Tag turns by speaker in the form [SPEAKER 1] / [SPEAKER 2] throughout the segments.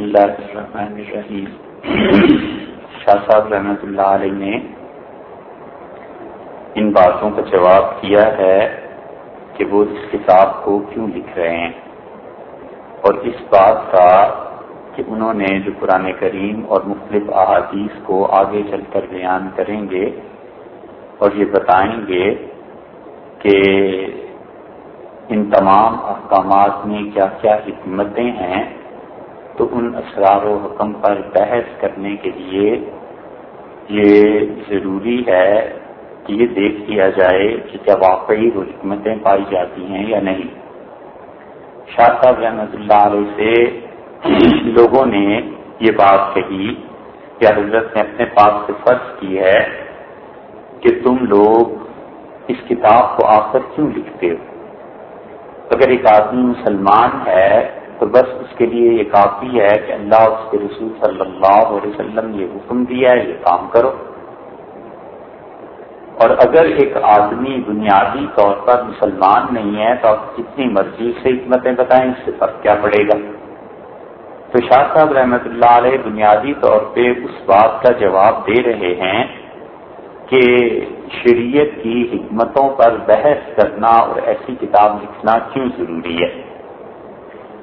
[SPEAKER 1] اللہ الرحمن الرحیم شاہ صاحب رحمۃ اللہ علیہ نے ان باتوں کا جواب کیا ہے کہ وہ اس کتاب کو کیوں لکھ رہے ہیں؟ اور اس بات کا کہ انہوں نے جو قرآن کریم اور مختلف احادیث کو آگے چل کر بیان کریں گے اور یہ بتائیں گے کہ ان تمام احکامات میں کیا کیا حکمتیں ہیں تو ان اسرار و حکم پر بحث کرنے کے لیے یہ ضروری ہے کہ یہ دیکھ لیا جائے کہ کیا واقعی وہ حکمتیں پائی جاتی ہیں یا نہیں۔ شاہ صاحب رحمۃ اللہ علیہ سے لوگوں نے یہ بات کہی کہ حضرت نے اپنے پاس سے فرض کی ہے کہ تم لوگ اس کتاب کو آخر کیوں لکھتے ہو؟ اگر ایک آدمی مسلمان ہے تو بس اس کے لیے یہ کافی ہے کہ اللہ اس کے رسول صلی اللہ علیہ وسلم یہ حکم دیا ہے، یہ کام کرو۔ اور اگر ایک آدمی بنیادی طور پر مسلمان نہیں ہے تو آپ جتنی مرضی سے حکمتیں بتائیں، اس سے فرق کیا پڑے گا؟ تو شاہ صاحب رحمۃ اللہ علیہ بنیادی طور پہ اس بات کا جواب دے رہے ہیں کہ شریعت کی حکمتوں پر بحث کرنا اور ایسی کتاب لکھنا کیوں ضروری ہے؟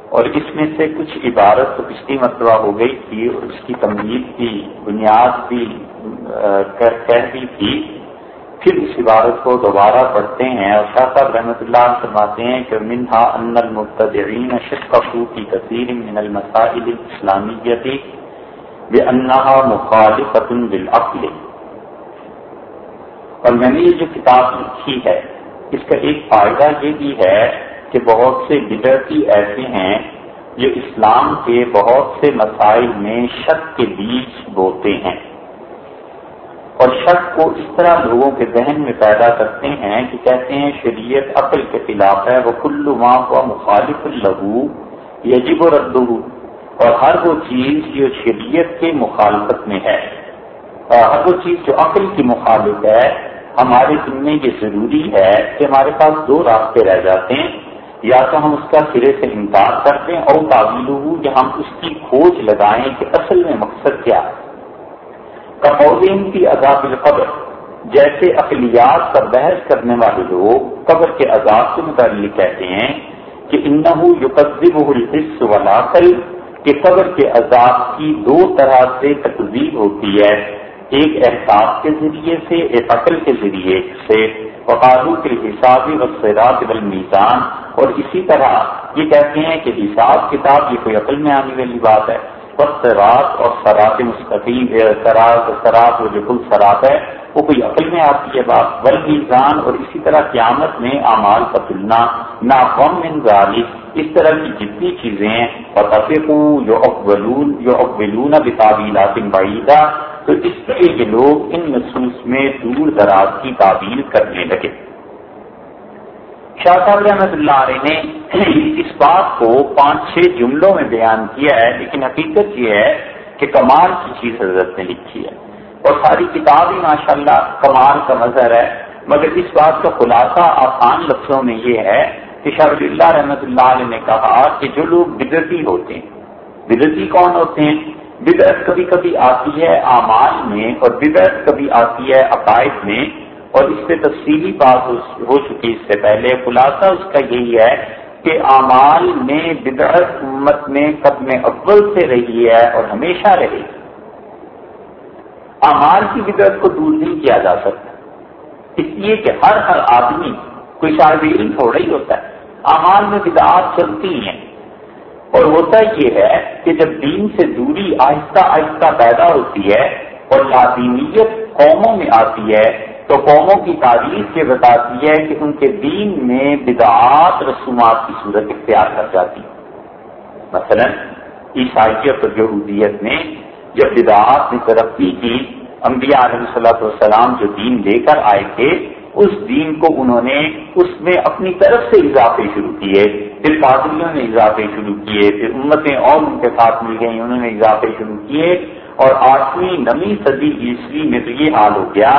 [SPEAKER 1] اور اس میں سے کچھ عبارت تو پچھلی مرتبہ ہو گئی تھی اور اس کی تمہید کی بنیاد بھی کہہ دی تھی۔ پھر اس عبارت کو دوبارہ پڑھتے ہیں اور شاہ صاحب رحمۃ اللہ فرماتے ہیں کہ منہا ان المبتدعین شکو کی تصیر من المسائل اسلامیتی بے انہا مخالف بالعقل۔ اور میں نے یہ جو کتاب لکھی ہے، اس کا ایک فائدہ یہ بھی ہے کہ بہت سے بدرتی ایسے ہیں جو اسلام کے بہت سے مسائل میں شک کے بیچ بوتے ہیں۔ اور شک کو اس طرح لوگوں کے ذہن میں پیدا کرتے ہیں کہ کہتے ہیں شریعت عقل کے خلاف ہے وہ کلو ماں کو مخالف الگو یجب و رد اور ہر وہ چیز جو شریعت کے مخالفت میں ہے۔ اور ہر وہ چیز جو عقل کی مخالف ہے، ہمارے دن میں یہ ضروری ہے کہ ہمارے پاس دو راستے رہ جاتے ہیں۔ یا تو ہم اس کا سرے سے انکار کر دیں اور تعویل یا ہم اس کی کھوج لگائیں کہ اصل میں مقصد کیا ہے۔ کپودین کی عذاب القبر، جیسے اقلیات پر بحث کرنے والے لوگ قبر کے عذاب کے متعلق کہتے ہیں کہ انہو یقذب الحص والا کہ قبر کے عذاب کی دو طرح سے تقزیب ہوتی ہے، ایک احساس کے ذریعے سے، ایک عقل کے ذریعے سے۔ وقالو کے حسابی وسیرات میزان اور اسی طرح یہ کہتے ہیں کہ حساب کتاب یہ کوئی عقل میں آنے والی بات ہے۔ وسرات اور سرات مستقیم سرات سرات جو کل سرات ہے، وہ کوئی عقل میں آتی ہے بات، بل میزان اور اسی طرح قیامت میں اعمال کا تلنا، ناقوم من اس طرح کی جتنی چیزیں ہیں اور جو اقبلون جو اقبلون بتابیلات بعیدہ تو اس لیے یہ لوگ ان نصوص میں دور دراز کی تعبیر کرنے لگے۔ شاہ صاحب رحمت اللہ علیہ نے اس بات کو پانچ چھ جملوں میں بیان کیا ہے، لیکن حقیقت یہ ہے کہ کمال کی چیز حضرت نے لکھی ہے۔ اور ساری کتاب ہی ماشاء اللہ کمال کا مظہر ہے۔ مگر اس بات کا خلاصہ آسان لفظوں میں یہ ہے کہ شاہ اللہ رحمت اللہ علیہ نے کہا کہ جو لوگ بدرتی ہوتے ہیں بدرتی کون ہوتے ہیں؟ بدعت کبھی کبھی آتی ہے اعمال میں اور بدعت کبھی آتی ہے عقائد میں۔ اور اس سے تفصیلی بات ہو چکی اس سے پہلے۔ خلاصہ اس کا یہی ہے کہ اعمال میں بدعت امت میں قدم اول سے رہی ہے اور ہمیشہ رہے گی۔ اعمال کی بدعت کو دور نہیں کیا جا سکتا۔ اس لیے کہ ہر ہر آدمی کوئی علم تھوڑا ہی ہوتا ہے۔ اعمال میں بدعات چلتی ہیں۔ اور ہوتا یہ ہے کہ جب دین سے دوری آہستہ آہستہ پیدا ہوتی ہے اور لادینیت قوموں میں آتی ہے تو قوموں کی تعریف یہ بتاتی ہے کہ ان کے دین میں بدعات رسومات کی صورت اختیار کر جاتی مثلا، عیسائیت اور یہودیت نے جب بدعات نے ترقی کی، انبیاء علیہ صلاح والسلام جو دین لے کر آئے تھے، اس دین کو انہوں نے اس میں اپنی طرف سے اضافے شروع کیے۔ پھر قادریوں نے اضافے شروع کیے، پھر امتیں اور ان کے ساتھ مل گئی انہوں نے اضافے شروع کیے۔ اور آٹھویں نویں صدی عیسوی میں تو یہ حال ہو گیا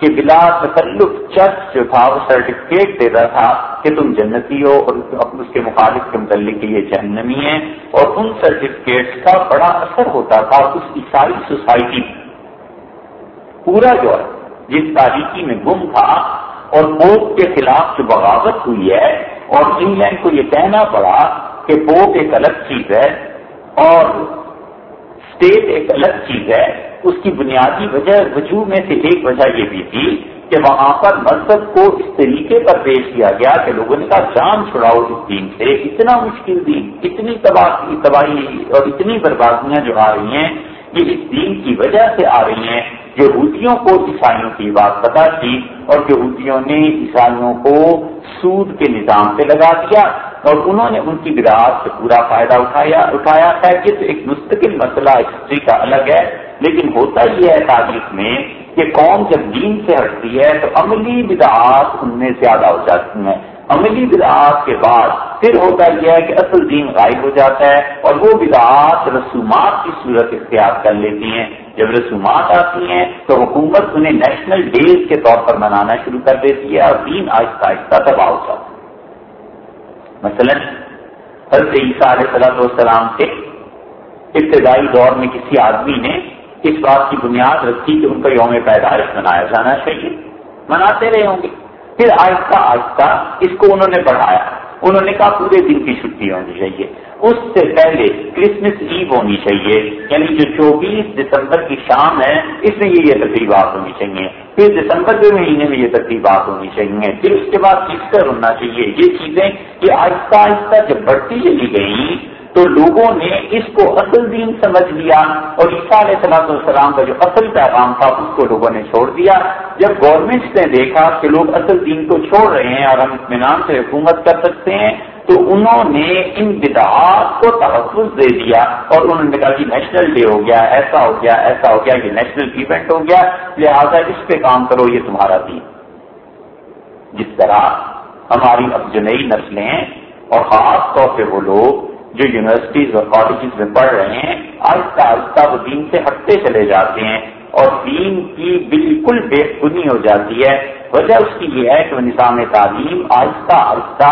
[SPEAKER 1] کہ بلا تکلف چرچ جو تھا، وہ سرٹیفکیٹ دیتا تھا کہ تم جنتی ہو اور اس کے مخالف کے متعلق یہ جہنمی ہے اور ان سرٹیفکیٹ کا بڑا اثر ہوتا تھا اس عیسائی سوسائٹی پورا جو ہے، جس تاریخی میں گم تھا اور پوپ کے خلاف جو بغاوت ہوئی ہے اور انگلینڈ کو یہ کہنا پڑا کہ پوپ ایک الگ چیز ہے اور اسٹیٹ ایک الگ چیز ہے، اس کی بنیادی وجہ، وجوہ میں سے ایک وجہ یہ بھی تھی کہ وہاں پر مذہب کو اس طریقے پر پیش کیا گیا کہ لوگوں نے کہا، جان چھڑاؤ اس دین سے، اتنا مشکل دین، اتنی تباہی اور اتنی بربادیاں جو آ رہی ہیں، یہ اس دین کی وجہ سے آ رہی ہیں۔ یہودیوں کو، عیسائیوں کی بات پتا تھی اور یہودیوں نے عیسائیوں کو سود کے نظام پہ لگا دیا۔ اور انہوں نے ان کی گراہٹ سے پورا فائدہ اٹھایا اٹھایا ہے کہ تو ایک مستقل مسئلہ ہسٹری کا الگ ہے، لیکن ہوتا ہی ہے تاریخ میں کہ قوم جب دین سے ہٹتی ہے تو عملی بدعات ان میں زیادہ ہو جاتی ہیں۔ عملی بدعات کے بعد پھر ہوتا یہ ہے کہ اصل دین غائب ہو جاتا ہے اور وہ بدعات رسومات کی صورت اختیار کر لیتی ہیں۔ جب رسومات آتی ہیں تو حکومت انہیں نیشنل ڈیز کے طور پر منانا شروع کر دیتی ہے اور دین آہستہ آہستہ تباہ ہو جاتا ہے۔ مثلاً حضرت عیسیٰ علیہ صلاح والسلام کے ابتدائی دور میں کسی آدمی نے اس بات کی بنیاد رکھی کہ ان کا یوم پیدائش منایا جانا چاہیے، مناتے رہے ہوں گے۔ پھر آہستہ آہستہ اس کو انہوں نے بڑھایا۔ انہوں نے کہا پورے دن کی چھٹی ہونی چاہیے۔ اس سے پہلے کرسمس ایو ہونی چاہیے یعنی جو چوبیس دسمبر کی شام ہے، اس میں یہ تقریبات ہونی چاہیے۔ پھر دسمبر کے مہینے میں یہ تقریبات ہونی چاہیے۔ پھر اس کے بعد ایسٹر ہونا چاہیے۔ یہ چیزیں کہ آہستہ آہستہ جب بڑھتی چلی گئی تو لوگوں نے اس کو اصل دین سمجھ لیا اور عیسیٰ علیہ صلاح السلام کا جو اصل پیغام تھا، اس کو لوگوں نے چھوڑ دیا۔ جب گورنمنٹ نے دیکھا کہ لوگ اصل دین کو چھوڑ رہے ہیں اور ہم اطمینان سے حکومت کر سکتے ہیں تو انہوں نے ان بدعات کو تحفظ دے دیا اور انہوں نے کہا کہ نیشنل ڈے ہو گیا، ایسا ہو گیا، ایسا ہو گیا، یہ نیشنل ایونٹ ہو گیا، لہٰذا اس پہ کام کرو، یہ تمہارا دین۔ جس طرح ہماری اب جو نئی نسلیں اور خاص طور پہ وہ لوگ جو یونیورسٹیز اور کالجز میں پڑھ رہے ہیں، آہستہ آہستہ وہ دین سے ہٹتے چلے جاتے ہیں اور دین کی بالکل بے خونی ہو جاتی ہے۔ وجہ اس کی یہ ہے کہ وہ نظام تعلیم آہستہ آہستہ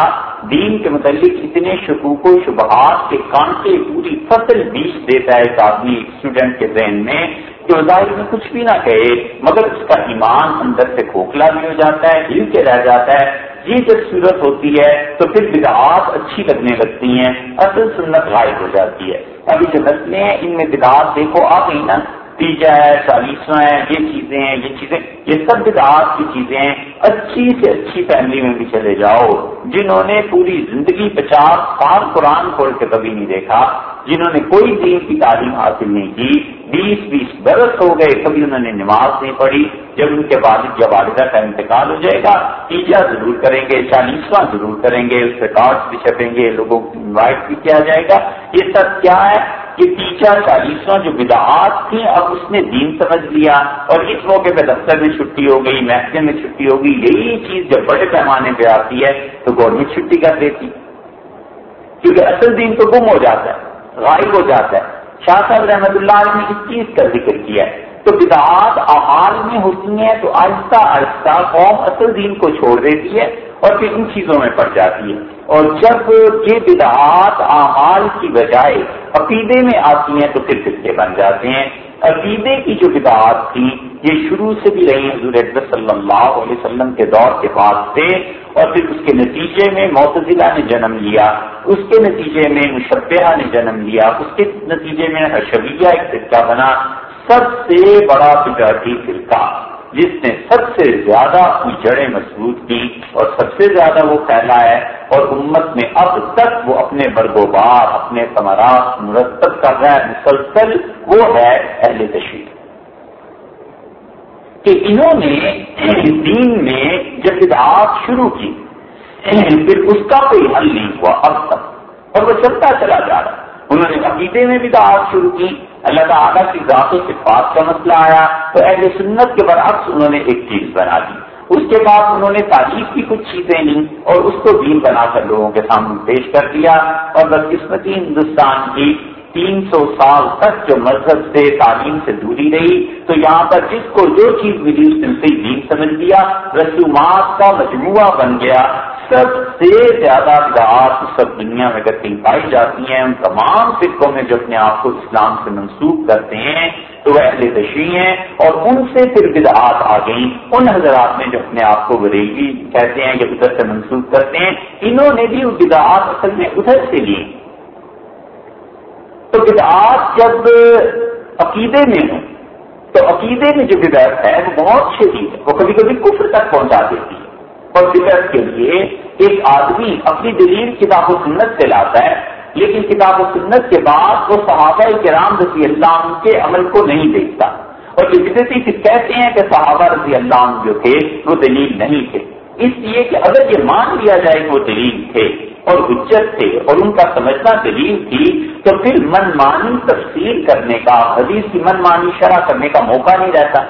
[SPEAKER 1] دین کے متعلق اتنے شکوک و شبہات کے کانٹے پوری فصل بیچ دیتا ہے ایک آدمی اسٹوڈنٹ کے ذہن میں، کہ ظاہر میں کچھ بھی نہ کہے، مگر اس کا ایمان اندر سے کھوکھلا بھی ہو جاتا ہے، ہل کے رہ جاتا ہے۔ یہ جب صورت ہوتی ہے، تو پھر بدعات اچھی لگنے لگتی ہیں، اصل سنت غائب ہو جاتی ہے۔ ابھی جو نسلیں ہیں، ان میں بدعات دیکھو، آ گئی نا۔ تیجا ہے چالیسواں ہے، یہ چیزیں ہیں، یہ چیزیں، یہ سب بدعات کی چیزیں ہیں۔ اچھی سے اچھی فیملی میں بھی چلے جاؤ۔ جنہوں نے پوری زندگی پچاس سال قرآن کھول کے کبھی نہیں دیکھا، جنہوں نے کوئی دین کی تعلیم حاصل نہیں کی بیس بیس برس ہو گئے، کبھی انہوں نے نماز نہیں پڑھی۔ جب ان کے والد یا والدہ کا انتقال ہو جائے گا تیجا ضرور کریں گے، چالیسواں ضرور کریں گے، اس پہ کارڈ بھی چھپیں گے، لوگوں کو انوائٹ بھی کیا جائے گا۔ یہ سب کیا ہے کہ تیجا چالیسواں جو بدعات تھی اب اس نے دین سمجھ لیا۔ اور اس موقع پہ دفتر میں چھٹی ہو گئی، محکمے میں چھٹی ہو گئی۔ یہی چیز جب بڑے پیمانے پہ آتی ہے، تو گورنمنٹ چھٹی کر دیتی۔ کیونکہ اصل دین تو گم ہو جاتا ہے، غائب ہو جاتا ہے۔ شاہ صاحب رحمت اللہ علیہ نے اس چیز کا ذکر کیا ہے۔ تو بدعات احال میں ہوتی ہیں تو آہستہ آہستہ قوم اصل دین کو چھوڑ دیتی ہے اور پھر ان چیزوں میں پڑ جاتی ہے۔ اور جب یہ بدعات احال کی بجائے عقیدے میں آتی ہیں تو پھر فرقے بن جاتے ہیں۔ عقیدے کی جو بدعات تھی، یہ شروع سے بھی رہی حضور صلی اللہ علیہ وسلم کے دور کے بعد سے، اور پھر اس کے نتیجے میں معتزلہ نے جنم لیا، اس کے نتیجے میں مشبہ نے جنم لیا، اس کے نتیجے میں حشویہ ایک فرقہ بنا، سب سے بڑا بگاٹی فرقہ۔ جس نے سب سے زیادہ اپنی جڑیں مضبوط کی اور سب سے زیادہ وہ پھیلا ہے اور امت میں اب تک وہ اپنے برگوبار، اپنے ثمرات، مرتب کر رہا ہے مسلسل وہ ہے اہل تشریح کہ انہوں نے دین میں جب بدعات شروع کی، پھر اس کا کوئی حل نہیں ہوا اب تک، اور وہ چلتا چلا جا رہا انہوں نے عقیدے میں بھی دعات شروع کی اللہ تعالیٰ کی ذات و صفات کا مسئلہ آیا تو اہل سنت کے برعکس انہوں نے ایک چیز بنا دی۔ اس کے بعد انہوں نے تعریف کی کچھ چیزیں لیں اور اس کو دین بنا کر لوگوں کے سامنے پیش کر دیا اور بدقسمتی ہندوستان کی تین سو سال تک جو مذہب سے تعلیم سے دوری رہی، تو یہاں پر جس کو جو چیز ملی، اس نے دین سمجھ لیا، رسومات کا مجموعہ بن گیا۔ سب سے زیادہ بدعات سب دنیا میں اگر کہیں پائی جاتی ہیں، ان تمام فرقوں میں جو اپنے آپ کو اسلام سے منسوخ کرتے ہیں، تو وہ اہل تشریح ہیں اور ان سے پھر بدعات آ گئیں۔ ان حضرات میں جو اپنے آپ کو بریلی کہتے ہیں یا ادھر سے منسوخ کرتے ہیں، انہوں نے بھی وہ بدعات اصل میں ادھر سے لی تو بدعات جب عقیدے میں ہوں، تو عقیدے میں جو بدعت ہے، وہ بہت شدید ہے۔ وہ کبھی کبھی کفر تک پہنچا دیتی ہے۔ اور فکر کے لیے ایک آدمی اپنی دلیل کتاب و سنت سے لاتا ہے، لیکن کتاب و سنت کے بعد وہ صحابہ کرام رضی اللہ عنہ کے عمل کو نہیں دیکھتا۔ اور بدتی پھر کہتے ہیں کہ صحابہ رضی اللہ عنہ جو تھے، وہ دلیل نہیں تھے۔ اس لیے کہ اگر یہ مان لیا جائے کہ وہ دلیل تھے اور حجت تھے اور ان کا سمجھنا دلیل تھی تو پھر من مانی تفصیل کرنے کا، حدیث کی من مانی شرح کرنے کا موقع نہیں رہتا۔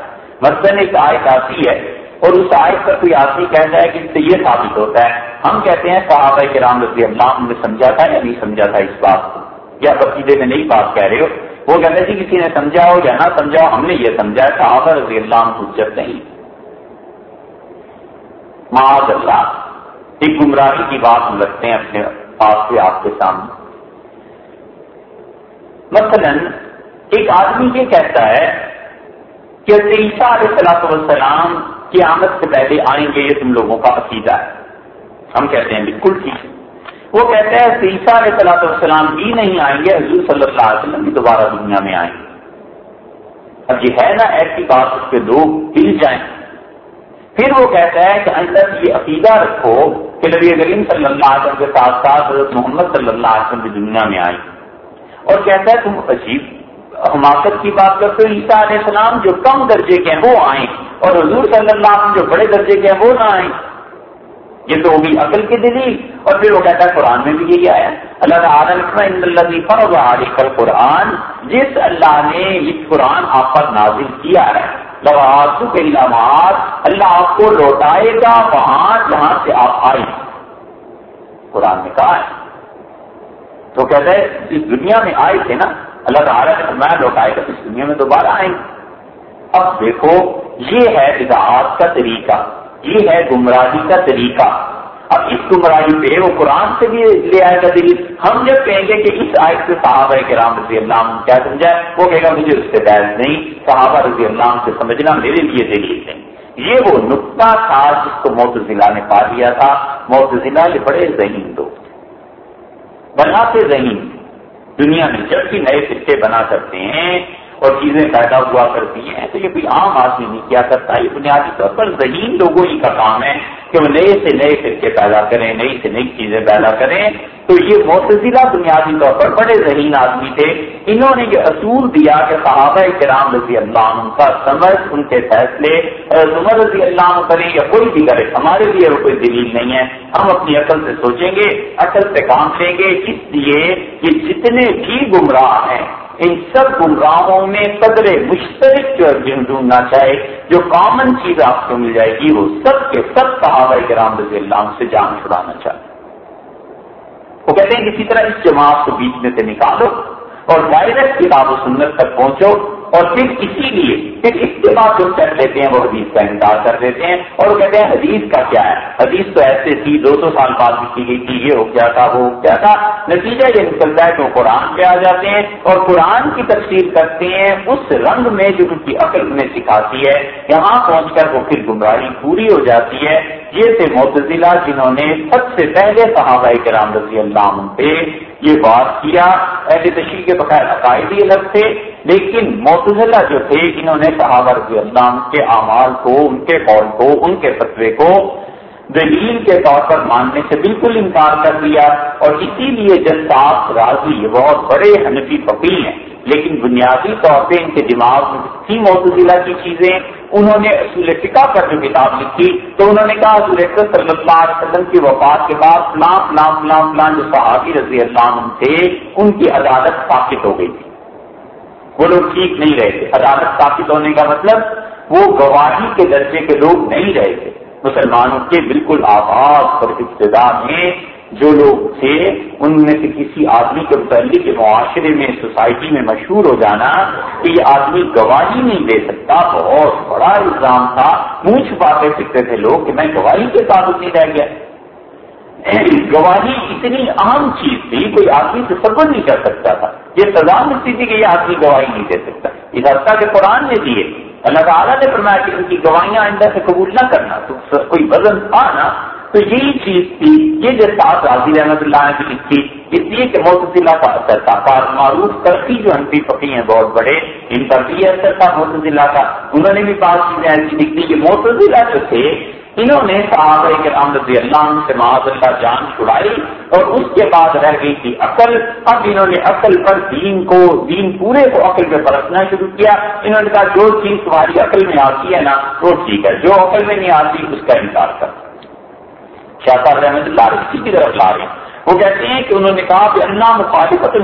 [SPEAKER 1] مثلاً ایک آیت آتی ہے اور اس آیت پر کوئی آدمی کہہ جائے کہ اس سے یہ ثابت ہوتا ہے۔ ہم کہتے ہیں صحابہ کے رام رضی اللہ نے سمجھا تھا یا نہیں سمجھا تھا اس بات کو؟ یا عقیدے میں نئی بات کہہ رہے ہو؟ وہ کہتے جی کسی نے سمجھا ہو یا نہ سمجھا ہو، ہم نے یہ سمجھا ہے، صحابہ رضی اللہ حجت نہیں۔ معاذ اللہ؟ ایک گمراہی کی بات ہم رکھتے ہیں اپنے پاس سے آپ کے سامنے۔ مثلا ایک آدمی یہ کہتا ہے کہ عیسیٰ علیہ السلام قیامت سے پہلے آئیں گے یہ تم لوگوں کا عقیدہ ہے۔ ہم کہتے ہیں بالکل ٹھیک۔ ہے وہ کہتے ہیں سیسا علیہ صلاح والسلام بھی نہیں آئیں گے، حضور صلی اللہ علیہ وسلم بھی دوبارہ دنیا میں آئیں گے۔ اب یہ ہے نا ایسی بات اس کے لوگ ہل جائیں۔ پھر وہ کہتا ہے کہ اندر یہ عقیدہ رکھو کہ نبی کریم صلی اللہ علیہ وسلم کے ساتھ ساتھ حضرت محمد صلی اللہ علیہ وسلم بھی دنیا میں آئیں اور کہتا ہے تم عجیب حماقت کی بات کرتے ہو، عیسیٰ علیہ السلام جو کم درجے کے ہیں وہ آئیں اور حضور صلی اللہ علیہ وسلم جو بڑے درجے کے ہیں وہ نہ آئیں۔ یہ تو ہوگی عقل کی دلیل۔ اور پھر وہ کہتا ہے قرآن میں بھی یہی آیا۔ اللہ تعالیٰ کر قرآن جس اللہ نے اس قرآن آپ پر نازل کیا ہے کے علامات اللہ آپ کو لوٹائے گا وہاں جہاں سے آپ آئے۔ قرآن نے کہا ہے۔ تو کہتے ہیں اس دنیا میں آئے تھے نا، اللہ تعالیٰ نے فرمایا، لوٹائے گا اس دنیا میں دوبارہ آئیں۔ اب دیکھو، یہ ہے بدعات کا طریقہ، یہ ہے گمراہی کا طریقہ۔ اب اس گمراہی پہ وہ قرآن سے بھی لے آئے گا دلیل۔ ہم جب کہیں گے کہ اس آئے سے صحابہ کے رام رضی اللہ عنہ کیا سمجھا ہے؟ وہ کہے گا، مجھے اس سے بحث نہیں، صحابہ رضی اللہ عنہ سے سمجھنا میرے لیے دلیل نہیں یہ وہ نقطہ تھا جس کو موت نے پا لیا تھا۔ موت یہ بڑے ذہین دو بناتے ذہین۔ دنیا میں جب بھی نئے فرقے بنا کرتے ہیں اور چیزیں پیدا ہوا کرتی ہیں، تو یہ کوئی عام آدمی نہیں کیا کرتا، یہ بنیادی طور پر ذہین لوگوں ہی کا کام ہے کہ وہ نئے سے نئے فرقے پیدا کریں، نئی سے نئی چیزیں پیدا کریں۔ تو یہ معتزلہ بنیادی طور پر بڑے ذہین آدمی تھے۔ انہوں نے یہ اصول دیا کہ صحابہ کرام رضی اللہ عنہ کا سمجھ، ان کے فیصلے۔ عمر رضی اللہ عنہ کریں یا کوئی بھی کرے، ہمارے لیے کوئی دلیل نہیں ہے۔ ہم اپنی عقل سے سوچیں گے، عقل سے کام لیں گے۔ اس لیے یہ جتنے بھی گمراہ ہیں ان سب گمراہوں میں قدر مشترک جو ڈھونڈنا چاہے، جو کامن چیز آپ کو مل جائے گی، وہ سب کے سب صحابہ کرام رضی اللہ سے جان چھڑانا چاہے وہ کہتے ہیں کسی طرح اس جماعت کو بیچ میں سے نکالو اور ڈائریکٹ کتاب و سنت تک پہنچو اور پھر اسی لیے پھر اس کے بعد جو کر لیتے ہیں وہ حدیث کا انکار کر دیتے ہیں اور وہ کہتے ہیں حدیث کا کیا ہے؟ حدیث تو ایسے تھی، دو سو سال بعد لکھی گئی تھی، یہ ہو کیا تھا، وہ کیا تھا۔ نتیجہ یہ نکلتا ہے کہ وہ قرآن پہ آ جاتے ہیں اور قرآن کی تفسیر کرتے ہیں، اس رنگ میں جو ان کی عقل انہیں سکھاتی ہے، یہاں پہنچ کر وہ پھر گمراہی پوری ہو جاتی ہے۔ یہ تھے معتزلہ جنہوں نے سب سے پہلے صحابہ کرام رضی اللہ عنہ پہ یہ بات کیا۔ اہل تشریح کے بقیر عقائد ہی الگ تھے۔ لیکن موتزلہ جو تھے انہوں نے صحابہ رضی اللہ عنہ کے اعمال کو، ان کے قول کو، ان کے فتوے کو دلیل کے طور پر ماننے سے بالکل انکار کر دیا اور اسی لیے جب صاحب راضی بہت بڑے حنفی فقی ہیں، لیکن بنیادی طور پہ ان کے دماغ میں تھی موتزلہ کی چیزیں، انہوں نے اصول فقہ پر جو کتاب لکھی تو انہوں نے کہا اصول صلی اللہ علیہ وسلم کی وفات کے بعد فلاں فلاں فلاں فلاں جو صحابی رضی اللہ عنہ تھے، ان کی عدالت ثابت ہو گئی تھی۔ وہ لوگ ٹھیک نہیں رہے تھے۔ عدالت ثابت ہونے کا مطلب وہ گواہی کے درجے کے لوگ نہیں رہے تھے۔ مسلمانوں کے بالکل آواز اور ابتدا میں جو لوگ تھے، ان میں سے کسی آدمی کے متعلق معاشرے میں، سوسائٹی میں مشہور ہو جانا کہ یہ آدمی گواہی نہیں دے سکتا۔ بہت بڑا الزام تھا۔ منہ چھپاتے سکتے تھے لوگ کہ میں گواہی کے ساتھ نہیں رہ گیا۔ گواہی اتنی اہم چیز تھی، کوئی آدمی تصور نہیں کر سکتا تھا۔ یہ سزا ملتی تھی کہ یہ آدمی گواہی نہیں دے سکتا۔ اس حد کے قرآن نے دیے اللہ تعالیٰ نے فرمایا کہ ان کی گواہیاں آئندہ سے قبول نہ کرنا، تو کوئی وزن تھا نا، تو یہی چیز تھی یہ جو سات راضی رحمت اللہ نے لکھی اس لیے کہ محتلا کا اثر تھا۔ معروف ترقی جو انفی پکی ہیں، بہت بڑے، ان پر بھی اثر تھا محتلا کا۔ انہوں نے بھی بات چیزیں ایسی لکھی کہ محتلا جو تھے انہوں نے صحابہ کے رام رضی اللہ سے معاذ اللہ جان چھڑائی اور اس کے بعد رہ گئی تھی عقل اب انہوں نے عقل پر دین کو دین پورے کو عقل پہ پرکھنا شروع کیا انہوں نے کہا جو چیز تمہاری عقل میں آتی ہے نا وہ ٹھیک ہے جو عقل میں نہیں آتی اس کا انکار کر شاہ رحمت اللہ اسی کی طرف لا رہے ہیں وہ کہتے ہیں کہ انہوں نے کہا کہ اللہ مخالفت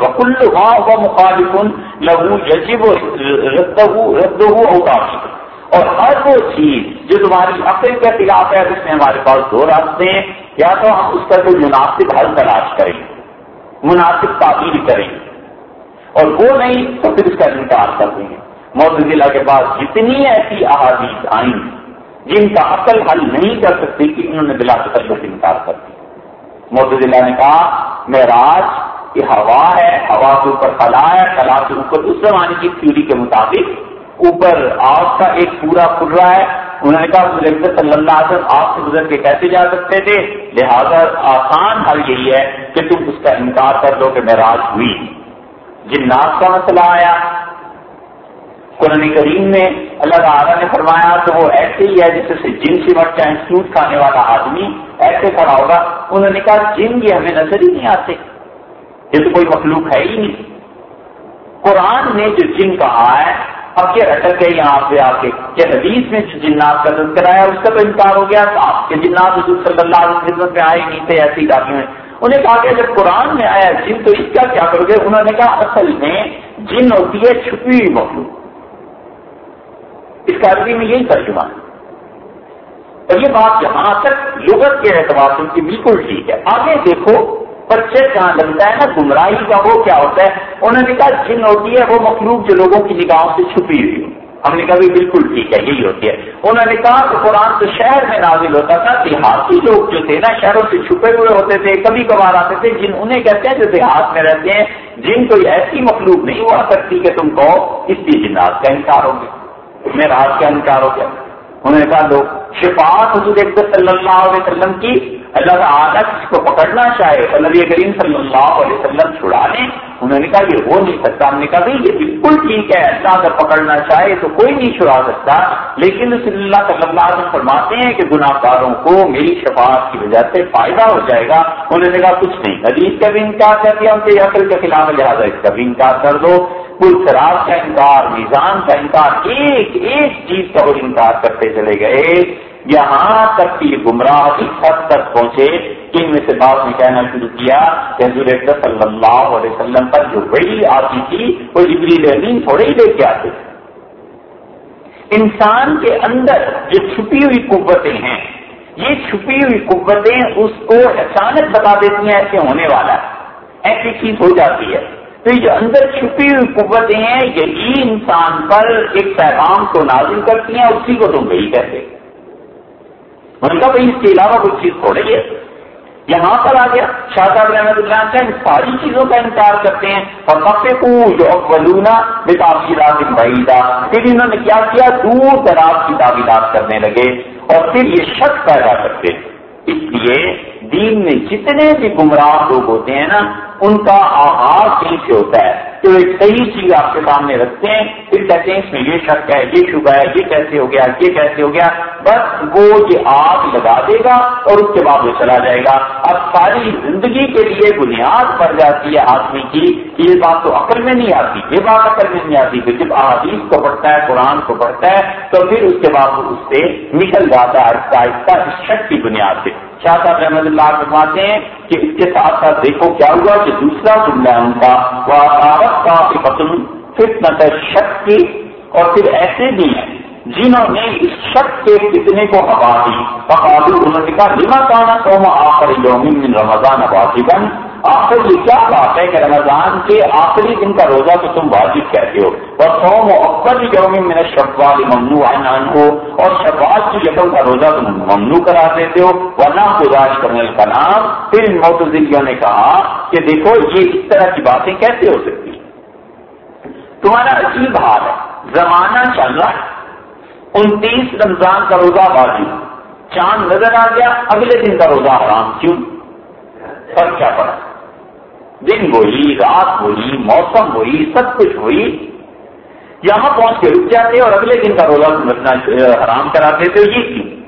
[SPEAKER 1] وکل ہوا ہوا مخالف لہو یجب رد ہوتا اور ہر وہ چیز جو تمہاری عقل کے خلاف ہے، جس میں ہمارے پاس دو راستے ہیں، یا تو ہم اس کا کوئی مناسب حل تلاش کریں، مناسب تعبیر کریں۔ اور وہ نہیں تو پھر اس کا انکار کر دیں گے موت ضلع کے پاس جتنی ایسی احادیث آئیں، جن کا عقل حل نہیں کر سکتی کہ انہوں نے بلا تکلف انکار کر دی موتلا نے کہا میں راج یہ ہوا ہے، ہوا کے اوپر خلا ہے، خلا کے اوپر اس زمانے کی تھیوری کے مطابق اوپر آگ کا ایک پورا پورا ہے۔ انہوں نے کہا صلی اللہ علیہ وسلم، آپ سے گزر کے کیسے جا سکتے تھے؟ لہذا آسان حل یہی ہے کہ تم اس کا انکار کر دو کہ میں راج ہوئی۔ جنات کا مسئلہ آیا۔ قرآن کریم میں اللہ تعالیٰ نے فرمایا تو وہ ایسے ہی ہے جیسے سے جن سے مٹ چاہے سوٹ کھانے والا آدمی ایسے کھڑا ہوگا۔ انہوں نے کہا، جن یہ ہمیں نظر ہی نہیں آتے۔ یہ تو کوئی مخلوق ہے ہی نہیں۔ قرآن نے جو جن کہا ہے اب کیا اٹک ہے یہاں پہ آ کے؟ کہ حدیث میں جو جنات کا تذکرہ ہے اس کا تو انکار ہو گیا تھا کہ جنات حضور صلی اللہ علیہ وسلم میں آئے نہیں تھے ایسی گاڑیوں میں انہیں کہا کہ جب قرآن میں آیا جن تو اس کا کیا کرو گے؟ انہوں نے کہا اصل میں جن ہوتی ہے چھپی ہوئی مخلوق۔ اس کا عربی میں یہی ترجمہ ہے۔ اور یہ بات جہاں تک لغت کے اعتبار سے ان کی بالکل ٹھیک ہے۔ آگے دیکھو پرچے جہاں لگتا ہے نا؟ گمراہی کا وہ کیا ہوتا ہے؟ انہوں نے کہا جن ہوتی ہے وہ مخلوق جو لوگوں کی نگاہوں سے چھپی ہوئی ہم نے کہا بھی بالکل ٹھیک ہے، یہی ہوتی ہے۔ انہوں نے کہا کہ قرآن تو شہر میں نازل ہوتا تھا، دیہاتی لوگ جو تھے نا، شہروں سے چھپے ہوئے ہوتے تھے، کبھی کبھار آتے تھے، جن انہیں کہتے ہیں جو دیہات میں رہتے ہیں، جن کوئی ایسی مخلوق نہیں ہوا کرتی کہ تم کو اس کی جنات کا انکار ہوگی میرا ہاتھ کیا انکار ہو گیا۔ انہوں نے کہا لوگ، شفاعت حضور صلی اللہ علیہ وسلم کی اللہ تعالیٰ کس کو پکڑنا چاہے اور نبی کریم صلی اللہ علیہ وسلم چھڑا لیں انہوں نے کہا یہ ہو نہیں سکتا، ہم نے کہا بھائی یہ بالکل ٹھیک ہے، اللہ اگر پکڑنا چاہے تو کوئی نہیں چھڑا سکتا، لیکن رسول اللہ صلی اللہ علیہ وسلم فرماتے ہیں کہ گناہ کاروں کو میری شفاعت کی وجہ سے فائدہ ہو جائے گا۔ انہوں نے کہا کچھ نہیں، حدیث کا بھی انکار کر دیا، ان کے عقل کے خلاف لہٰذا اس کا بھی انکار کر دو۔ کل شراب کا انکار، میزان کا انکار، ایک ایک چیز کا وہ انکار کرتے چلے گئے۔ یہاں تک کہ گمراہ اس حد تک پہنچے ان میں سے بات نے کہنا شروع کیا کہ حضور صلی اللہ علیہ وسلم پر جو وہی آتی تھی، وہ جبری لرننگ تھوڑے ہی لے کے آتے تھے۔ انسان کے اندر جو چھپی ہوئی قوتیں ہیں، یہ چھپی ہوئی قوتیں اس کو اچانک بتا دیتی ہیں ایسے ہونے والا ہے، ایسی چیز ہو جاتی ہے۔ تو یہ جو اندر چھپی ہوئی قوتیں ہیں، یہی انسان پر ایک پیغام کو نازل کرتی ہیں، اسی کو تم وہی کہتے ان بھائی اس کے علاوہ کوئی چیز تھوڑی ہے۔ یہاں پر آ گیا۔ شاہ صاحب رحمت اللہ سے ساری چیزوں کا انکار کرتے ہیں۔ اور کفے کو بے بعیدہ پھر انہوں نے کیا کیا؟ دور دراز کی تعبیرات کرنے لگے۔ اور پھر یہ شک پیدا کرتے۔ اس لیے دین میں جتنے بھی گمراہ لوگ ہوتے ہیں نا، ان کا آغاز کہیں سے ہوتا ہے۔ تو ایک صحیح چیز آپ کے سامنے رکھتے ہیں۔ پھر کہتے ہیں اس میں یہ شک ہے، یہ شبہ ہے، یہ کیسے ہو گیا، یہ کیسے ہو گیا۔ بس وہ یہ آگ لگا دے گا اور اس کے بعد وہ چلا جائے گا۔ اب ساری زندگی کے لیے بنیاد پڑ جاتی ہے آدمی کی کہ یہ بات تو عقل میں نہیں آتی، یہ بات عقل میں نہیں آتی جب احادیث کو پڑھتا ہے، قرآن کو پڑھتا ہے تو پھر اس کے بعد وہ اس سے نکل جاتا ہے۔ آہستہ آہستہ اس شک کی بنیاد سے شاہ صاحب رحمد اللہ فرماتے ہیں کہ اس کے ساتھ ساتھ دیکھو کیا ہوا کہ دوسرا جملہ ہے ان کا وہ کا فتن فتن شک کی اور پھر ایسے بھی ہیں جنہوں نے اس شک کے فتنے کو ہوا دی۔ بقابل انہوں نے کہا جمع کانا تو آخری یومن رمضان واقعی آخر یہ کیا بات ہے کہ رمضان کے آخری دن کا روزہ تو تم واجب کہتے ہو، اور سوم و اکبر یوم میں نے شبوال ممنوع عنان ہو اور شبوال کی یقل کا روزہ تم ممنوع کرا دیتے ہو، ورنہ گزارش کرنے کا نام پھر ان موتزلیوں نے کہا کہ دیکھو یہ اس طرح کی باتیں کیسے ہو سکتی تمہارا عجیب حال ہے، زمانہ چل رہا ہے، انتیس رمضان کا روزہ واجب، چاند نظر آ گیا، اگلے دن کا روزہ حرام، کیوں؟ فرق کیا پڑا؟ دن ہوئی، رات ہوئی، موسم ہوئی، سب کچھ ہوئی۔ یہاں پہنچ کے رک جاتے اور اگلے دن کا روزہ رکھنا حرام کراتے تھے یہ کیوں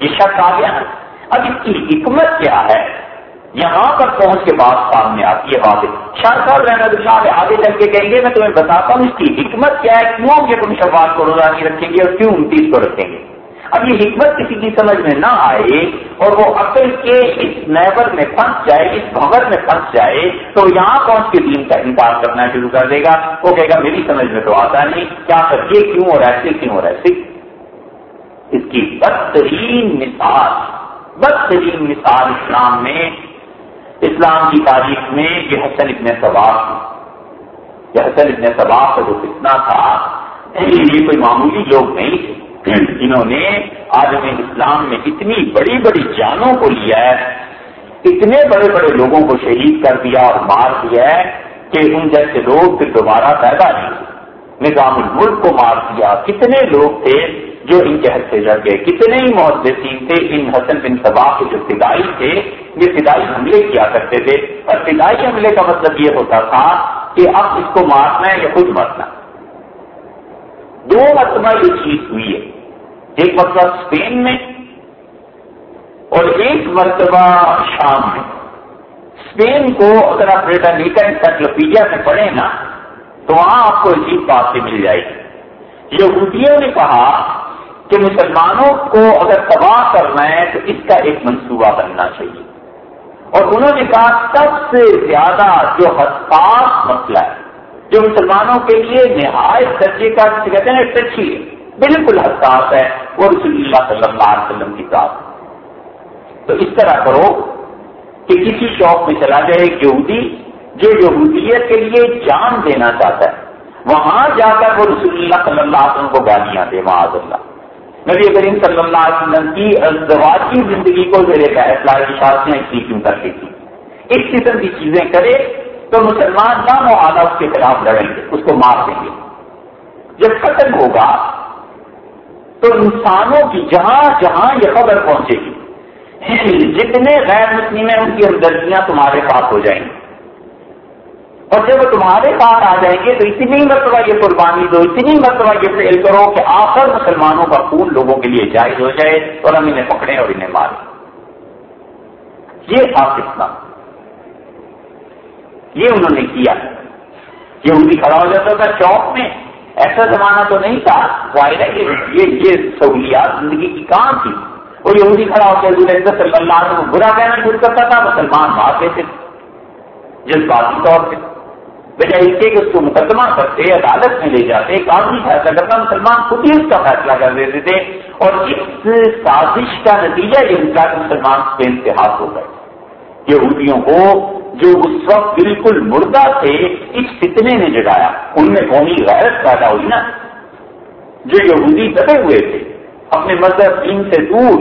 [SPEAKER 1] یہ شک آ گیا۔ اب اس کی حکمت کیا ہے؟ یہاں پر پہنچ کے بعد سامنے آتی ہے بات شاہ صاحب رحمت اللہ آگے چل کے کہیں گے، میں تمہیں بتاتا ہوں اس کی حکمت کیا ہے؟ کیوں کہ تم شفاعت کو روزہ نہیں رکھیں گے اور کیوں انتیس کو رکھیں گے؟ اب یہ حکمت کسی کی سمجھ میں نہ آئے اور وہ عقل کے اس نیبر میں پھنس جائے، اس بھور میں پھنس جائے، تو یہاں پہنچ کے دین کا انکار کرنا شروع کر دے گا؟ وہ کہے گا، میری سمجھ میں تو آتا نہیں، کیا کر یہ کیوں اور ایسے کیوں اور ایسے؟ اس کی بدترین مثال بدترین مثال اسلام میں، اسلام کی تاریخ میں یہ حسن ابن ثباب یہ حسن ابن ثباب کا جو کتنا تھا، یہ کوئی معمولی لوگ نہیں تھے۔ جنہوں نے عالم اسلام میں اتنی بڑی بڑی جانوں کو لیا ہے، اتنے بڑے بڑے لوگوں کو شہید کر دیا اور مار دیا ہے کہ ان جیسے لوگ پھر دوبارہ پیدا نہیں نظام الملک کو مار دیا۔ کتنے لوگ تھے جو ان کے حد سے جڑ گئے؟ کتنے ہی محدثین تھے۔ ان حسن بن صبا کے جو فدائی تھے، یہ فدائی حملے کیا کرتے تھے۔ اور فدائی حملے کا مطلب یہ ہوتا تھا کہ اب اس کو مارنا ہے یا خود مرنا دو مرتبہ یہ چیز ہوئی ہے۔ ایک مرتبہ اسپین میں اور ایک مرتبہ شام میں۔ اسپین کو اگر آپ ریٹا انسائکلوپیڈیا میں پڑھیں نا، تو وہاں آپ کو عجیب بات سے مل جائے گی۔ یہودیوں نے کہا کہ مسلمانوں کو اگر تباہ کرنا ہے، تو اس کا ایک منصوبہ بننا چاہیے۔ اور انہوں نے کہا، سب سے زیادہ جو حساس مسئلہ ہے جو مسلمانوں کے لیے نہایت درجے کا کہتے ہیں سچی ہے، بالکل حساس ہے، وہ رسول اللہ صلی اللہ علیہ وسلم کی بات تو اس طرح کرو کہ کسی شاپ میں چلا جائے ایک یہودی، جو یہودیت کے لیے جان دینا چاہتا ہے۔ وہاں جا کر وہ رسول اللہ صلی اللہ علیہ وسلم کو گالیاں دے، معاذ اللہ۔ نبی کریم صلی اللہ علیہ وسلم کی ازدواجی زندگی کو زیر کا اطلاع کیوں کرتی تھی اس قسم کی چیزیں کرے تو مسلمان نام و اس کے خلاف لڑیں گے، اس کو مار دیں گے۔ جب ختم ہوگا تو انسانوں کی جہاں جہاں یہ خبر پہنچے گی یعنی جتنے غیر مسلم ہیں، ان کی ہمدردیاں تمہارے پاس ہو جائیں گی۔ اور جب وہ تمہارے پاس آ جائیں گے تو اتنی مرتبہ یہ قربانی دو، اتنی مرتبہ یہ فیل کرو کہ آخر مسلمانوں کا خون لوگوں کے لیے جائز ہو جائے اور ہم انہیں پکڑیں اور انہیں ماریں۔ یہ آپ اسلام یہ انہوں نے کیا یہودی کھڑا ہو جاتا تھا چوک میں ایسا زمانہ تو نہیں تھا، ظاہر ہے یہ یہ سہولیات زندگی کی کہاں تھی۔ وہ یہودی کھڑا ہو کے صلی اللہ علیہ وسلم برا کہنا شروع کرتا تھا، مسلمان مارتے تھے، جذباتی طور پہ۔ بجائے اس کے کہ اس کو مقدمہ کرتے، عدالت میں لے جاتے ایک آدمی فیصلہ کرتا، مسلمان خود ہی اس کا فیصلہ کر دیتے تھے۔ اور اس سازش کا نتیجہ یہ نکلا کہ مسلمان اسپین سے ہاتھ ہو گئے۔ یہودیوں کو جو اس وقت بالکل مردہ تھے، اس فتنے نے جگایا۔ ان میں قومی غیرت پیدا ہوئی نا۔ جو یہودی دبے ہوئے تھے، اپنے مذہب دین سے دور،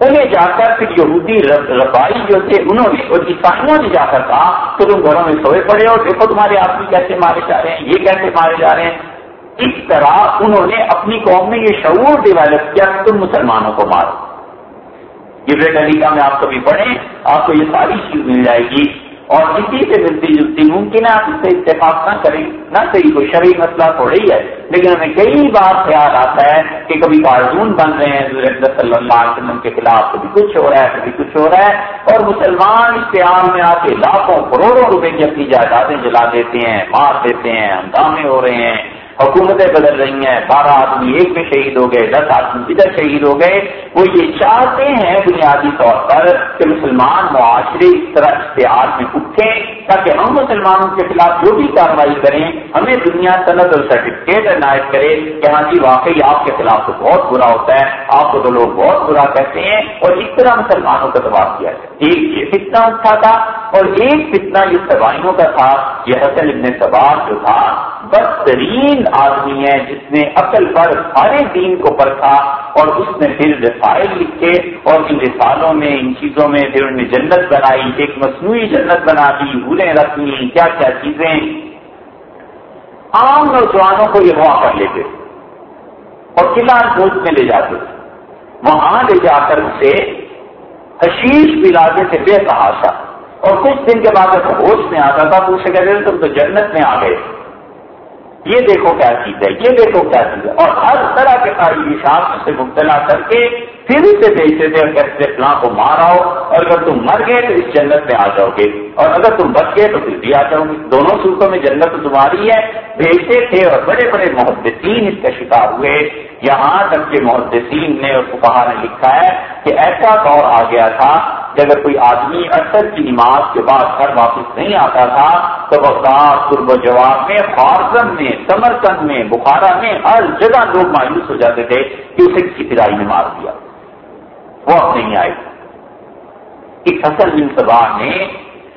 [SPEAKER 1] انہیں جا کر پھر یہودی ربائی جو تھے، انہوں نے اور عیسائیوں نے جا کر کہا، تو تم گھروں میں سوئے پڑے اور دیکھو تمہارے آدمی کیسے مارے جا رہے ہیں، یہ کیسے مارے جا رہے ہیں۔ اس طرح انہوں نے اپنی قوم میں یہ شعور ڈیولپ کیا کہ تم مسلمانوں کو مارو۔ یہ علی کا میں آپ کبھی پڑھیں، آپ کو یہ ساری چیز مل جائے گی۔ اور اسی سے ملتی جلتی ممکن ہے، آپ اس سے اتفاق نہ کریں۔ نہ صحیح کوئی شرعی مسئلہ تھوڑی ہے، لیکن ہمیں کئی بار خیال آتا ہے کہ کبھی کارزون بن رہے ہیں صلی اللہ علیہ وسلم کے خلاف کبھی کچھ ہو رہا ہے، کبھی کچھ ہو رہا ہے، اور مسلمان اشتہار میں آ کے لاکھوں کروڑوں روپے کی اپنی جائیدادیں جلا دیتے ہیں، مار دیتے ہیں، ہنگامے ہو رہے ہیں۔ حکومتیں بدل رہی ہیں، بارہ آدمی ایک میں شہید ہو گئے، دس آدمی ادھر شہید ہو گئے۔ وہ یہ چاہتے ہیں بنیادی طور پر کہ مسلمان معاشرے اس طرح اشتہار میں اٹھیں۔ تاکہ ہم مسلمانوں کے خلاف جو بھی کاروائی کریں، ہمیں دنیا صنعت اور سرٹیفکیٹ عنایت کرے کہ ہاں جی واقعی آپ کے خلاف تو بہت برا ہوتا ہے، آپ کو تو لوگ بہت برا کہتے ہیں اور اس طرح مسلمانوں کا تباہ کیا جائے۔ ایک یہ فتنہ اچھا تھا اور ایک فتنہ یہ تباہیوں کا تھا، یہ حسن ابن سبار جو تھا، بدترین آدمی ہے جس نے عقل پر سارے دین کو پرکھا اور اس نے پھر رسائل لکھے اور ان رسالوں میں، ان چیزوں میں پھر انہوں نے جنت بنائی، ایک مصنوعی جنت بنا دی بھولیں رکھنی، کیا کیا چیزیں۔ عام نوجوانوں کو یہ وہاں پر لیتے اور قلعہ گوشت میں لے جاتے وہاں لے جا کر اسے حشیش پلاتے تھے، بے تحاشا۔ اور کچھ دن کے بعد جب ہوش میں آتا تھا تو اسے کہتے تھے، تم تو جنت میں آ گئے۔ یہ دیکھو کیا چیز ہے، یہ دیکھو کیا چیز ہے۔ اور ہر طرح کے تعلیمی شاخ سے مبتلا کر کے پھر اسے بیچتے تھے اور کہتے فلاں کو مار آؤ، اور اگر تم مر گئے تو اس جنت میں آ جاؤ گے۔ اور اگر تم بچ گئے تو پھر بھی آ جاؤ گے۔ دونوں صورتوں میں جنت تمہاری ہے۔ بھیجتے تھے اور بڑے بڑے محدثین اس کا شکار ہوئے۔ یہاں تک کہ محدثین نے اور فکہ نے لکھا ہے کہ ایسا دور آ گیا تھا کہ اگر کوئی آدمی اثر کی نماز کے بعد گھر واپس نہیں آتا تھا، تو بغداد قرب و جواب میں فارزم میں سمرکند میں، بخارا میں ہر جگہ لوگ مایوس ہو جاتے تھے کہ اسے کسی پدائی نے مار دیا۔ وہ اب نہیں آئے۔ ایک حسن بن سبا نے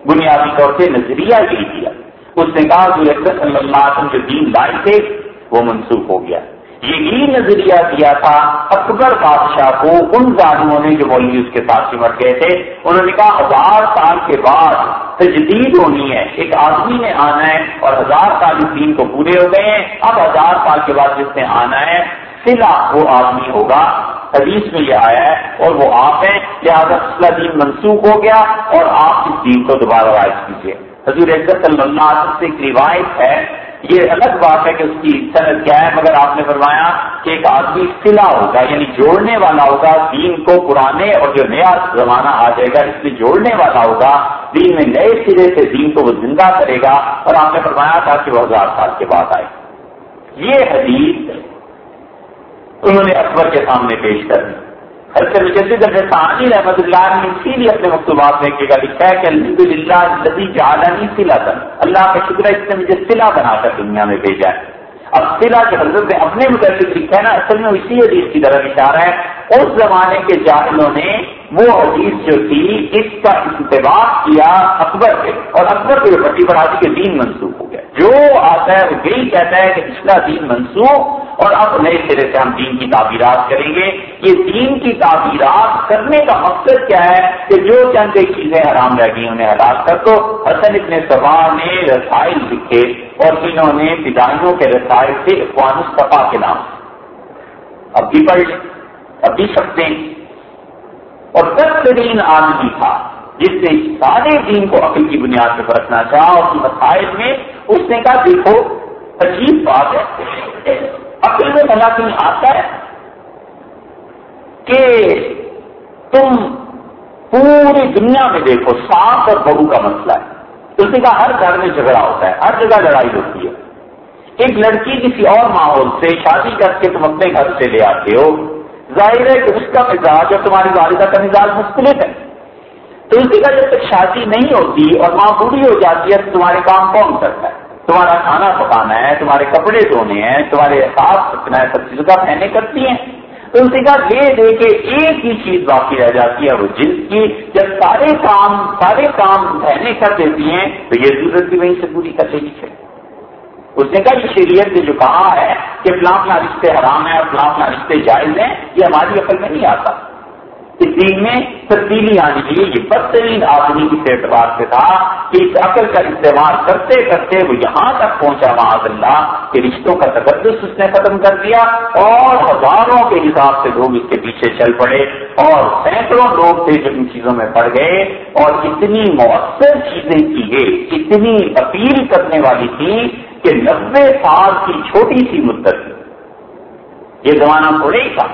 [SPEAKER 1] بنیادی طور سے نظریہ یہی دیا اس نے کہا جو صلی اللہ علیہ وسلم جو دین لائے تھے، وہ منسوخ ہو گیا۔ یہی نظریہ دیا تھا، اکبر بادشاہ کو ان ظالموں نے جو مولوی اس کے ساتھ سمٹ گئے تھے، انہوں نے کہا ہزار سال کے بعد تجدید ہونی ہے، ایک آدمی نے آنا ہے اور ہزار سال اس دین کو پورے ہو گئے ہیں۔ اب ہزار سال کے بعد جس نے آنا ہے سلا وہ آدمی ہوگا۔ حدیث میں یہ آیا ہے، اور وہ آپ ہیں، لہٰذا دین منسوخ ہو گیا، اور آپ اس دین کو دوبارہ رائج کیجیے حضور عزت صلی اللہ علیہ وسلم سے ایک روایت ہے، یہ الگ بات ہے کہ اس کی صنعت کیا ہے، مگر آپ نے فرمایا کہ ایک آدمی سلا ہوگا یعنی جوڑنے والا ہوگا، دین کو پرانے اور جو نیا زمانہ آ جائے گا، اس میں جوڑنے والا ہوگا۔ دین میں نئے سرے سے دین کو وہ زندہ کرے گا، اور آپ نے فرمایا تھا کہ وہ ہزار سال کے بعد آئے۔ یہ حدیث انہوں نے اکبر کے سامنے پیش کر دی۔ حضرت مجدد ثانی رحمت اللہ نے اسی لیے اپنے مکتوبات میں جگہ لکھا ہے کہ الحمد للہ لذی جعلنی سلا تن اللہ کا شکر ہے اس نے مجھے سلا بنا کر دنیا میں بھیجا ہے۔ اب سلا کے حضرت نے اپنے متعلق لکھا ہے نا، اصل میں اسی حدیث کی طرف اشارہ ہے۔ اس زمانے کے جاہلوں نے وہ حدیث جو تھی، اس کا انتباہ کیا اکبر سے اور اکبر کو پٹی بڑھا دی کہ دین منسوخ ہو گیا۔ جو آتا ہے وہ یہی کہتا ہے کہ پچھلا دین منسوخ اور اب نئے سرے سے ہم دین کی تعبیرات کریں گے۔ یہ دین کی تعبیرات کرنے کا مقصد کیا ہے کہ جو چند ایک چیزیں حرام رہ گئی انہیں حلال کر دو۔ حسن اتنے سوال نے رسائل لکھے اور انہوں نے پدائیوں کے رسائل سے اقوام الصفا کے نام۔ اب بھی پڑھ اب بھی سکتے ہیں اور بہترین آدمی تھا جس نے سارے دین کو عقل کی بنیاد پہ رکھنا چاہا اور مسائل میں اس نے کہا، دیکھو، عجیب بات ہے۔ عقل میں بنا کہیں آتا ہے کہ تم پوری دنیا میں دیکھو سانپ اور بہو کا مسئلہ ہے۔ اس نے کہا، ہر گھر میں جھگڑا ہوتا ہے، ہر جگہ لڑائی ہوتی ہے۔ ایک لڑکی کسی اور ماحول سے شادی کر کے تم اپنے گھر سے لے آتے ہو۔ ظاہر ہے کہ اس کا مزاج اور تمہاری والدہ کا مزاج مختلف ہے۔ تو اسی کا جب تک شادی نہیں ہوتی اور ماں بوڑھی ہو جاتی ہے، تو تمہارے کام کون کرتا ہے؟ تمہارا کھانا پکانا ہے، تمہارے کپڑے دھونے ہیں، تمہارے صاف رکھنا ہے، سب چیزوں کا پہنے کرتی ہیں۔ تو اسی کا لے دے کے ایک ہی چیز باقی رہ جاتی ہے وہ جلد کی جب سارے کام سارے کام پہنے کر دیتی ہیں، تو یہ ضرورت بھی وہیں سے پوری کر لے گی اس نے کہا کہ شریعت نے جو کہا ہے کہ فلاں فلاں رشتے حرام ہیں اور فلاں فلاں رشتے جائز ہیں، یہ ہماری عقل میں نہیں آتا۔ اس دین میں تبدیلی آنی یعنی چاہیے یہ بدترین آدمی اس اعتبار سے تھا کہ اس عقل کا استعمال کرتے کرتے وہ یہاں تک پہنچا معاذ اللہ کہ رشتوں کا تقدس اس نے ختم کر دیا اور ہزاروں کے حساب سے لوگ اس کے پیچھے چل پڑے اور سینکڑوں لوگ تھے جو ان چیزوں میں پڑ گئے اور اتنی مؤثر چیزیں کی گئی اتنی اپیل کرنے والی تھی کہ نبے سال کی چھوٹی سی مدت یہ زمانہ تھوڑے ہی تھا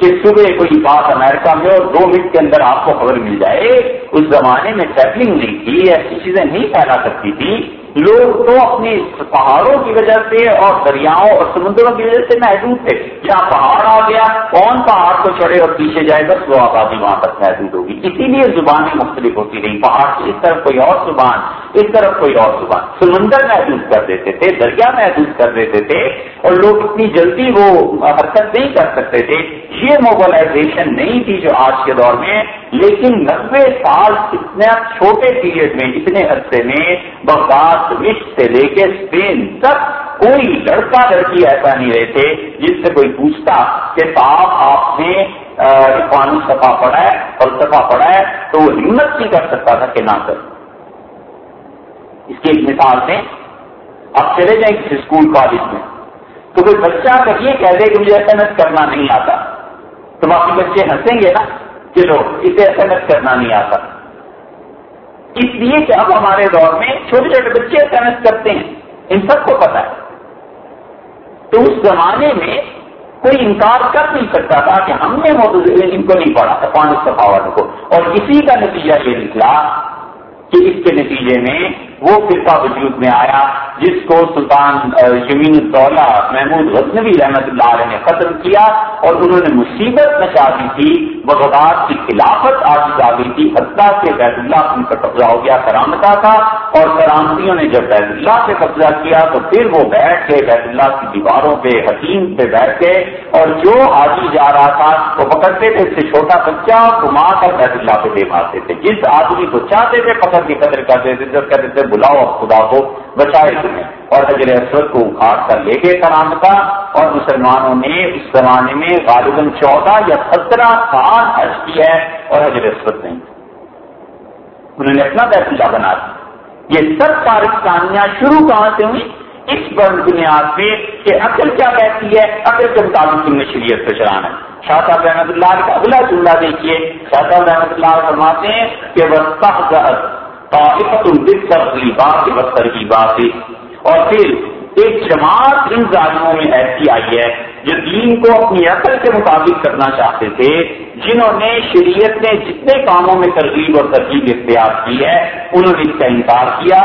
[SPEAKER 1] کہ صبح کوئی بات امریکہ میں اور دو منٹ کے اندر آپ کو خبر مل جائے اس زمانے میں سیٹلنگ نہیں تھی ایسی چیزیں نہیں پھیلا سکتی تھی۔ لوگ تو اپنے پہاڑوں کی وجہ سے اور دریاؤں اور سمندروں کی وجہ سے محدود تھے۔ جہاں پہاڑ آ گیا، کون پہاڑ کو چڑھے اور پیچھے جائے، بس وہ آبادی وہاں تک محدود ہوگی۔ اسی لیے زبانیں مختلف ہوتی رہی پہاڑ کی اس طرف کوئی اور زبان، اس طرف کوئی اور زبان۔ سمندر محدود کر دیتے تھے، دریا محدود کر دیتے تھے اور لوگ اتنی جلدی وہ حرکت نہیں کر سکتے تھے۔ یہ موبلائزیشن نہیں تھی جو آج کے دور میں، لیکن نبے سال اتنے چھوٹے پیریڈ میں، اتنے عرصے میں بغداد سے لے کے اسپین تک کوئی لڑکا لڑکی ایسا نہیں رہے تھے جس سے کوئی پوچھتا کہ صاحب آپ نے قانون سفا پڑھا ہے، فلسفہ پڑھا ہے، تو وہ ہمت نہیں کر سکتا تھا کہ نہ کر اس کی ایک مثال دیں۔ آپ چلے جائیں کسی اسکول، کالج میں۔ تو کوئی بچہ اگر یہ کہہ دے کہ مجھے ایس ایم ایس کرنا نہیں آتا۔ تو باقی بچے ہنسیں گے نا کہ لو، اسے ایس ایم ایس کرنا نہیں آتا۔ اس لیے کہ اب ہمارے دور میں چھوٹے چھوٹے بچے ایس ایم ایس کرتے ہیں۔ ان سب کو پتا ہے۔ تو اس زمانے میں کوئی انکار کر نہیں سکتا تھا کہ ہم نے ان کو نہیں پڑھا تھا، پانچ سفاوت کو۔ اور اسی کا نتیجہ یہ نکلا کہ اس کے نتیجے میں وہ فرقہ وجود میں آیا جس کو سلطان یمین الدولہ محمود غزنوی رحمت اللہ علیہ نے ختم کیا اور انہوں نے مصیبت مچا دی تھی، بغداد کی خلافت آج آ گئی تھی۔ حتیٰ سے بیت اللہ ان کا قبضہ ہو گیا کرامتا کا اور کرامتیوں نے جب بیت اللہ سے قبضہ کیا تو پھر وہ بیٹھ کے بیت اللہ کی دیواروں پہ حکیم پہ بیٹھ کے اور جو آدمی جا رہا تھا وہ پکڑتے تھے، اس سے چھوٹا بچہ گھما کر بیت اللہ پہ دے مارتے تھے۔ جس آدمی کو چاہتے تھے پکڑ کی قدر کرتے تھے جب کہتے تھے بلاؤ خدا کو بچائے تمہیں اور حجر اسود کو اکھاڑ کر لے گئے کرام کا اور مسلمانوں نے اس زمانے میں غالباً چودہ یا سترہ سال حج کیا ہے اور حجر اسود نہیں۔ انہوں نے اپنا اللہ بنا دیا یہ سب پاکستانیاں شروع کہاں سے ہوئی اس بنیاد پہ کہ عقل کیا کہتی ہے؟ عقل کے مطابق تم نے شریعت سے چلانا ہے۔ شاہ صاحب رحمت اللہ کا اگلا جملہ دیکھیے۔ شاہ صاحب رحمت اللہ فرماتے ہیں کہ وہ بستر کی بات اور پھر ایک جماعت ان ظالموں میں ایسی آئی ہے جو دین کو اپنی عقل کے مطابق کرنا چاہتے تھے، جنہوں نے شریعت نے جتنے کاموں میں ترغیب اور ترغیب اختیار کی ہے، انہوں نے اس کا انکار کیا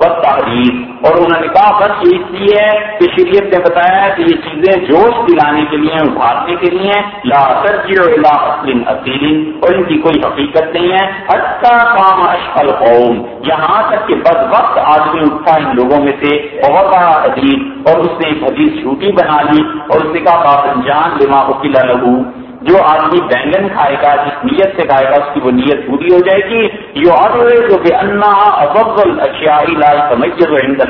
[SPEAKER 1] تحریر اور انہوں نے کہا بس یہ اس لیے ہے کہ شریعت نے بتایا ہے کہ یہ چیزیں جوش دلانے کے لیے ابھارنے کے لیے لا ترجیح لا اصل اصیل اور ان کی کوئی حقیقت نہیں ہے۔ اچھا کام اشفل قوم یہاں تک کہ بد وقت آدمی اٹھا ان لوگوں میں سے، بہت بڑا حدیث اور اس نے ایک حدیث جھوٹی بنا لی اور اس نے کہا جان لما وکیلا لہو جو آدمی بینگن کھائے گا، جس نیت سے کھائے گا، اس کی وہ نیت پوری ہو جائے گی۔ یہ اور جو کہ انا افضل اشیائی لال سمجھ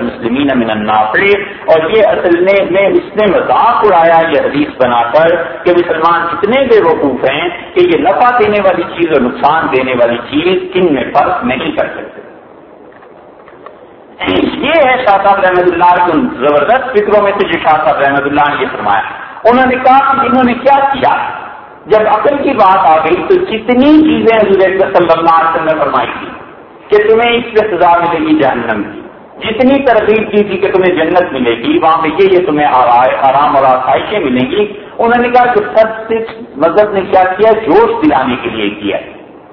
[SPEAKER 1] مسلمین امن انا پڑے اور یہ اصل میں میں اس نے مذاق اڑایا یہ حدیث بنا کر کہ مسلمان اتنے بے وقوف ہیں کہ یہ نفع دینے والی چیز اور نقصان دینے والی چیز ان میں فرق نہیں کر سکتے۔ یہ ہے شاہ صاحب رحمد اللہ کی زبردست فکروں میں سے جو شاہ صاحب رحمد اللہ نے یہ فرمایا۔ انہوں نے کہا کہ انہوں نے کیا کیا؟ جب عقل کی بات آ گئی تو جتنی چیزیں حضور صلی اللہ علیہ وسلم نے فرمائی تھی کہ تمہیں اس سے سزا ملے گی جہنم کی۔ جتنی ترغیب کی تھی کہ تمہیں جنت ملے گی، وہاں پہ یہ یہ تمہیں آرام اور آسائشیں ملیں گی۔ انہوں نے کہا کہ سب سے مذہب نے کیا کیا، جوش دلانے کے لیے کیا۔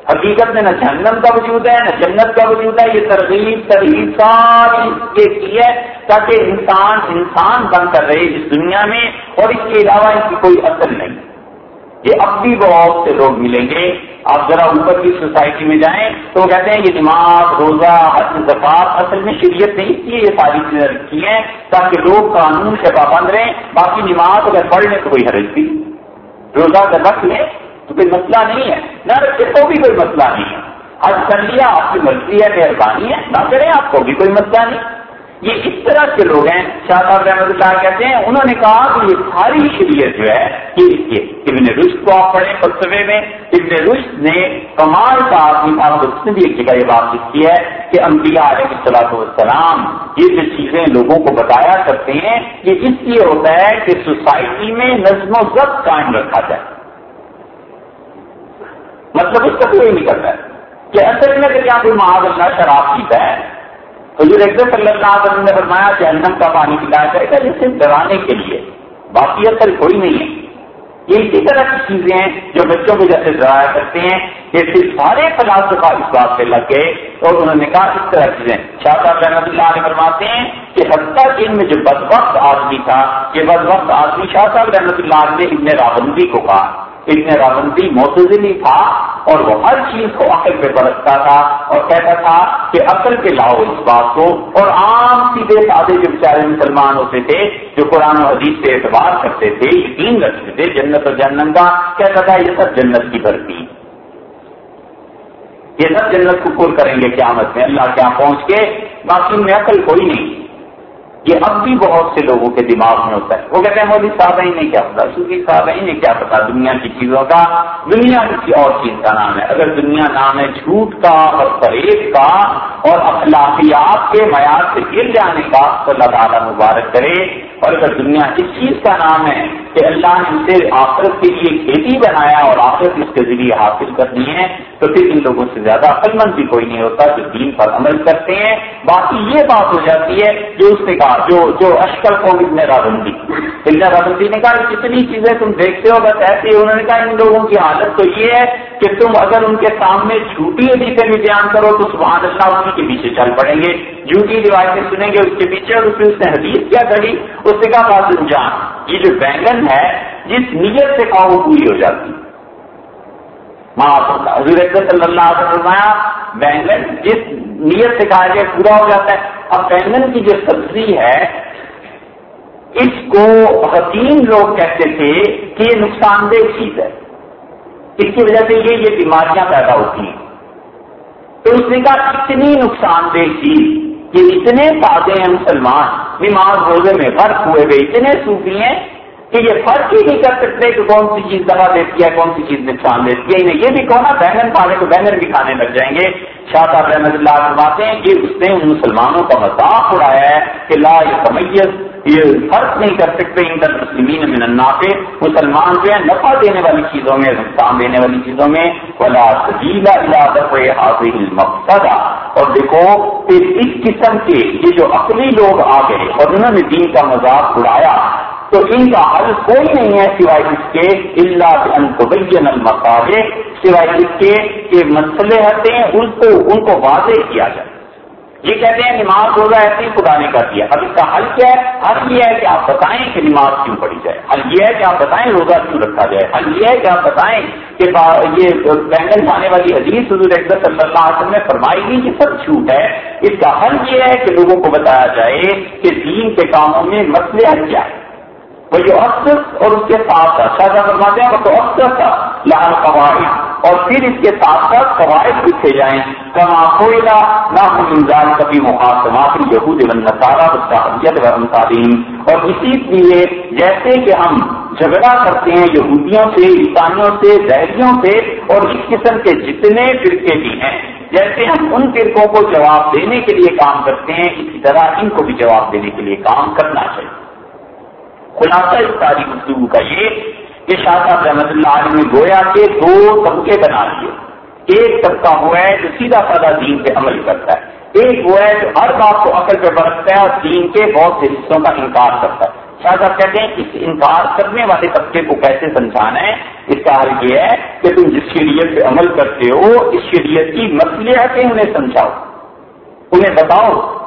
[SPEAKER 1] حقیقت میں نہ جہنم کا وجود ہے، نہ جنت کا وجود ہے، یہ ترغیب ترغیب ساری یہ کی ہے تاکہ انسان انسان بن کر رہے اس دنیا میں اور اس کے علاوہ ان کی کوئی اثر نہیں۔ یہ اب بھی بہت سے لوگ ملیں گے۔ آپ ذرا اوپر کی سوسائٹی میں جائیں تو وہ کہتے ہیں یہ نماز روزہ حسن زفات اصل میں شریعت نہیں کی یہ ساری چیزیں رکھی ہیں تاکہ لوگ قانون سے پابند رہیں۔ باقی نماز اگر پڑھ لیں تو کوئی حرج بھی روزہ اگر رکھ لیں تو کوئی مسئلہ نہیں ہے۔ نہ رکھے تو بھی کوئی مسئلہ نہیں ہے۔ حج کر لیا، آپ کی مرضی ہے، مہربانی ہے، نہ کریں آپ کو بھی کوئی مسئلہ نہیں۔ یہ اس طرح کے لوگ ہیں، شاہ صاحب رحمۃ اللہ کہتے ہیں، انہوں نے کہا کہ یہ ساری شریعت جو ہے، یہ ابن رشت کو آپ پڑھیں فلسفے میں۔ ابن رشت نے کمال کا آدمی تھا اس نے بھی ایک جگہ یہ بات لکھی ہے کہ انبیاء علیہ السلام والسلام یہ جو چیزیں لوگوں کو بتایا کرتے ہیں، یہ اس لیے ہوتا ہے کہ سوسائٹی میں نظم و ضبط قائم رکھا جائے۔ مطلب اس کا کوئی نہیں کرتا ہے کہ اصل میں کیا کوئی معاذ اللہ شراب پیتا ہے؟ تو جو صلی اللہ علیہ وسلم نے فرمایا کہ انم کا پانی پلایا جائے گا جسے ڈرانے کے لیے۔ باقی اصل کوئی نہیں ہے۔ یہ اسی طرح کی چیزیں ہیں جو بچوں کو جیسے ڈرایا کرتے ہیں یہ سارے فلاسفہ اس بات پہ لگ گئے اور انہوں نے کہا اس طرح چیزیں۔ شاہ صاحب رحمۃ اللہ علیہ فرماتے ہیں کہ حتیٰ کہ میں جو بد وقت آدمی تھا، یہ بد وقت آدمی شاہ صاحب رحمۃ اللہ علیہ نے ابن راوندی کو کہا۔ ابن راوندی معتزلی تھا اور وہ ہر چیز کو عقل پہ برتتا تھا اور کہتا تھا کہ عقل پہ لاؤ اس بات کو اور عام سیدھے سادے جو بیچارے مسلمان ہوتے تھے، جو قرآن و حدیث سے اعتبار کرتے تھے، یقین رکھتے تھے، جنت اور جنم کا کہتا تھا، یہ سب جنت کی برتی یہ سب جنت کو پور کریں گے قیامت میں، اللہ کے یہاں پہنچ کے، باقی میں عقل کوئی نہیں۔ یہ اب بھی بہت سے لوگوں کے دماغ میں ہوتا ہے۔ وہ کہتے ہیں مودی صاحب ہی کیا پتا، صوفی صاحب ہی کیا پتا، دنیا کی چیزوں کا، دنیا کسی اور چیز کا نام ہے۔ اگر دنیا نام ہے جھوٹ کا اور فریب کا اور اخلاقیات کے معیار سے گر جانے کا، تو اللہ تعالیٰ مبارک کرے۔ اور اگر دنیا اس چیز کا نام ہے کہ اللہ نے اسے آخرت کے لیے کھیتی بنایا اور آخرت اس کے ذریعے حاصل کرنی ہے، تو پھر ان لوگوں سے زیادہ عقل مند بھی کوئی نہیں ہوتا جو دین پر عمل کرتے ہیں۔ باقی یہ بات ہو جاتی ہے جو اس نے کہا ہاں، جو جو اشکر کو ابن رابندی ابن رابندی نے کہا، کتنی چیزیں تم دیکھتے ہو، بس ایسے انہوں نے کہا، ان لوگوں کی حالت تو یہ ہے کہ تم اگر ان کے سامنے جھوٹی حدیثیں بھی بیان کرو تو سبحان اللہ اسی کے پیچھے چل پڑیں گے۔ جھوٹی روایتیں سنیں گے، اس کے پیچھے اور اس نے حدیث کیا کری اس نے کہا بات جان، یہ جو بینگن ہے، جس نیت سے کہا وہ پوری ہو جاتی۔ حضور صلی اللہ علیہ وسلم بینگن جس نیت سے کہا جائے، پورا ہو جاتا ہے۔ اب بینگن کی جو سبزی ہے، اس کو حکیم لوگ کہتے تھے کہ یہ نقصان دہ چیز ہے اس کی وجہ سے یہ یہ بیماریاں پیدا ہوتی ہیں۔ تو اس نے کہا، اتنی نقصان دہ چیز، یہ اتنے پادے ہیں مسلمان، بیمار روزے میں فرق ہوئے ہوئے، اتنے صوفی ہیں کہ یہ فرق ہی نہیں کر سکتے کہ کون سی چیز دوا دیتی ہے، کون سی چیز نقصان دیتی ہے۔ انہیں یہ بھی کہنا بینگن پالے تو بینگن بھی کھانے لگ جائیں گے۔ شاہ صاحب رحمد اللہ فرماتے ہیں کہ اس نے ان مسلمانوں کا مذاق اڑایا ہے کہ لا یہ سمیت یہ فرق نہیں کر سکتے، ان مسلمین من النافع مسلمان جو ہے نفع دینے والی چیزوں میں، نقصان دینے والی چیزوں میں۔ ولا سبیلا الى حاضر المقصد۔ اور دیکھو کہ اس قسم کے، یہ جو عقلی لوگ آ گئے اور انہوں نے دین کا مذاق اڑایا تو ان کا حل کوئی نہیں ہے سوائے اس کے اللہ ان المساج سوائے اس کے کہ مسئلے ہوتے ہیں، ان کو ان کو واضح کیا جائے۔ یہ کہتے ہیں نماز روزہ ایسے ہی خدا نے کر دیا۔ اب اس کا حل کیا ہے؟ حل یہ ہے کہ آپ بتائیں کہ نماز کیوں پڑھی جائے۔ حل یہ ہے کہ آپ بتائیں روزہ کیوں رکھا جائے۔ حل یہ ہے کہ آپ بتائیں کہ یہ بینگن کھانے والی حدیث حضور اکبر صلی اللہ علیہ وسلم نے فرمائی گئی کہ سب جھوٹ ہے۔ اس کا حل یہ ہے کہ لوگوں کو بتایا جائے کہ دین کے کاموں میں مسئلہ کیا ہے وہ جو اکثر اور اس کے ساتھ شاہ فرماتے ہیں وہ تو اکثر تھا لال قواعد۔ اور پھر اس کے ساتھ ساتھ قواعد لکھے جائیں۔ کما کوئی نہ انجان کبھی محاسمات یہود نسارا تعلیم اور اسی لیے جیسے کہ ہم جھگڑا کرتے ہیں یہودیوں سے، عیسائیوں سے دہلیوں سے، اور اس قسم کے جتنے فرقے بھی ہیں، جیسے ہم ان فرقوں کو جواب دینے کے لیے کام کرتے ہیں، اسی طرح ان کو بھی جواب دینے کے لیے کام کرنا چاہیے۔ خلاصہ اس ساری گفتگو کا یہ کہ شاہ صاحب رحمت اللہ علیہ نے گویا کے دو طبقے بنا لیے۔ ایک طبقہ وہ ہے جو سیدھا سادہ دین پہ عمل کرتا ہے۔ ایک وہ ہے جو ہر بات کو عقل پہ برتتا ہے اور دین کے بہت سے حصوں کا انکار کرتا ہے۔ شاہ صاحب کہتے ہیں اس انکار کرنے والے طبقے کو کیسے سمجھانا ہے؟ اس کا حل یہ ہے کہ تم جس شریعت پہ عمل کرتے ہو، اس شریعت کی مسئلہ انہیں سمجھاؤ۔ انہیں بتاؤ۔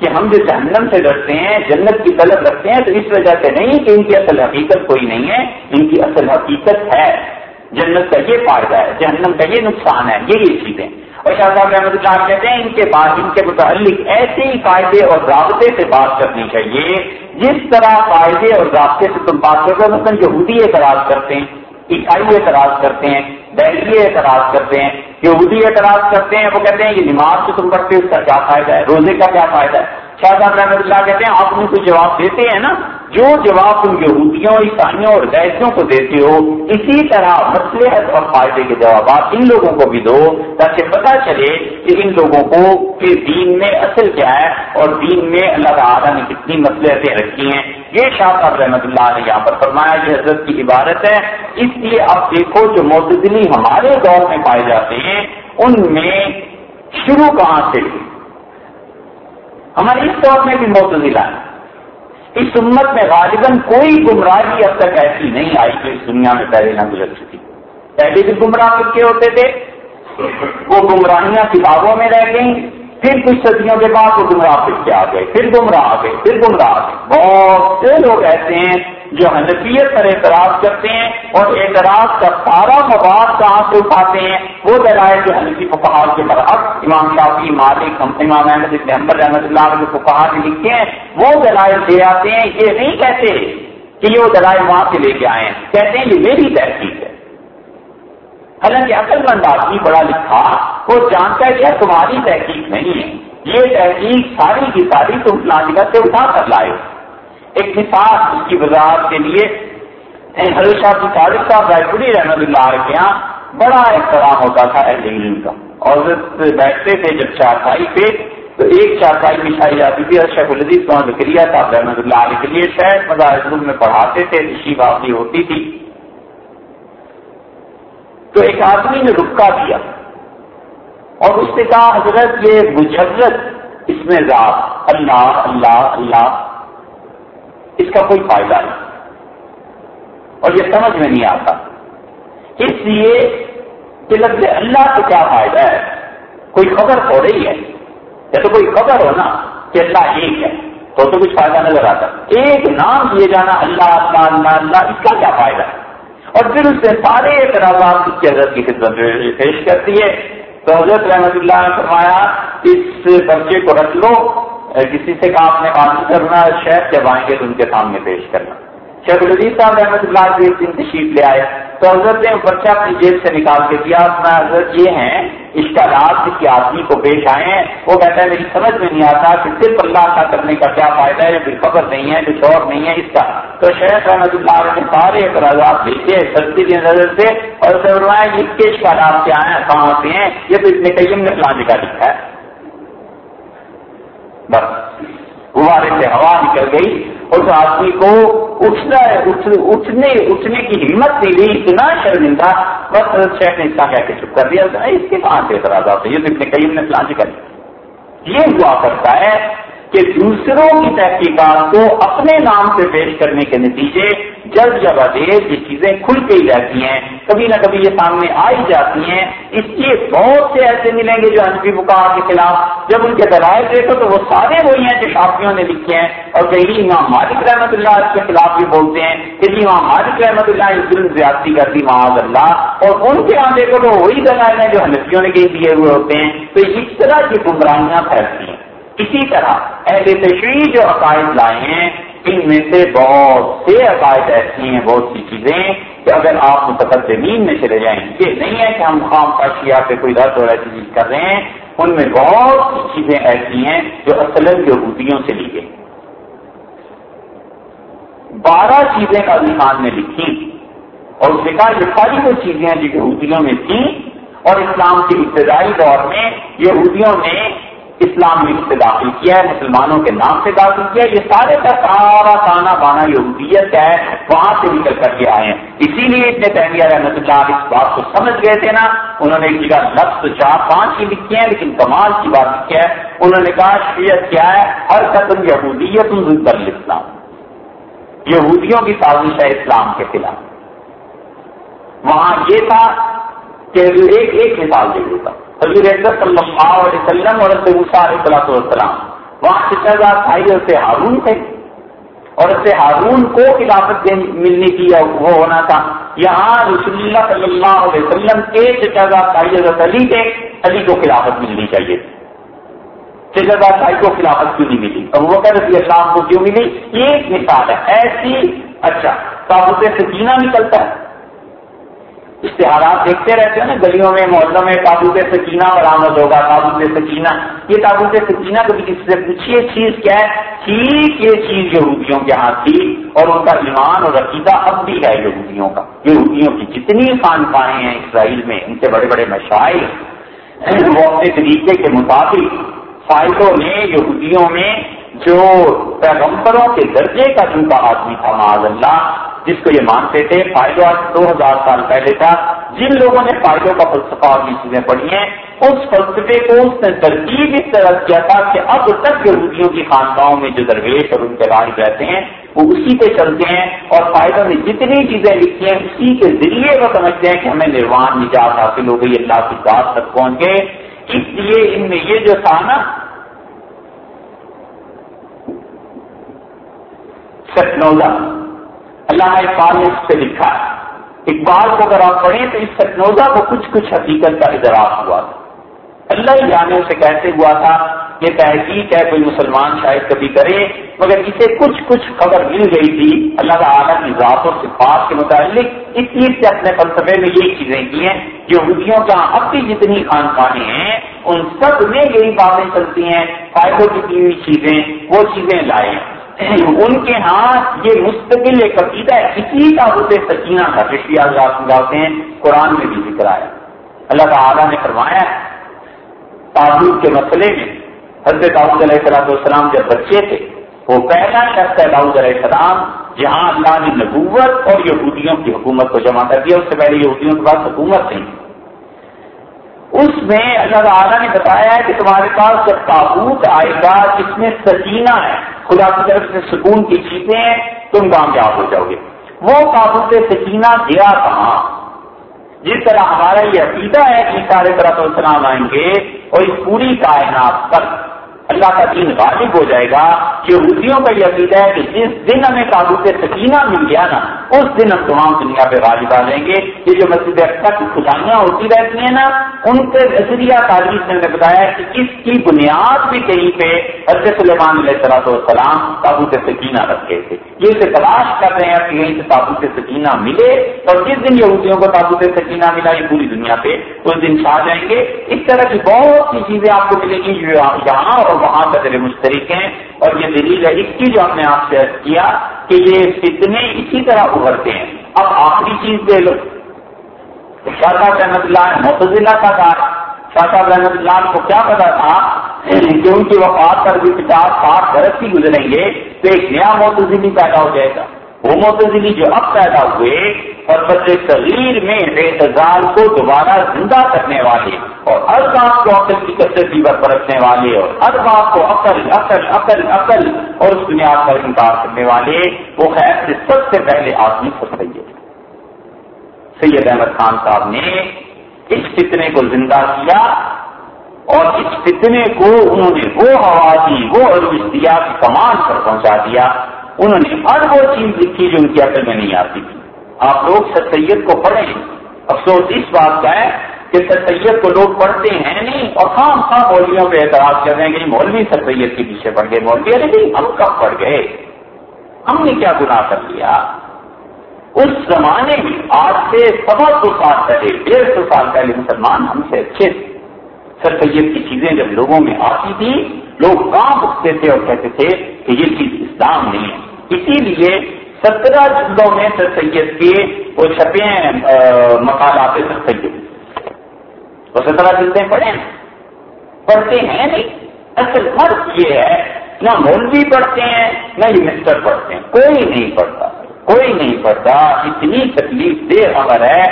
[SPEAKER 1] کہ ہم جو جہنم سے ڈرتے ہیں، جنت کی طلب رکھتے ہیں، تو اس وجہ سے نہیں کہ ان کی اصل حقیقت کوئی نہیں ہے، ان کی اصل حقیقت ہے۔ جنت کا یہ فائدہ ہے، جہنم کا یہ نقصان ہے یہ یہ چیزیں۔ اور شاہ صاحب رحمۃ اللہ کہتے ہیں، ان کے بعد، ان کے متعلق ایسے ہی فائدے اور رابطے سے بات کرنی چاہیے، جس طرح فائدے اور رابطے سے تم بات کرتے ہو، مثلاً یہودی اعتراض کرتے ہیں، عیسائی اعتراض کرتے ہیں دہلی اعتراض کرتے ہیں، یہودی اعتراض کرتے ہیں، وہ کہتے ہیں یہ نماز سے تم پڑھتے اس کا کیا فائدہ ہے؟ روزے کا کیا فائدہ ہے؟ شاہ صاحب رحمۃ اللہ کہتے ہیں، آپ ان کو جواب دیتے ہیں نا۔ جو جواب تم یہودیوں عیسائیوں اور گیسوں کو دیتے ہو، اسی طرح مسلحت اور فائدے کے جوابات ان لوگوں کو بھی دو، تاکہ پتہ چلے کہ ان لوگوں کو کہ دین میں اصل کیا ہے اور دین میں اللہ تعالیٰ نے کتنی مسلحتیں رکھی ہیں۔ یہ شاہ صاحب رحمۃ اللہ نے یہاں پر فرمایا، یہ حضرت کی عبارت ہے۔ اس لیے آپ دیکھو جو معتدلی ہمارے دور میں پائے جاتے ہیں، ان میں شروع کہاں سے؟ ہمارے اس دور میں بھی معتدلا ہے اس امت میں غالباً کوئی گمراہی اب تک ایسی نہیں آئی کہ اس دنیا میں پہلے نہ گزر چکی۔ پہلے بھی گمراہ کے ہوتے تھے؟ وہ گمراہیاں کتابوں میں رہ گئیں۔ پھر کچھ صدیوں کے بعد وہ گمراہ پھر کے آ گئے، پھر گمراہ آ گئے، پھر گمراہ آ گئے۔ بہت سے لوگ ایسے ہیں جو حنفیت پر اعتراض کرتے ہیں اور اعتراض کا سارا مواد کہاں سے اٹھاتے ہیں؟ وہ دلائل جو حنفی فقہار کے برعکس امام شافی مالک، امام احمد احمد رحمۃ اللہ علیہ فقہار نے لکھے ہیں، وہ دلائل دے آتے ہیں، یہ نہیں کہتے کہ یہ وہ دلائل وہاں سے لے کے آئے ہیں، کہتے ہیں یہ میری تحقیق ہے۔ حالانکہ عقل مند آدمی بڑا لکھا وہ جانتا ہے کہ تمہاری تحقیق نہیں ہے۔ یہ تحقیق ساری کی ساری تم جگہ سے اٹھا کر لائے ایک مثال اس کی وضاحت کے لیے، حضرت شاہ کی طارق صاحب رائے پوری رحمت اللہ کے یہاں بڑا احترام ہوتا تھا اہل علم کا۔ اور بیٹھتے تھے جب چارپائی پہ، تو ایک چارپائی بچھائی جاتی تھی اور شیخ الدیز کو ذکریہ صاحب رحمۃ اللہ علیہ کے لیے شاید مزاح میں پڑھاتے تھے رشی بابی ہوتی تھی۔ تو ایک آدمی نے رکا دیا اور اس نے کہا، حضرت، یہ مجرد اس میں ذات، اللہ اللہ اللہ، اس کا کوئی فائدہ نہیں۔ اور یہ سمجھ میں نہیں آتا۔ اس لیے کہ لفظ اللہ کو کیا فائدہ ہے؟ کوئی خبر ہو رہی ہے۔ یا تو کوئی خبر ہو نا کہ اللہ ایک ہے، تو تو کچھ فائدہ نظر آتا۔ ایک نام دیے جانا، اللہ اللہ اللہ اللہ، اس کا کیا فائدہ ہے؟ اور پھر اس نے سارے اعتراضات کی حضرت کی خدمت میں پیش کرتی ہے۔ تو حضرت رحمت اللہ نے فرمایا، اس بچے کو رکھ لو، کسی سے کہا آپ نے قانون کرنا شہر جب آئیں گے تو ان کے سامنے پیش کرنا۔ شیخ العزیز صاحب رحمۃ اللہ سے ایک دن تشریف لے آئے تو حضرت نے بچہ اپنی جیب سے نکال کے دیا۔ اپنا حضرت یہ ہیں اشکالات کسی آدمی کو پیش آئے ہیں۔ وہ کہتا ہے، میری سمجھ میں نہیں آتا کہ صرف اللہ کا کرنے کا کیا فائدہ ہے پھر خبر نہیں ہے، کچھ اور نہیں ہے۔ اس کا تو شیخ رحمۃ اللہ نے سارے اعتراضات دیکھے سستی کی نظر سے۔ اور اس کے اشکالات کیا ہیں، کہاں سے ہیں؟ یہ تو اتنے کئی نے فلاں جگہ لکھا ہے۔ بس۔ غبارے سے ہوا نکل گئی۔ اس آدمی کو اٹھنا اٹھنے اٹھنے کی ہمت نہیں لی اتنا شرمندہ۔ بس شیخ نے اس کا کہہ کے چپ کر دیا۔ اس کے کہاں سے اعتراضات یہ تو اتنے کئی نے پلان کر یہ ہوا کرتا ہے کہ دوسروں کی تحقیقات کو اپنے نام سے پیش کرنے کے نتیجے جلد جب ادیز یہ چیزیں کھل کے ہی رہتی ہیں، کبھی نہ کبھی یہ سامنے آ ہی جاتی ہیں۔ اس لیے بہت سے ایسے ملیں گے جو انفی بکار کے خلاف جب ان کے دلائل دیکھو تو وہ سارے وہی ہیں جو شافیوں نے لکھے ہیں۔ اور کہیں امام مالک رحمۃ اللہ کے خلاف بھی بولتے ہیں کہ جی امام مالک رحمۃ اللہ اس ظلم زیادتی کر دی معاذ اللہ۔ اور ان کے یہاں دیکھو تو وہی دلائل ہیں جو حنفیوں نے کہیں دیے ہوئے ہوتے ہیں۔ تو اس طرح کی گمراہیاں پھیلتی ہیں۔ اسی طرح اہل تشریح جو عقائد لائے ہیں، ان میں سے بہت سے عقائد ایسی ہیں، بہت سی چیزیں کہ اگر آپ متقدمین میں چلے جائیں یہ نہیں ہے کہ ہم خام کا پہ کوئی رد اور ایسی چیز کر رہے ہیں، ان میں بہت سی چیزیں ایسی ہیں جو اصل یہودیوں سے لی گئی بارہ چیزیں کا خان نے لکھی، اور اس نے کہا یہ ساری وہ چیزیں جو یہودیوں میں تھیں، اور اسلام کے ابتدائی دور میں یہودیوں نے اسلام میں سے داخل کیا ہے، مسلمانوں کے نام سے داخل کیا ہے۔ یہ سارے کا سارا تانا بانا یہودیت ہے، وہاں سے نکل کر کے آئے ہیں۔ اسی لیے اتنے تحریر رحمت اللہ اس بات کو سمجھ گئے تھے نا۔ انہوں نے ایک جگہ لفظ چار پانچ ہی لکھی ہیں، لیکن کمال کی بات لکھی ہے۔ انہوں نے کہا، شریعت کیا ہے؟ ہر قدم یہودیت پر اسلام یہودیوں کی سازش ہے اسلام کے خلاف۔ وہاں یہ تھا کہ ایک ایک مثال دے دیتا۔ حضور صلی اللہ علیہ وسلم اور علیہ السلام وہاں سے بھائی سے ہارون تھے۔ اور سے ہارون کو خلافت ملنے کی وہ ہونا تھا۔ یہاں رسول اللہ صلی اللہ علیہ وسلم کے بھائی حضرت علی کے علی کو خلافت ملنی چاہیے۔ تھی بھائی کو خلافت کیوں نہیں ملی؟ اب وہ رضی اللہ کو کیوں ملی؟ یہ ایک مثال ہے، ایسی اچھا تابوت سکینہ نکلتا ہے۔ اشتہارات دیکھتے رہتے ہیں نا، گلیوں میں، محلوں میں، تابوت سکینہ برآمد ہوگا، تابوت سکینہ۔ یہ تابوت سکینہ کبھی کسی سے پوچھیے، چیز کیا ہے؟ ٹھیک یہ چیز یہودیوں کے ہاتھ تھی اور ان کا ایمان اور عقیدہ اب بھی ہے یہودیوں کا۔ یہودیوں کی جتنی خانقاہیں ہیں اسرائیل میں، ان سے بڑے بڑے مشاعر وہ اپنے طریقے کے مطابق فائدوں میں، یہودیوں میں جو پیغمبروں کے درجے کا جن کا آدمی تھا، معاذ اللہ جس کو یہ مانتے تھے فائدوں آج دو ہزار سال پہلے تھا۔ جن لوگوں نے فائدوں کا فلسفہ اور یہ چیزیں پڑھی ہیں، اس فلسفے کو اس نے ترکیب اس طرح کیا تھا کہ اب تک یہودیوں کی خاندانوں میں جو درویش اور ان کے راج رہتے ہیں، وہ اسی پہ چلتے ہیں اور فائدہ میں جتنی چیزیں لکھی ہیں، اسی کے ذریعے وہ سمجھتے ہیں کہ ہمیں نروان نجات حاصل ہو گئی، اللہ کی ذات تک پہنچ گئے۔ اس لیے ان میں یہ جو تھا نا سکنوزا اللہ اقبال نے اس سے لکھا ہے۔ اقبال کو اگر آپ پڑھیں تو اس سکنوزا کو کچھ کچھ حقیقت کا اضراف ہوا تھا۔ اللہ جانے سے کیسے ہوا تھا۔ یہ تحقیق ہے، کوئی مسلمان شاید کبھی کرے، مگر اسے کچھ کچھ خبر مل گئی تھی۔ اللہ تعالیٰ کی ذات اور صفات کے متعلق اس چیز سے اپنے فلسفے میں یہی چیزیں کی ہیں۔ یہودیوں کا اب بھی جتنی خانقاہیں ہیں، ان سب میں یہی باتیں چلتی ہیں۔ فائدوں کی کی ہوئی چیزیں، وہ چیزیں لائے ان کے ہاں یہ مستقل ایک عقیدہ ہے، اسی کا اسے سکینہ کا رشیا سمجھاتے ہیں، قرآن میں بھی ذکر آیا۔ اللہ تعالیٰ نے فرمایا تعبیر کے مسئلے میں حضرت داؤد علیہ السلام والسلام جب بچے تھے، وہ پہلا شخص ہے داؤد علیہ السلام، جہاں اللہ نے نبوت اور یہودیوں کی حکومت کو جمع کر دیا۔ اس سے پہلے یہودیوں کے پاس حکومت نہیں اس میں اللہ تعالیٰ نے بتایا ہے کہ تمہارے پاس جب تابوت آئے گا جس میں سکینہ ہے خدا کی طرف سے سکون کی چیزیں ہیں، تم کامیاب ہو جاؤ گے۔ وہ تابوت سکینہ گیا کہاں؟ جس طرح ہمارا یہ عقیدہ ہے کہ سارے طرح السلام آئیں گے اور اس پوری کائنات تک اللہ کا دین غالب ہو جائے گا۔ یہودیوں کا یہ عقیدہ ہے کہ جس دن ہمیں سے سکینہ مل گیا نا، اس دن ہم تمام دنیا پہ غالب آ لیں گے۔ یہ جو مسجد اکثر کی خدائیاں ہوتی رہتی ہیں نا، ان کے نظریہ تعریف نے بتایا کہ اس کی بنیاد بھی کہیں پہ حضرت سلیمان علیہ السلام والسلام تابوت سکینہ رکھے تھے۔ یہ اسے تلاش کر رہے ہیں کہ کہیں سے تابوت سکینہ ملے اور جس دن یہودیوں کو تابوت سکینہ ملا، یہ پوری دنیا پہ اس دن چھا جائیں گے۔ اس طرح کی بہت سی چیزیں آپ کو ملیں گی یہاں اور وہاں قدر مشترک ہیں اور یہ دلیل ہے اس کی جو ہم نے آپ سے کیا کہ یہ فتنے اسی طرح ابھرتے ہیں۔ اب آخری چیز دے لو۔ شاہ صاحب رحمت اللہ محتضلہ کا تھا۔ شاہ صاحب رحمت اللہ کو کیا پتا تھا کہ ان کی وفات پر بھی پچاس ساٹھ برس ہی گزریں گے تو ایک نیا محتضلی پیدا ہو جائے گا۔ وہ معتزلی جو اب پیدا ہوئے اور بچے صغیر میں اعتزال کو دوبارہ زندہ کرنے والے اور ہر بات کو عقل کی کثرتی پر برتنے والے اور ہر بات کو عقل عقل عقل عقل اور اس بنیاد پر انکار کرنے والے، وہ خیر سے سب سے پہلے آدمی سب سید سید احمد خان صاحب نے اس فتنے کو زندہ کیا اور اس فتنے کو انہوں نے وہ ہوا دی، وہ دیا کمان پر پہنچا دیا۔ انہوں نے ہر وہ چیز لکھی جو ان کی عقل میں نہیں آتی تھی۔ آپ لوگ سر سید کو پڑھیں۔ افسوس اس بات کا ہے کہ سر سید کو لوگ پڑھتے ہیں نہیں اور خام خام مولویوں پہ اعتراض کر رہے ہیں کہ مولوی سر سید کے پیچھے پڑ گئے۔ مولوی ارے نہیں، ہم کب پڑ گئے؟ ہم نے کیا گناہ کر لیا؟ اس زمانے میں آج سے سوا سو سال پہلے، ڈیڑھ سو سال پہلے مسلمان ہم سے اچھے تھے۔ سر سید کی چیزیں جب لوگوں میں آتی تھی لوگ کام اٹھتے تھے اور کہتے تھے کہ یہ چیز اسلام نہیں ہے۔ اسی لیے سترہ جلدوں میں سر سید کے وہ چھپے ہیں مقالات سر سید۔ وہ سترہ جلدیں پڑھے پڑھتے ہیں نہیں۔ اصل فرق یہ ہے، نہ مولوی پڑھتے ہیں، نہ ہی مسٹر پڑھتے ہیں۔ کوئی نہیں پڑھتا، کوئی نہیں پڑھتا۔ اتنی تکلیف دہ خبر ہے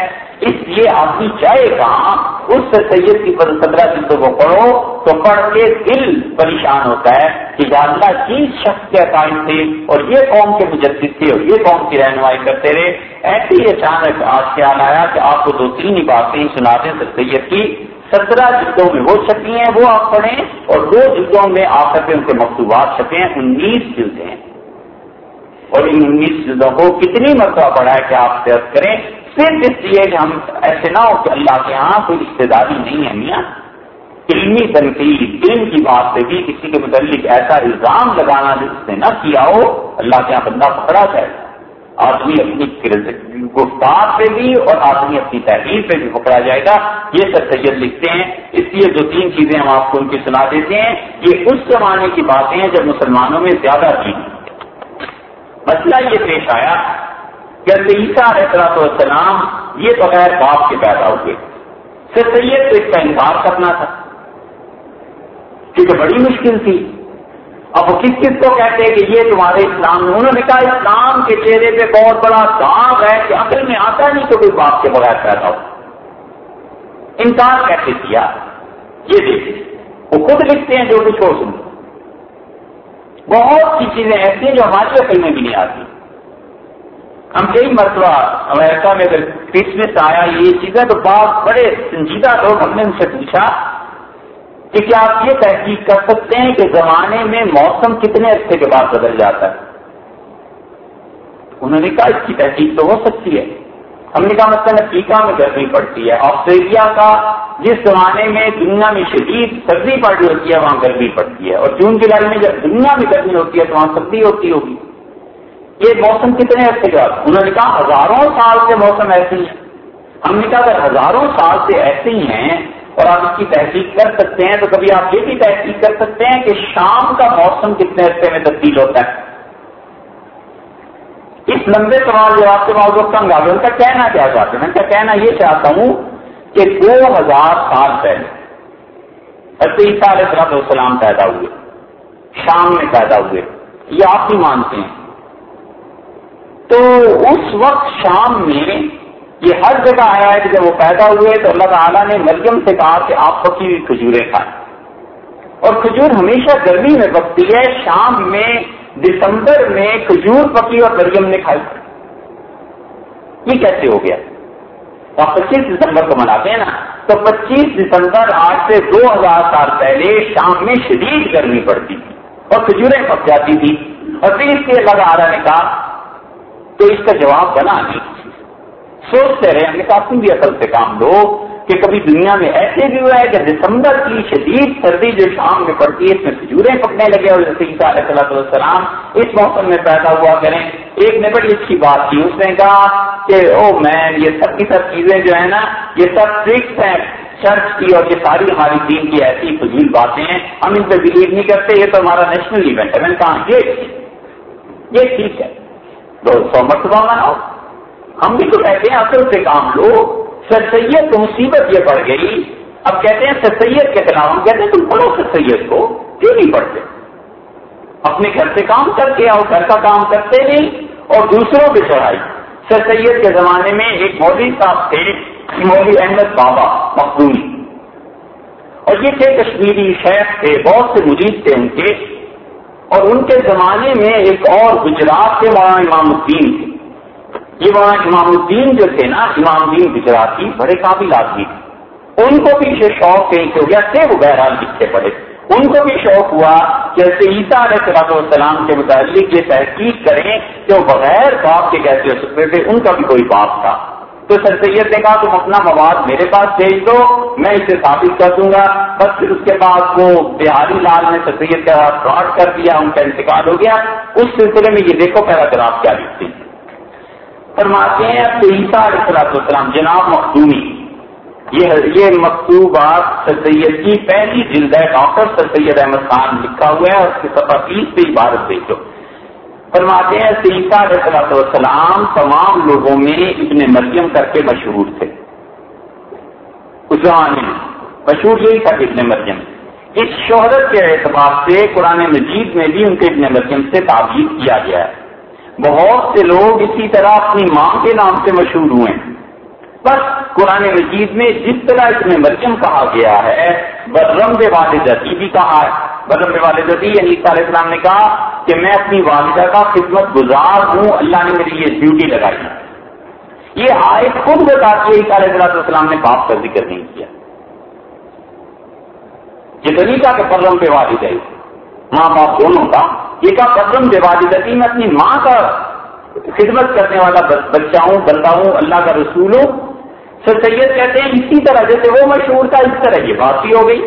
[SPEAKER 1] اس لیے آدمی چاہے کہاں اس سید کی سترہ جلدوں کو پڑھو، تو پڑھ کے دل پریشان ہوتا ہے کہ اللہ جس شخص کے قائم تھے اور یہ قوم کے مجدد تھے اور یہ قوم کی رہنمائی کرتے رہے ایسے ہی اچانک آج خیال آیا کہ آپ کو دو تین ہی باتیں سنا دیں سر سید کی۔ سترہ جلدوں میں وہ چھپی ہیں وہ آپ پڑھیں اور دو جلدوں میں آ کر کے ان کے مکتوبات چھپے ہیں انیس جلدیں۔ اور ان انیس جلدوں کو کتنی مرتبہ پڑھا ہے کہ آپ صحت کریں؟ صرف اس لیے کہ ہم ایسے نہ ہو کہ اللہ کے یہاں کوئی رشتے داری نہیں ہے میاں علمی تنقید علم کی بات سے بھی کسی کے متعلق ایسا الزام لگانا جس نے نہ کیا ہو، اللہ کے یہاں بندہ پکڑا جائے۔ آدمی اپنی گفتار پہ بھی اور آدمی اپنی تحریر پہ بھی پکڑا جائے گا۔ یہ سب سید لکھتے ہیں۔ اس لیے جو تین چیزیں ہم آپ کو ان کی سنا دیتے ہیں، یہ اس زمانے کی باتیں ہیں جب مسلمانوں میں زیادہ تھی مسئلہ یہ پیش آیا عیسیٰ علیہ السلام یہ بغیر باپ کے پیدا ہوئے پھر سید تو اس کا انکار کرنا تھا۔ کیونکہ بڑی مشکل تھی۔ اب وہ کس کس کو کہتے ہیں کہ یہ تمہارے اسلام میں، انہوں نے کہا اسلام کے چہرے پہ بہت بڑا داغ ہے کہ عقل میں آتا نہیں کہ کوئی باپ کے بغیر پیدا ہو۔ انکار کیسے کیا؟ یہ دیکھیں، وہ خود لکھتے ہیں جو کچھ ہو سن۔ بہت سی چیزیں ایسی ہیں جو ہماری عقل میں بھی نہیں آتی۔ ہم کئی مرتبہ امریکہ میں اگر کرسمس آیا یہ چیزیں تو بہت بڑے سنجیدہ لوگ ہم نے ان سے پوچھا کہ کیا آپ یہ تحقیق کر سکتے ہیں کہ زمانے میں موسم کتنے عرصے کے بعد بدل جاتا ہے؟ انہوں نے کہا اس کی تحقیق تو ہو سکتی ہے۔ ہم نے کہا مثلاً افریقہ میں گرمی پڑتی ہے، آسٹریلیا کا جس زمانے میں دنیا میں شدید سردی پڑ رہی ہوتی ہے، وہاں گرمی پڑتی ہے۔ اور جون جولائی میں جب دنیا میں گرمی ہوتی ہے تو وہاں سردی ہوتی ہوگی۔ یہ موسم کتنے عرصے کے بعد انہوں نے کہا ہزاروں سال سے موسم ایسے ہی ہیں ہم نے کہا اگر ہزاروں سال سے ایسے ہی ہیں اور آپ اس کی تحقیق کر سکتے ہیں تو کبھی آپ یہ بھی تحقیق کر سکتے ہیں کہ شام کا موسم کتنے عرصے میں تبدیل ہوتا ہے۔ اس لمبے سوال جو آپ کے موضوع تنگ آ ان کا کہنا کیا چاہتے ہیں میں کیا کہنا یہ چاہتا ہوں کہ دو ہزار سال پہلے عیسیٰ علیہ السلام پیدا ہوئے، شام میں پیدا ہوئے۔ یہ آپ ہی مانتے ہیں۔ تو اس وقت شام میں یہ ہر جگہ آیا ہے کہ جب وہ پیدا ہوئے تو اللہ تعالیٰ نے مریم سے کہا کہ آپ پکی ہوئی کھجوریں کھائیں۔ اور کھجور ہمیشہ گرمی میں پکتی ہے، شام میں، دسمبر میں کھجور پکی اور مریم نے کھائی۔ یہ کیسے ہو گیا؟ آپ پچیس دسمبر کو مناتے ہیں نا۔ تو پچیس دسمبر آج سے دو ہزار سال پہلے شام میں شدید گرمی پڑتی تھی اور کھجوریں پک جاتی تھی اور پھر اس کے اللہ تعالیٰ نے کہا تو اس کا جواب بنا نہیں۔ سوچتے رہے، ہم نے کہا، تم بھی اصل سے کام لو کہ کبھی دنیا میں ایسے بھی ہوا ہے کہ دسمبر کی شدید سردی جو شام میں پڑتی ہے، اس میں کھجوریں پکنے لگے اور جیسے عیسیٰ علیہ صلاح السلام اس موسم میں پیدا ہوا کریں۔ ایک نے بڑی اچھی بات کی، اس نے کہا کہ، او مین، یہ سب کی سب چیزیں جو ہے نا، یہ سب ٹرکس ہیں۔ چرچ کی اور یہ ساری ہماری دین کی ایسی فضول باتیں ہیں۔ ہم ان پہ بلیو نہیں کرتے، یہ تو ہمارا نیشنل ایونٹ ہے۔ میں نے کہا، یہ یہ ٹھیک ہے۔ تو سو مرتبہ مناؤ ہم بھی تو کہتے ہیں اصل سے کام لو۔ سر سید کو مصیبت یہ پڑ گئی۔ اب کہتے ہیں سر سید کے خلاف۔ ہم کہتے ہیں تم پڑھو سر سید کو۔ کیوں نہیں پڑھتے۔ اپنے گھر سے کام کر کے آؤ گھر کا کام کرتے نہیں اور دوسروں پہ چڑھائی۔ سر سید کے زمانے میں ایک مودی صاحب تھے مودی احمد بابا مخدومی اور یہ تھے کشمیری شیخ تھے، بہت سے مریض تھے ان کے۔ اور ان کے زمانے میں ایک اور گجرات کے مولانا امام الدین۔ تھے یہ وہاں امام الدین جو تھے نا، امام الدین گجراتی بڑے قابل آدمی تھے۔ ان کو بھی یہ شوق کہیں سے ہو گیا، تھے وہ بہرحال لکھتے پڑے ان کو بھی شوق ہوا کہ ایسے عیسیٰ علیہ صلاح والسلام کے متعلق یہ تحقیق کریں کہ وہ بغیر باپ کے کیسے ہو سکتے تھے، ان کا بھی کوئی باپ تھا۔ تو سر سید نے کہا، تم اپنا مواد میرے پاس بھیج دو، میں اسے ثابت کر دوں گا. بس پھر اس کے بعد وہ بہاری لال نے سر سید کا فراڈ کر دیا، ان کا انتقال ہو گیا۔ اس سلسلے میں یہ دیکھو پیراگراف کیا لکھتی فرماتے ہیں، اب عیسیٰ علیہ السلام السلام جناب مخدومی یہ یہ مکتوبات سید کی پہلی جلد ہے۔ ڈاکٹر سر سید احمد خان لکھا ہوا ہے اور اس کی سفر تیس سے عبارت دیکھو فرماتے ہیں عیسیٰ علیہ السلام تمام لوگوں میں ابن مریم کر کے مشہور تھے۔ اس زمانے میں مشہور یہی تھا ابن مریم۔ اس شہرت کے اعتبار سے قرآن مجید میں بھی ان کے ابن مریم سے تعبیر کیا گیا ہے۔ بہت سے لوگ اسی طرح اپنی ماں کے نام سے مشہور ہوئے ہیں۔ بس قرآن مجید میں جس طرح اس میں مریم کہا گیا ہے بدرم بے والدتی بھی کہا ہے۔ بدرم بے والدتی یعنی علیہ السلام نے کہا کہ میں اپنی والدہ کا خدمت گزار ہوں، اللہ نے میری یہ ڈیوٹی لگائی۔ یہ آئے خود بتاتی ہے علیہ السلام نے باپ کا ذکر نہیں کیا۔ یہ تو نہیں کہا کہ بدرم بے والد ماں باپ دونوں کا۔ یہ کہا قدم جوادی میں اپنی ماں کا خدمت کرنے والا بچہ ہوں، بندہ ہوں، اللہ کا رسول ہوں۔ سر سید کہتے ہیں اسی طرح، جیسے وہ مشہور تھا، اس طرح یہ بات ہی ہو گئی۔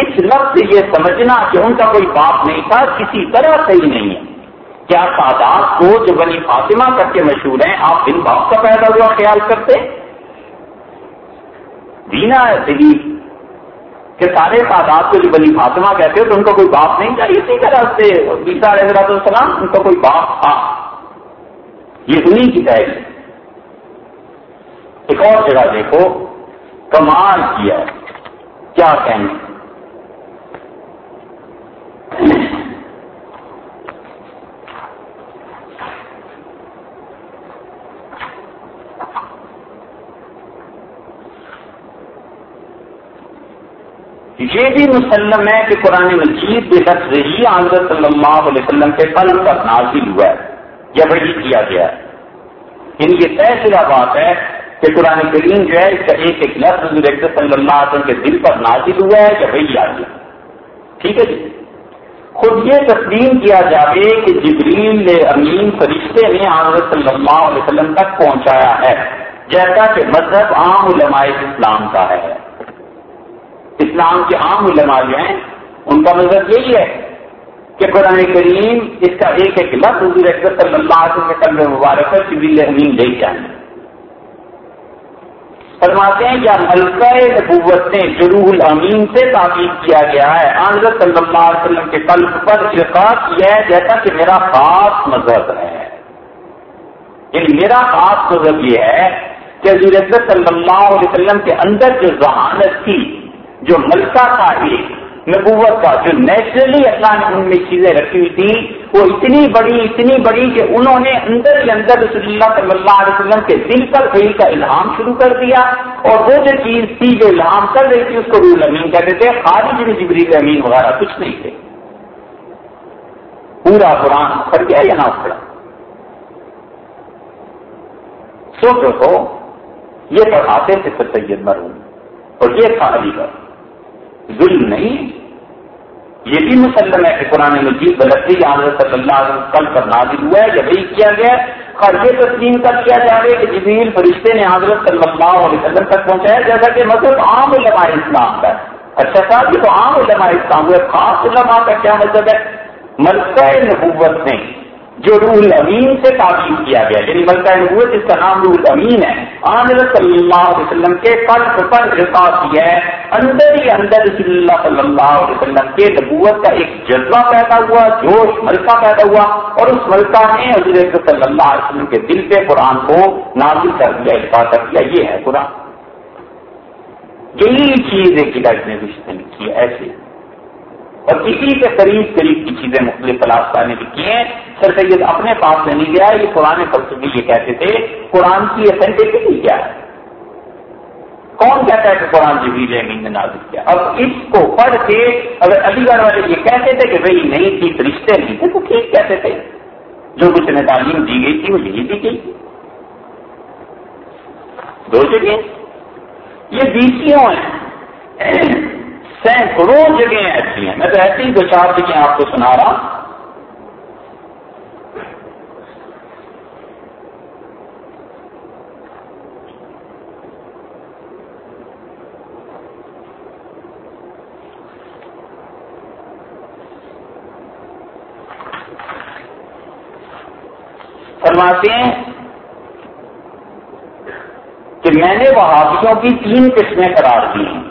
[SPEAKER 1] اس لفظ سے یہ سمجھنا کہ ان کا کوئی باپ نہیں تھا، کسی طرح صحیح نہیں ہے۔ کیا تعداد کو جو بنی فاطمہ کر کے مشہور ہیں، آپ ان باپ کا پیدا ہوا خیال کرتے؟ دینا ہے دلیپ کہ سارے تعداد کو جو بلی فاطمہ کہتے ہو تو ان کو کوئی باپ نہیں تھا۔ اسی طرح سے عیسیٰ علیہ السلام، ان کا کوئی باپ تھا۔ یہ انہیں کی تحریر۔ ایک اور جگہ دیکھو، کمال کیا کیا کہیں یہ بھی مسلم ہے کہ قرآن مجید بے لفظ ہی حضرت صلی اللہ علیہ وسلم کے قلب پر نازل ہوا ہے یا وہی کیا گیا ہے۔ یعنی یہ طے شدہ بات ہے کہ قرآن کریم جو ہے اس کا ایک ایک لفظ صلی اللہ علیہ وسلم کے دل پر نازل ہوا ہے یا وہی آ گیا ٹھیک ہے جی؟ خود یہ تسلیم کیا جائے کہ جبریل امین فرشتے نے حضرت صلی اللہ علیہ وسلم تک پہنچایا ہے، جیسا کہ مذہب عام علماء اسلام کا ہے۔ اسلام کے عام علماء جو ہیں، ان کا مذہب یہی ہے کہ قرآن کریم اس کا ایک ایک لفظ حضور صلی اللہ علیہ وسلم کے قلب مبارک پر جبریل امین لے جائیں فرماتے ہیں کیا ملکہ نبوت نے جروح الامین سے تعمیر کیا گیا ہے۔ آنظر صلی اللہ علیہ وسلم کے قلب پر ارقاب کیا ہے، جیسا کہ میرا خاص مذہب ہے۔ یعنی میرا خاص مذہب یہ ہے کہ حضور صلی اللہ علیہ وسلم کے اندر جو ذہانت تھی، جو ملکہ تھا ایک نبوت کا، جو نیچرلی اللہ نے ان میں چیزیں رکھی ہوئی تھی وہ اتنی بڑی اتنی بڑی کہ انہوں نے اندر ہی اندر رسول اللہ صلی اللہ علیہ وسلم کے دل پر کئی کا الہام شروع کر دیا اور وہ جو چیز تھی جو الہام کر رہی تھی، اس کو رول امین کہتے تھے۔ خارج میں جبریل امین وغیرہ کچھ نہیں تھے۔ پورا قرآن کر گیا یا نہ پڑا سوچو تو، یہ پڑھاتے تھے سید مرحوم، اور یہ تھا علی گڑھ۔ ظلم نہیں یہ بھی مسلم ہے کہ قرآن مجید بدتی حضرت صلی اللہ علیہ وسلم کل پر نازل ہوا ہے، جب کیا گیا، اور تسلیم کر کیا جائے کہ جبیل فرشتے نے حضرت صلی اللہ علیہ وسلم تک پہنچایا، جیسا کہ مذہب عام علماء اسلام کا اچھا صاحب، یہ تو عام علماء اسلام ہوئے خاص علماء کا کیا مذہب ہے؟ ملکہ نبوت میں جو روح الامین سے تعبیر کیا گیا یعنی ملکہ نبوت جس کا نام روح الامین ہے۔ عامر صلی اللہ علیہ وسلم کے قلب پر احساس کیا ہے۔ اندر ہی اندر رسول اللہ صلی اللہ علیہ وسلم کے نبوت کا ایک جذبہ پیدا ہوا، جوش، ملکہ پیدا ہوا۔ اور اس ملکہ نے حضور صلی اللہ علیہ وسلم کے دل پہ قرآن کو نازل کر دیا احساس کر دیا۔ یہ ہے قرآن۔ یہی چیز ایک نے لکھی ایسے اور اسی کے قریب قریب کی چیزیں مختلف فلاسفہ نے لکھی ہیں سر سید اپنے پاس سے نہیں گیا، یہ قرآن فلسفی یہ کہتے تھے، قرآن کی اتھینٹسٹی کیا ہے؟ کون کہتا ہے کہ قرآن جبریل امین نے نازل کیا؟ اب اس کو پڑھ کے اگر علی گڑھ والے یہ کہتے تھے کہ بھائی نہیں تھی رشتے نہیں تھے، تو ٹھیک کہتے تھے۔ جو کچھ انہیں تعلیم دی گئی تھی، وہ یہی دی گئی دو جگہ یہ بیسیوں ہیں۔ سینکڑوں جگہیں ایسی ہیں۔ میں تو ایسی ہی دو چار جگہیں آپ کو سنا رہا فرماتے ہیں کہ میں نے وہابیوں کی تین قسمیں قرار دی ہیں۔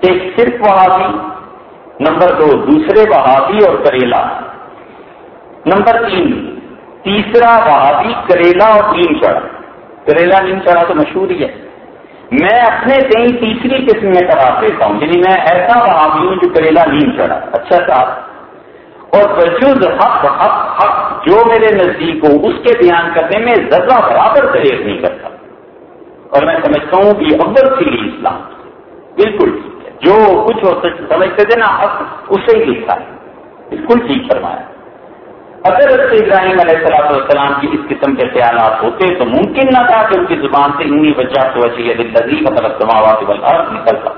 [SPEAKER 1] ایک صرف وہابی، نمبر دو دوسرے وہابی اور کریلا۔ نمبر تین، تیسرا وہابی کریلا اور نیم چڑھا کریلا نیم چڑھا تو مشہور ہی ہے۔ میں اپنے کہیں تیسری قسم میں کرا دیتا ہوں یعنی میں ایسا وہابی ہوں جو کریلا نیم چڑھا۔ اچھا صاحب۔ اور وجود حق حق حق جو میرے نزدیک ہو، اس کے بیان کرنے میں ذرا برابر دہیز نہیں کرتا۔ اور میں سمجھتا ہوں کہ اول سی اسلام۔ بالکل۔ جو کچھ ہو سمجھتے تھے نا اسے ہی لکھا ہے۔ بالکل ٹھیک فرمایا۔ اگر ابراہیم علیہ السلام والسلام کی اس قسم کے خیالات ہوتے تو ممکن نہ تھا کہ ان کی زبان سے انی وجہ سے وجہ نکلتا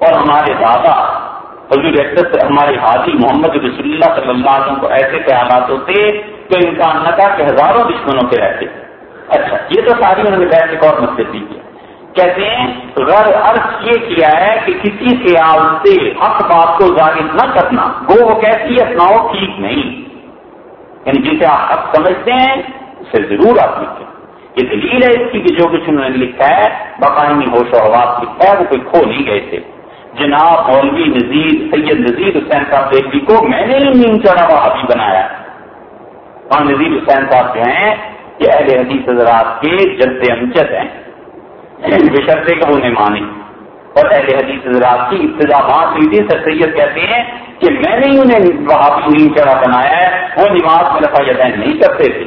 [SPEAKER 1] اور ہمارے دادا حضور ہمارے حاجی محمد رسول اللہ صلی اللہ علیہ وسلم کو ایسے خیالات ہوتے تو انسان نہ تھا کہ ہزاروں دشمنوں کے رہتے۔ اچھا یہ تو ساری انہوں نے بیٹھ ایک اور مسئلے سیکھے کہتے ہیں غر عرض یہ کیا ہے کہ کسی خیال سے حق بات کو ظاہر نہ کرنا گو وہ کیسی اپناؤ ٹھیک نہیں۔ یعنی جسے آپ حق سمجھتے ہیں، اسے ضرور آپ لکھیں۔ یہ دلیل ہے اس کی کہ جو کچھ انہوں نے لکھا ہے باقاعدی ہوش و حواس لکھا ہے، وہ کوئی کھو نہیں گئے تھے۔ جناب مولوی نذیر سید نذیر حسین صاحب دیکھی کو میں نے ہی نیم چڑھا ہوا بنایا۔ اور نذیر حسین صاحب جو ہیں، یہ اہل حدیث حضرات کے جد امجد ہیں۔ بشرطے کہ وہ نے مانی اور اہل حدیث حضرات کی ابتدا ماں ہوئی تھی سر سید کہتے ہیں کہ میں نے انہیں وہاں چڑھا بنایا ہے، وہ نماز میں رفا یدین نہیں کرتے تھے۔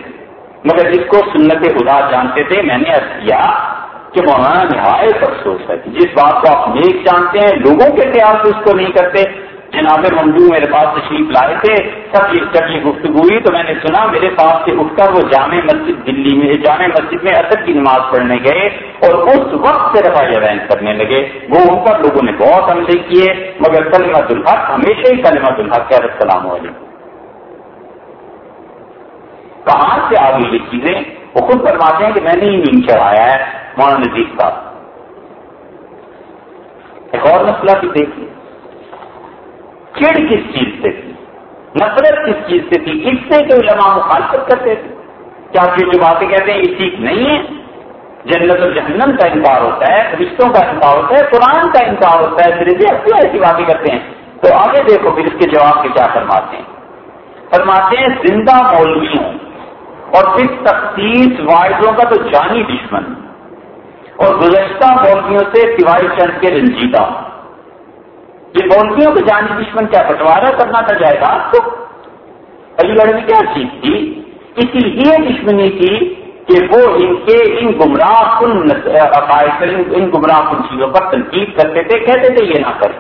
[SPEAKER 1] مگر جس کو سنت خدا جانتے تھے، میں نے عرض کیا کہ مولانا نہایت افسوس ہے کہ جس بات کو آپ نیک جانتے ہیں، لوگوں کے خیال سے اس کو نہیں کرتے جناب منظور میرے پاس تشریف لائے تھے، سب جب یہ گفتگو ہوئی تو میں نے سنا، میرے پاس سے اٹھ کر وہ جامع مسجد دلی میں، جامع مسجد میں اثر کی نماز پڑھنے گئے اور اس وقت سے رفا جوین کرنے لگے۔ وہ ان پر لوگوں نے بہت عملے کیے، مگر کلمت الحق، ہمیشہ ہی کلمت الحق کیا السلام علیکم۔ کہاں سے آ گئی یہ چیزیں؟ وہ خود فرماتے ہیں کہ میں نے ہی نیند چڑھایا ہے، مولانا نزیز کا ایک اور مسئلہ بھی دیکھیے۔ چڑ کس چیز سے تھی؟ نفرت کس چیز سے تھی؟ اس سے جو علماء مخالفت کرتے تھے۔ کیا آپ جو باتیں کہتے ہیں، یہ ٹھیک نہیں ہے جنت و جہنم کا انکار ہوتا ہے، رشتوں کا انکار ہوتا ہے، قرآن کا انکار ہوتا ہے، پھر بھی ایسی باتیں کرتے ہیں۔ تو آگے دیکھو پھر اس کے جواب کے کیا فرماتے ہیں۔ فرماتے ہیں، زندہ مولویوں اور پھر تفتیش واحدوں کا تو جانی دشمن۔ اور گزشتہ مولویوں سے سوائے چند کے رنجیدہ۔ ہوں یہ مولویوں کو جانی دشمن کیا بٹوارا کرنا تھا جائے گا؟ کو علی گڑھ میں کیا چیز تھی؟ اسی لیے دشمنی تھی کہ وہ ان کے ان گمراہ کن عقائد ان گمراہ کن چیزوں پر تنقید کرتے تھے، کہتے تھے یہ نہ کریں۔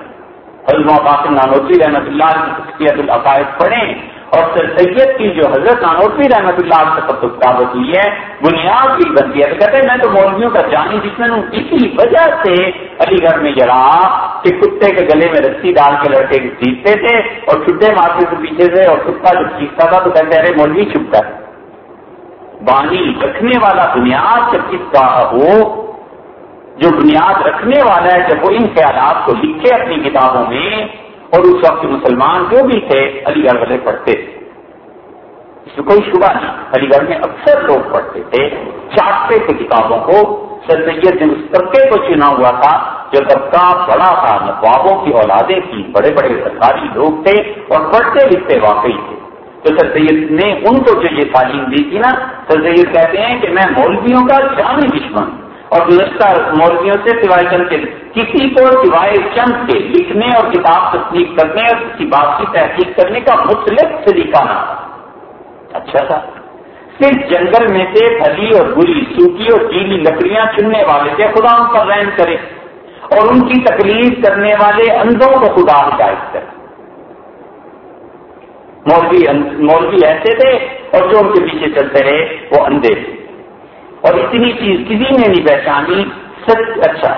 [SPEAKER 1] حضرت نانوتی رحمت اللہ کی العقائد پڑھیں۔ اور سر سید کی جو حضرت نانوی رحمت اللہ سے کتابت ہوئی ہے، بنیاد کی بنتی ہے کہتے ہیں، میں تو مولویوں کا جانی جس میں اسی وجہ سے علی گڑھ میں جڑا کہ کتے کے گلے میں رسی ڈال کے لڑکے سیکھتے تھے اور چھٹے مارتے سے پیچھے سے اور کتا جب سیکھتا تھا تو کہتے ارے مولوی چھپتا ہے بانی رکھنے والا بنیاد جب کس کا ہو، جو بنیاد رکھنے والا ہے، جب وہ ان خیالات کو لکھے اپنی کتابوں میں اور اس وقت مسلمان جو بھی تھے، علی گڑھ والے پڑھتے تھے۔ اس میں کوئی شبہ نہیں۔ علی گڑھ میں اکثر لوگ پڑھتے تھے، چاٹتے تھے کتابوں کو۔ سر سید نے اس طبقے کو چنا ہوا تھا۔ جو طبقہ بڑا تھا، نوابوں کی اولادیں تھی بڑے بڑے سرکاری لوگ تھے اور پڑھتے لکھتے واقعی تھے۔ تو سر سید نے ان کو جو یہ تعلیم دی تھی نا سر سید کہتے ہیں کہ میں مولویوں کا جانی دشمن اور گزشتہ مولویوں سے سوائے چند کے کسی کو سوائے چند کے لکھنے اور کتاب تصدیق کرنے اور کسی بات کی تحقیق کرنے کا مختلف طریقہ نہ اچھا تھا۔ صرف جنگل میں سے پھلی اور بری سوکھی اور گیلی لکڑیاں چننے والے تھے خدا ان پر رحم کرے اور ان کی تکلیف کرنے والے اندھوں کو خدا ہدایت کرے۔ مولوی مولوی ایسے تھے اور جو ان کے پیچھے چلتے رہے وہ اندھے تھے۔ اور اتنی چیز کسی نے نہیں پہچانی، سچ اچھا۔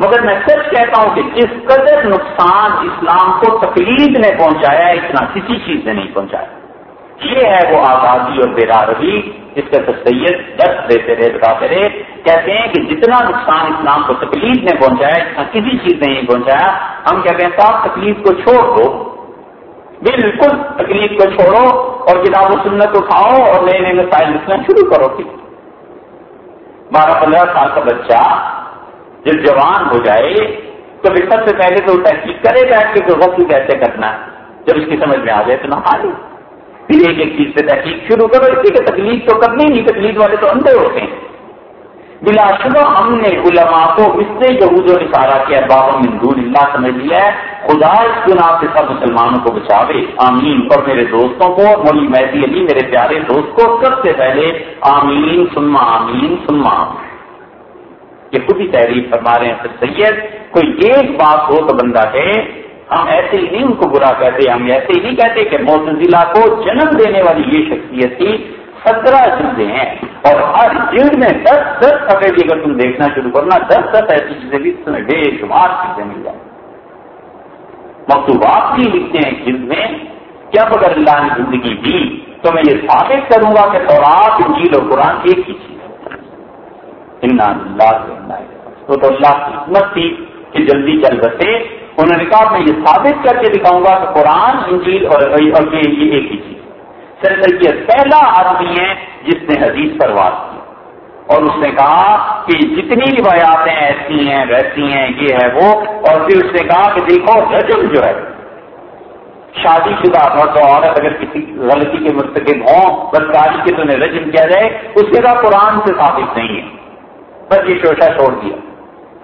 [SPEAKER 1] مگر میں سچ کہتا ہوں کہ جس قدر نقصان اسلام کو تکلیف نے پہنچایا اتنا کسی چیز نے نہیں پہنچایا۔ یہ ہے وہ آزادی اور بیرا روی جس کا سید دست دیتے رہے، بتاتے رہے۔ کہتے ہیں کہ جتنا نقصان اسلام کو تکلیف نے پہنچایا، اتنا کسی چیز نے نہیں پہنچایا۔ ہم کہتے ہیں، صاحب تکلیف کو چھوڑ دو۔ بالکل تکلیف کو چھوڑو اور کتاب و سنت اٹھاؤ اور نئے نئے مسائل لکھنا شروع کرو۔ پھر بارہ پندرہ سال کا بچہ جب جوان ہو جائے تو سب سے پہلے تو تحقیق کرے گا کہ وقت کیسے کرنا ہے۔ جب اس کی سمجھ میں آ جائے تو نہ پھر ایک ایک چیز سے تحقیق شروع کرو۔ اس کی تکلیف تو کرنی نہیں، تکلیف والے تو اندھے ہوتے ہیں۔ بلا شبہ ہم نے علماء کو اس سے یہود و نثارا کیا بابا مندور اللہ سمجھ لیا ہے۔ خدا اس گناہ سے سب مسلمانوں کو بچاوے۔ آمین۔ اور میرے دوستوں کو، مولی مہدی علی، میرے پیارے دوست کو، سب سے پہلے آمین سنما آمین سنما یہ خود ہی تحریر فرما رہے ہیں۔ سید، کوئی ایک بات ہو تو بندہ ہے ہم ایسے ہی نہیں ان کو برا کہتے، ہم ایسے ہی نہیں کہتے کہ موتزلہ کو جنم دینے والی یہ شخصیت تھی۔ سترہ جلدیں ہیں۔ اور ہر جلد میں دس دس بھی اگر تم دیکھنا شروع کرنا، دس دس ایسی چیزیں بھی تمہیں بے شمار چیزیں مل جائیں۔ مکتوبات بھی لکھتے ہیں جلد میں کیا اگر اللہ نے زندگی دی، تو میں یہ ثابت کروں گا کہ تورات، انجیل اور قرآن ایک ہی چیز ہے۔ تو تو اللہ کی حکمت تھی کہ جلدی چل بسے۔ انہوں نے کہا، میں یہ ثابت کر کے دکھاؤں گا کہ قرآن، انجیل اور یہ ایک ہی چیز سر سید پہلا آدمی ہے جس نے حدیث پر بات کی اور اس نے کہا کہ جتنی روایاتیں ایسی ہیں، ویسی ہیں، یہ ہے وہ۔ اور پھر اس نے کہا کہ دیکھو رجم جو ہے، شادی شدہ مرد عورت، اگر کسی غلطی کے مرتکب ہوں، بدکاری کے تو انہیں رجم کیا جائے، اس کے بعد قرآن سے ثابت نہیں ہے۔ بس یہ شوشا چھوڑ دیا۔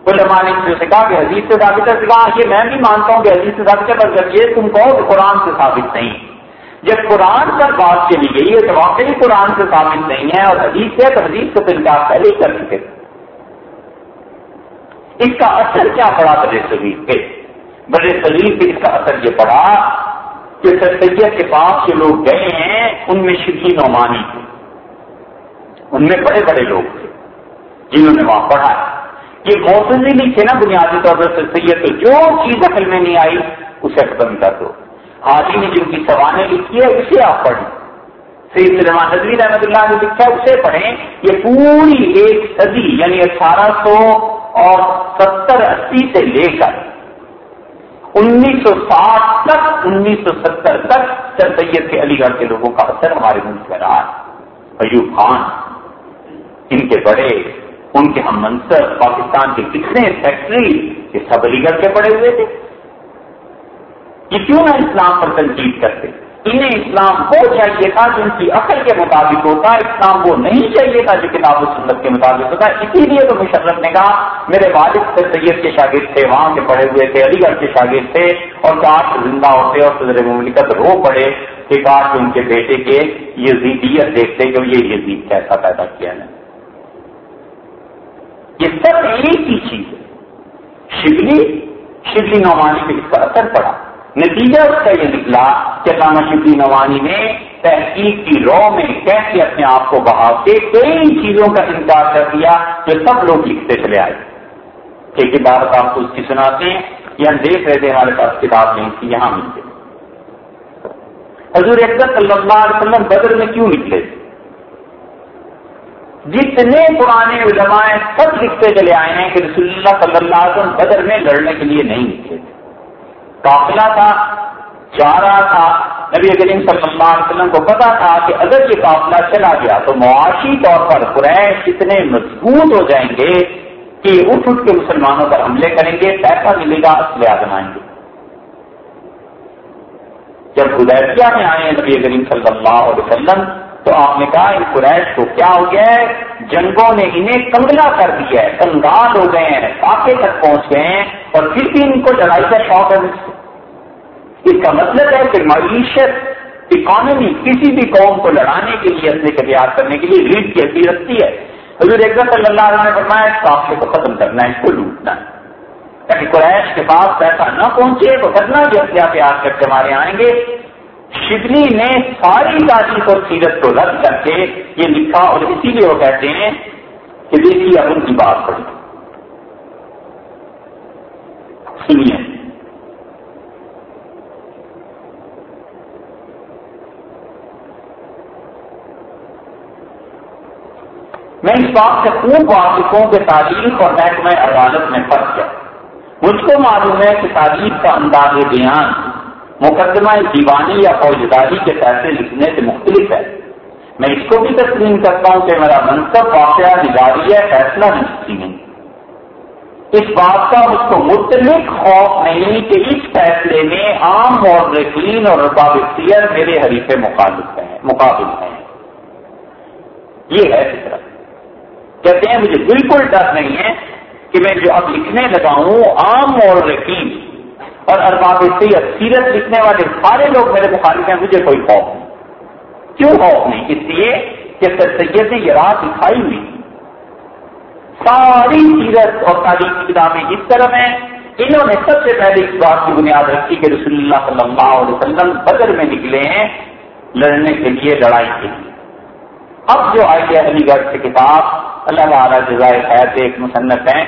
[SPEAKER 1] علماء نے سے کہا کہ حدیث سے ثابت ہے کہا، یہ میں بھی مانتا ہوں کہ حدیث سے ثابت ہے پر جب یہ تم کہو کہ قرآن سے ثابت نہیں ہے۔ جب قرآن پر بات چلی گئی ہے، تو واقعی قرآن سے ثابت نہیں ہے اور حدیث ہے تو حدیث کو انکار پہلے ہی کر چکے اس کا اثر کیا پڑا بر صغیر پہ؟ بر صغیر پہ اس کا اثر یہ پڑا کہ سید کے پاس جو لوگ گئے ہیں، ان میں شدید نعمانی تھے۔ ان میں بڑے بڑے لوگ تھے جنہوں نے وہاں پڑھا۔ یہ موسم نہیں تھے نا، بنیادی طور پر سید، تو جو چیز عقل میں نہیں آئی، اسے ختم کر دو۔ حاجی نے جن کی سوانح لکھی ہے، اسے آپ پڑھیں۔ سید سلمان نظری رحمت اللہ نے لکھا اسے پڑھیں۔ یہ پوری ایک صدی یعنی اٹھارہ سو اور ستر اسی سے لے کر انیس سو ساٹھ تک، انیس سو ستر تک سر سید کے علی گڑھ کے لوگوں کا اثر ہمارے ملک میں رہا ہے۔ ایوب خان، ان کے بڑے، ان کے ہم منصب پاکستان کے کتنے فیکٹری، یہ سب علی گڑھ کے پڑے ہوئے تھے۔ یہ کیوں نہ اسلام پر تنقید کرتے؟ انہیں اسلام وہ چاہیے تھا جو ان کی عقل کے مطابق ہوتا، اسلام وہ نہیں چاہیے تھا جو کتاب و سنت کے مطابق ہوتا۔ اسی لیے تو مشرف نے کہا، میرے والد سے سید کے شاگرد تھے، وہاں کے پڑھے ہوئے تھے، علی گڑھ کے شاگرد تھے، اور کاش زندہ ہوتے اور صدر مملکت رو پڑے کہ کاش ان کے بیٹے کے یزیدیت دیکھتے کہ یہ یزید کیسا پیدا کیا ہے۔ یہ سب ایک ہی چیز ہے۔ شبلی شبلی نعمانی پہ اس کا اثر پڑا۔ نتیجہ اس کا یہ نکلا کہ علامہ شبلی نوانی نے تحقیق کی رو میں کیسے اپنے آپ کو بہا کے کئی چیزوں کا انکار کر دیا جو سب لوگ لکھتے چلے آئے۔ ایک بات آپ کو اس کی سناتے ہیں یا دیکھ رہے تھے ہمارے پاس کتاب نہیں تھی یہاں ملتے حضور اکثر صلی اللہ علیہ وسلم بدر میں کیوں نکلے؟ تھے جتنے پرانے علماء سب لکھتے چلے آئے ہیں کہ رسول اللہ صلی اللہ علیہ وسلم بدر میں لڑنے کے لیے نہیں نکلے۔ تھے قافلہ تھا، جا رہا تھا۔ نبی کریم صلی اللہ علیہ وسلم کو پتا تھا کہ اگر یہ قافلہ چلا گیا تو معاشی طور پر قریش اتنے مضبوط ہو جائیں گے کہ اٹھ اٹھ کے مسلمانوں پر حملے کریں گے، پیسہ ملے گا اسلحہ بنائیں گے۔ جب خدیفیہ میں آئے نبی کریم صلی اللہ علیہ وسلم تو آپ نے کہا، ان قریش کو کیا ہو گیا ہے؟ جنگوں نے انہیں کنگلا کر دیا ہے کنگال ہو گئے ہیں پاکے تک پہنچ گئے ہیں اور پھر بھی ان کو لڑائی کا شوق ہے۔ اس کا مطلب ہے کہ معیشت اکانومی کسی بھی قوم کو لڑانے کے لیے، اپنے تیار کرنے کے لیے ریٹ کی حصی رکھتی ہے۔ حضور صلی اللہ علیہ نے فرمایا، اس قافلے کو ختم کرنا ہے، اس کو لوٹنا ہے۔ تاکہ قریش کے پاس پیسہ نہ پہنچے تو کرنا جو اختیار تیار کر کے ہمارے آئیں گے۔ شبلی نے ساری تاریخ اور سیرت کو رد کر کے یہ لکھا، اور اسی لیے وہ کہتے ہیں کہ دیکھیے اب ان کی بات پڑھی۔ سنیے۔ میں اس بات سے خوب واقف ہوں کہ تعلیم اور محکمہ عدالت میں فرق ہے۔ مجھ کو معلوم ہے کہ تعلیم کا انداز بیان مقدمہ دیوانی یا فوجداری کے فیصلے لکھنے سے مختلف ہے۔ میں اس کو بھی تسلیم کرتا ہوں کہ میرا منصب واقعہ نگاری ہے، فیصلہ نہیں نہیں۔ اس بات کا مجھ کو متعلق خوف نہیں کہ اس فیصلے میں عام مورخین اور ربابطیر میرے حریف مخالف ہیں، مقابل ہیں۔ یہ ہے فطرت۔ کہتے ہیں، مجھے بالکل ڈر نہیں ہے کہ میں جو اب لکھنے لگا ہوں، عام اور رقیم اور ارباب سید سیرت لکھنے والے سارے لوگ میرے مخالف ہیں، مجھے کوئی خوف نہیں۔ کیوں خوف نہیں؟ اس لیے کہ سر سید نے یہ رات دکھائی ہوئی۔ ساری سیرت اور تعلیم کی کتابیں اس طرح ہیں۔ انہوں نے سب سے پہلے اس بات کی بنیاد رکھی کہ رسول اللہ صلی اللہ علیہ وسلم بدر میں نکلے ہیں لڑنے کے لیے لڑائی کے لیے۔ اب جو آئی ہے علی گڑھ سے کتاب اللہ تعالیٰ جزائے خیر ایک مصنف ہیں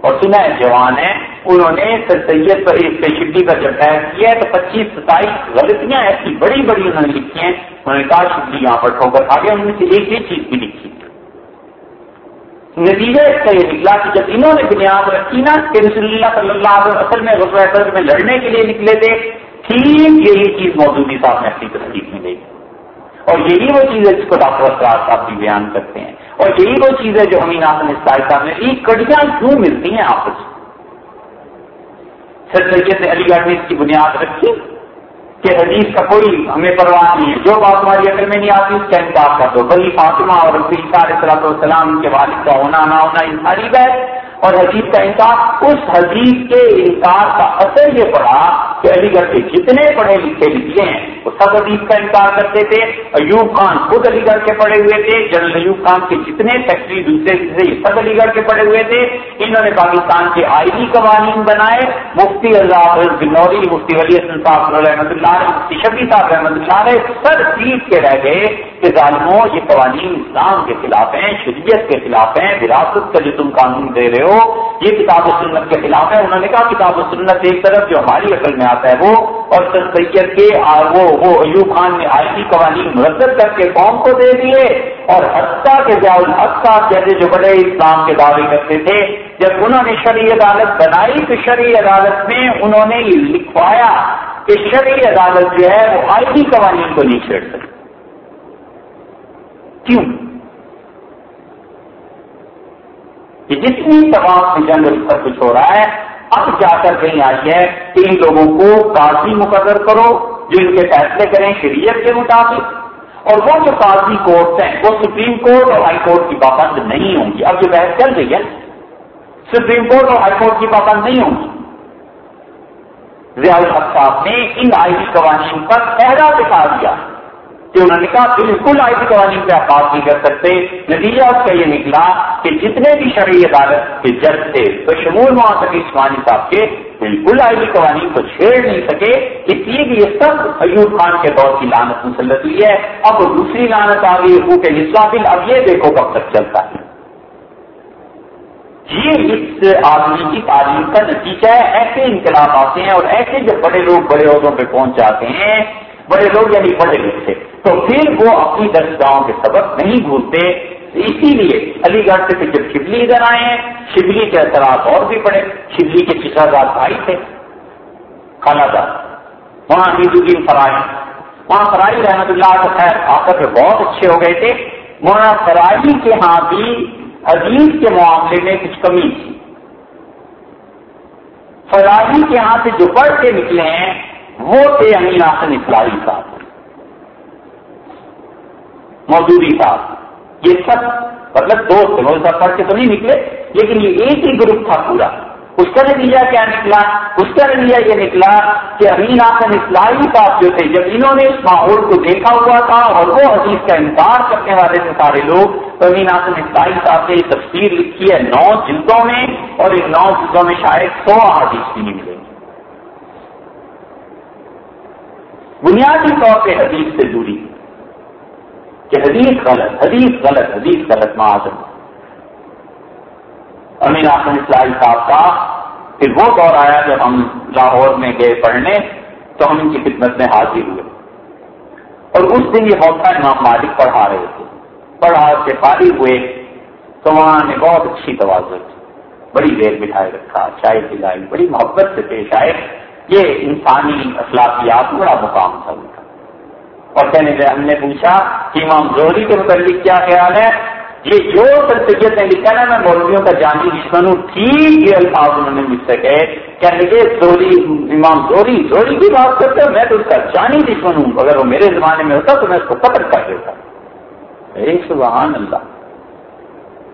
[SPEAKER 1] اور سنا جوان ہیں، انہوں نے سر سید پر اس شدی کا جب فیص کیا ہے تو پچیس ستائیس غلطیاں ایسی بڑی بڑی انہوں نے لکھی ہیں، انہوں نے کہا شدی یہاں پر ٹھوکر آ گیا ان میں سے ایک ہی چیز بھی لکھی۔ نتیجہ اس کا یہ نکلا کہ جب انہوں نے بنیاد رکھی نا کہ رسول اللہ صلی اللہ علیہ وسلم میں غزوہ میں لڑنے کے لیے نکلے تھے، ٹھیک یہی چیز موجودی صاحب نے اپنی تصدیق میں لے اور یہی وہ چیز ہے جس کو ڈاکٹر اسرار صاحب بھی بیان کرتے ہیں۔ اور یہی وہ چیز ہے جو امین آسن اسٹائل میں نے کڑیاں کیوں ملتی ہیں آپس سر طریقے سے علی گڑھ نے اس کی بنیاد رکھی کہ حدیث کا کوئی ہمیں پرواہ نہیں ہے۔ جو بات ہماری عقل میں نہیں آتی اس کا انکار کر دو۔ بلی فاطمہ اور صلاح السلام کے والد کا ہونا، نہ ہونا انسانی بات اور حدیث کا انکار، اس حدیث کے انکار کا اثر یہ پڑا کہ علی گڑھ کے جتنے پڑھے لکھے لکھے ہیں، وہ سب حدیث کا انکار کرتے تھے۔ ایوب خان خود علی گڑھ کے پڑے ہوئے تھے۔ جنرل ایوب خان کے جتنے فیکٹری دوسرے تھے سب علی گڑھ کے پڑے ہوئے تھے۔ انہوں نے پاکستان کے آئینی قوانین بنائے۔ مفتی اللہ بنوری، مفتی ولی حسن صاحب رحمۃ اللہ مفتی شبی صاحب رحمۃ اللہ سر سیٹ کے رہ گئے۔ کہ ظالموں، یہ قوانین اسلام کے خلاف ہیں، شریعت کے خلاف ہیں، وراثت کا جو تم قانون دے رہے ہو، یہ کتاب و سنت کے خلاف ہے۔ انہوں نے کہا کتاب و سنت ایک طرف جو ہماری عقل میں آتا ہے وہ، اور سر سید کے وہ وہ ایوب خان نے آئی قوانین مرتب کر کے قوم کو دے دیے، اور حتیٰ کے الحق صاحب جیسے جو بڑے اسلام کے دعوے کرتے تھے، جب انہوں نے شرعی عدالت بنائی، تو شرعی عدالت میں انہوں نے یہ لکھوایا کہ شرعی عدالت جو ہے وہ آئی قوانین کو نہیں چھیڑ سکتی کیوں؟ کہ جتنی تمام سے جنگ پر کچھ ہو رہا ہے اب جا کر کہیں آئی ہے کہ ان لوگوں کو قاضی مقرر کرو جو ان کے فیصلے کریں شریعت کے مطابق۔ اور وہ جو قاضی کورٹ ہیں، وہ سپریم کورٹ اور ہائی کورٹ کی پابند نہیں ہوں گی۔ اب جو بحث چل رہی ہے، سپریم کورٹ اور ہائی کورٹ کی پابند نہیں ہوں گی۔ ضیاء الحق صاحب نے ان آئی قوانین پر پہلا دکھا دیا۔ کہ انہوں نے کہا، بالکل آئی ٹی قوانین پہ آپ بات نہیں کر سکتے۔ نتیجہ اس کا یہ نکلا کہ جتنے بھی شرعی عدالت کے جج تھے تو شمول عثمانی صاحب کے، بالکل آئی ٹی قوانین کو چھیڑ نہیں سکے۔ اس لیے کہ یہ سب ایوب خان کے دور کی لانت مسلط ہوئی ہے۔ اب دوسری لانت آ گئی وہ کہ بل اب یہ دیکھو کب تک چلتا ہے۔ یہ اس آدمی کی تعلیم کا نتیجہ ہے۔ ایسے انقلاب آتے ہیں اور ایسے جو بڑے لوگ بڑے عہدوں پہ پہنچ جاتے ہیں بڑے لوگ یعنی پڑھے لکھے تو پھر وہ اپنی گاؤں کے سبق نہیں بھولتے، اسی لیے علی گڑھ سے جب شبلی ادھر آئے ہیں، شبلی کے اثرات اور بھی پڑے شبلی کے دار بھائی تھے خالہ دار۔ وہاں الدین فرائی۔ وہاں فرائی رحمت اللہ کا خیر آ کر بہت اچھے ہو گئے تھے۔ مولانا فرائی کے ہاں بھی عزیز کے معاملے میں کچھ کمی تھی۔ فرائی کے ہاں سے جو پڑھ کے نکلے ہیں وہ تھے امین یعنی آسن اسلائی صاحب۔ موجودی صاحب۔ یہ سب مطلب دوست تھے صاحب پڑھ کے تو نہیں نکلے، لیکن یہ ایک ہی گروپ تھا پورا۔ اس کا نتیجہ کیا نکلا؟ اس کا نتیجہ یہ نکلا کہ امین آسن اسلائی صاحب جو تھے، جب انہوں نے اس ماحول کو دیکھا ہوا تھا اور وہ حدیث کا انکار کرنے والے تھے سارے لوگ، تو امین آسن اسلائی صاحب نے یہ تفسیر لکھی ہے، نو جلدوں میں، اور ان نو جلدوں میں شاید سو حدیث بھی نہیں ملیں گی بنیادی طور پہ حدیث سے دوری۔ کہ حدیث غلط حدیث غلط حدیث غلط معذم امین آسم اسلائی صاحب کا، پھر وہ دور آیا جب ہم لاہور میں گئے پڑھنے، تو ہم ان کی خدمت میں حاضر ہوئے۔ اور اس دن یہ موقع امام مالک پڑھا رہے تھے۔ پڑھا کے فارغ ہوئے، تو وہاں نے بہت اچھی توازن کی۔ بڑی دیر بٹھائے رکھا، چائے پلائی، بڑی محبت سے پیش آئے۔ یہ انسانی اخلاقیات بڑا مقام تھا ان کا۔ اور کہنے لگے، ہم نے پوچھا کہ امام زہری کے متعلق کیا خیال ہے؟ یہ جو سر سید نے لکھا نا، میں مولویوں کا جانی دشمن ہوں، ٹھیک یہ الفاظ انہوں نے مجھ سے کہے۔ کہنے لگے زوری امام زوری زوری کی بات کرتے میں تو اس کا جانی دشمن ہوں، اگر وہ میرے زمانے میں ہوتا تو میں اس کو قتل کر دیتا۔ اے سبحان اللہ۔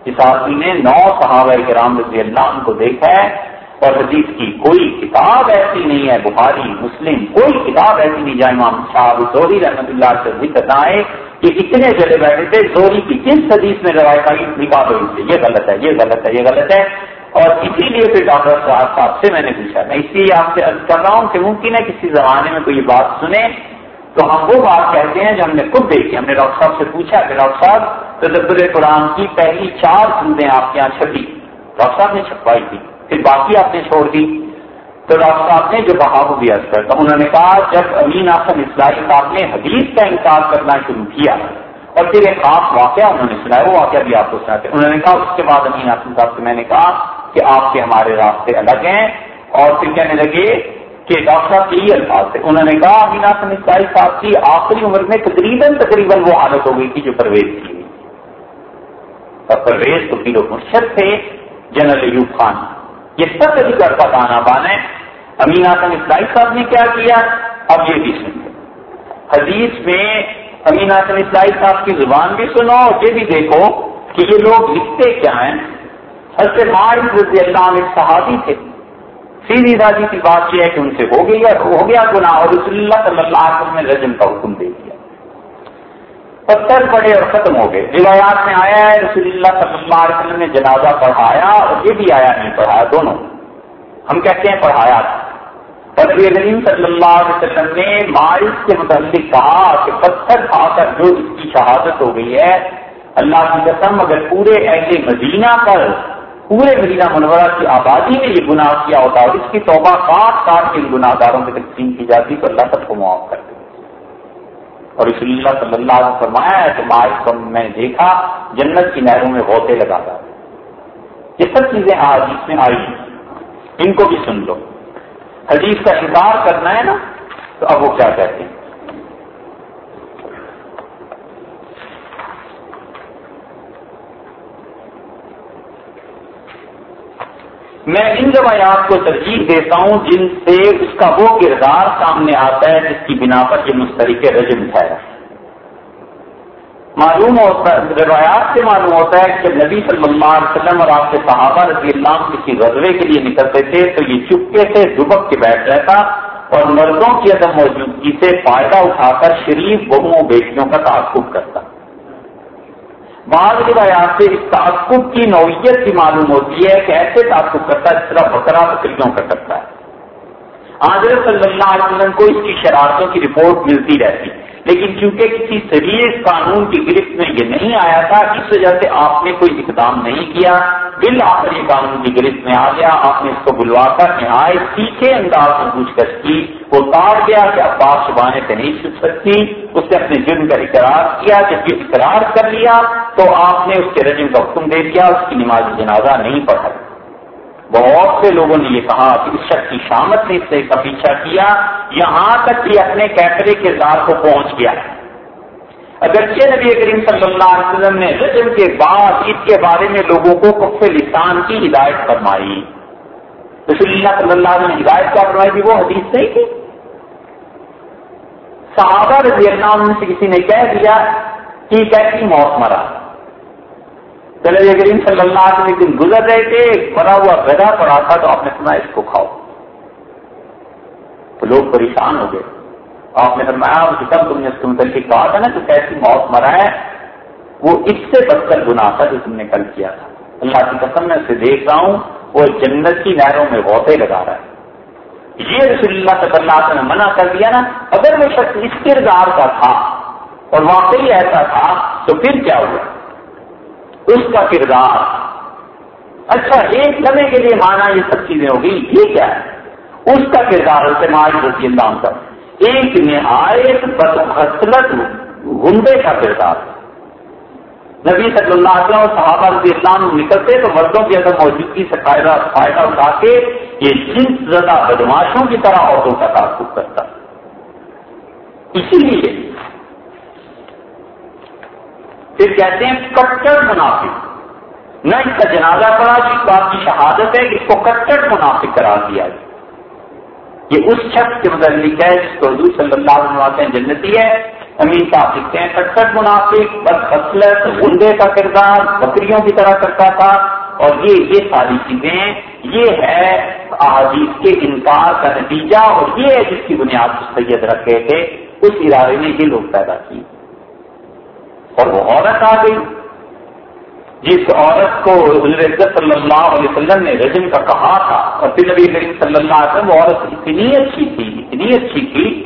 [SPEAKER 1] اس آدمی نے نو صحابہ کرام رضی اللہ عنہ کو دیکھا ہے اور حدیث کی کوئی کتاب ایسی نہیں ہے، بخاری، مسلم، کوئی کتاب ایسی نہیں جائے امام صاحب زوری رحمت اللہ سے ذکر نہ آئے کہ اتنے جگہ بیٹھے تھے زوری کی کس حدیث میں روایت آئی نکال ہوئی تھی۔ یہ غلط ہے، یہ غلط ہے، یہ غلط ہے۔ اور اسی لیے پھر ڈاکٹر صاحب صاحب سے میں نے پوچھا، میں اس لیے آپ سے عرض کر رہا ہوں کہ ممکن ہے کسی زمانے میں کوئی یہ بات سنے۔ تو ہم وہ بات کہتے ہیں جو ہم نے خود دیکھی، ہم نے ڈاکٹر صاحب سے پوچھا کہ ڈاکٹر صاحب، تدبر قرآن کی پہلی چار سندیں آپ کے یہاں چھپی۔ ڈاکٹر صاحب نے چھپوائی تھی۔ پھر باقی آپ نے چھوڑ دی۔ تو ڈاکٹر صاحب نے جو کہا وہ بھی عرض کرتا انہوں نے کہا، جب امین آسم اسلائی صاحب نے حدیث کا انکار کرنا شروع کیا اور پھر ایک خاص واقعہ انہوں نے سنایا، وہ واقعہ بھی آپ کو سناتے انہوں نے کہا، اس کے بعد امین آسم صاحب سے میں نے کہا کہ آپ کے ہمارے راستے الگ ہیں اور پھر کہنے لگے کہ ڈاکٹر صاحب کے یہ الفاظ تھے۔ انہوں نے کہا، امین آسم اسلائی صاحب کی آخری عمر میں تقریباً تقریباً وہ حالت ہو گئی تھی جو پرویز کی۔ اور پرویز تو پھر مرشد تھے، جنرل ایوب خان۔ یہ سب علی گڑھ کا دانا بان ہے امین آسم اسلائی صاحب نے کیا کیا؟ اب یہ بھی سنو۔ حدیث میں امین آسم اسلائی صاحب کی زبان بھی سنو اور یہ بھی دیکھو کہ یہ لوگ لکھتے کیا ہیں۔ حضرت مارک رضی اللہ عنہ صحابی تھے۔ سیدھی دادی کی بات یہ ہے کہ ان سے ہو گئی ہو گیا گنا اور رسول اللہ صلی اللہ علیہ وسلم نے رجم کا حکم دے دیا۔ پتھر پڑے اور ختم ہو گئے۔ روایات میں آیا ہے، رسول اللہ صلی اللہ علیہ وسلم نے جنازہ پڑھایا اور یہ بھی آیا نہیں پڑھایا، دونوں۔ ہم کہتے ہیں پڑھایا اور کریم صلی اللہ علیہ وسلم نے مارس کے متعلق کہا کہ پتھر کھا کر جو اس کی شہادت ہو گئی ہے، اللہ کی قسم، اگر پورے ایسے مدینہ پر، پورے مدینہ منورہ کی آبادی میں یہ گناہ کیا ہوتا اور اس کی توبہ کاٹ کاٹ کے گناہ گاروں میں تقسیم کی جاتی تو اللہ سب کو معاف کر اور رسول اللہ صلی اللہ علیہ فرمایا ہے کہ کو میں نے دیکھا، جنت کی نہروں میں غوطے لگاتا یہ سب چیزیں آج اس میں آئی ان کو بھی سن لو۔ حدیث کا انکار کرنا ہے نا، تو اب وہ کیا کہتے ہیں؟ میں ان روایات کو ترجیح دیتا ہوں جن سے اس کا وہ کردار سامنے آتا ہے جس کی بنا پر یہ مسترک رجم ٹھہرا معلوم ہوتا ہے، روایات سے معلوم ہوتا ہے کہ نبی صلی اللہ علیہ وسلم اور آپ کے صحابہ رضی اللہ کسی غزبے کے لیے نکلتے تھے تو یہ چپکے سے دبک کے بیٹھ رہتا اور مردوں کی عدم موجودگی سے فائدہ اٹھا کر شریف بہوؤں بیٹیوں کا تعقب کرتا۔ بعض روایات سے اس تعقب کی نوعیت بھی معلوم ہوتی ہے کہ ایسے تعصب کرتا ہے جس طرح بکرا بکریوں کا کرتا ہے۔ آدر صلی اللہ علیہ وسلم کو اس کی شرارتوں کی رپورٹ ملتی رہتی۔ لیکن چونکہ کسی سریس قانون کی گرفت میں یہ نہیں آیا تھا، اس وجہ سے آپ نے کوئی اقدام نہیں کیا۔ بل آخر یہ قانون کی گرفت میں آ گیا۔ آپ نے اس کو بلوا کر نہایت سیکھے انداز میں پوچھ کر کی۔ وہ تاڑ گیا کہ اب بات شبانے پہ نہیں چھپ سکتی۔ اس نے اپنے جرم کا اقرار کیا، جب یہ اقرار کر لیا تو آپ نے اس کے رجم کا حکم دے دیا۔ اس کی نماز جنازہ نہیں پڑھا بہت سے لوگوں نے یہ کہا کہ اس شخص کی شامت نے اس سے کا پیچھا کیا، یہاں تک کہ اپنے کیفرے کے دار کو پہنچ گیا۔ اگرچہ نبی کریم صلی اللہ علیہ وسلم نے رجم کے بعد اس کے بارے میں لوگوں کو کف لسان کی ہدایت فرمائی۔ رسول اللہ صلی اللہ علیہ وسلم نے ہدایت کیا فرمائی تھی، وہ حدیث نہیں تھی۔ صحابہ رضی اللہ عنہ سے کسی نے کہہ دیا کہ کیسی موت مرا۔ چلے کریم صلی اللہ علیہ وسلم ایک دن گزر رہے تھے بنا ہوا گدا پڑا تھا تو آپ نے سنا اس کو کھاؤ۔ تو لوگ پریشان ہو گئے۔ آپ نے فرمایا کب تم نے اس کے متعلق کہا تھا نا، تو کیسی موت مرا ہے؟ وہ اس سے بدتر گنا تھا جو تم نے کل کیا تھا۔ اللہ کی قسم، میں اسے دیکھ رہا ہوں، وہ جنت کی نہروں میں غوطے لگا رہا ہے۔ یہ رسول اللہ صلی اللہ علیہ وسلم نے منع کر دیا نا، اگر وہ شخص اس کردار کا تھا اور واقعی ایسا تھا، تو پھر کیا ہوا؟ اس کا کردار۔ اچھا ایک لمحے کے لیے مانا یہ سب چیزیں ہوگی، یہ کیا ہے؟ اس کا کردار رضی اللہ عنہ۔ کا ایک نہایت بدخصلت گنڈے کا کردار۔ نبی صلی اللہ علیہ وسلم صحابہ رضی اللہ نکلتے تو مردوں کی عدم موجودگی سے فائدہ فائدہ اٹھا کے یہ جنس زدہ بدماشوں کی طرح عورتوں کا تعلق کرتا۔ اسی لیے پھر کہتے ہیں کٹر منافق۔ نہ اس کا جنازہ پڑا، جس بات کی شہادت ہے اس کو کٹر منافق قرار دیا جائے۔ یہ اس شخص کے متعلق ہے جس کو حضور صلی اللہ علیہ وسلم جنتی ہے۔ امین صاحب لکھتے ہیں کٹر منافق بس خصلت غنڈے کا کردار، بکریوں کی طرح کرتا تھا۔ اور یہ یہ ساری چیزیں یہ ہے احادیث کے انکار کا نتیجہ اور یہ ہے جس کی بنیاد سید رکھے تھے۔ اس ادارے نے یہ لوگ پیدا کی اور وہ عورت آ گئی۔ جس عورت کو حضرت صلی اللہ علیہ وسلم نے رجم کا کہا تھا اور پھر نبی کریم صلی اللہ علیہ وسلم، وہ عورت اتنی اچھی تھی، اتنی اچھی تھی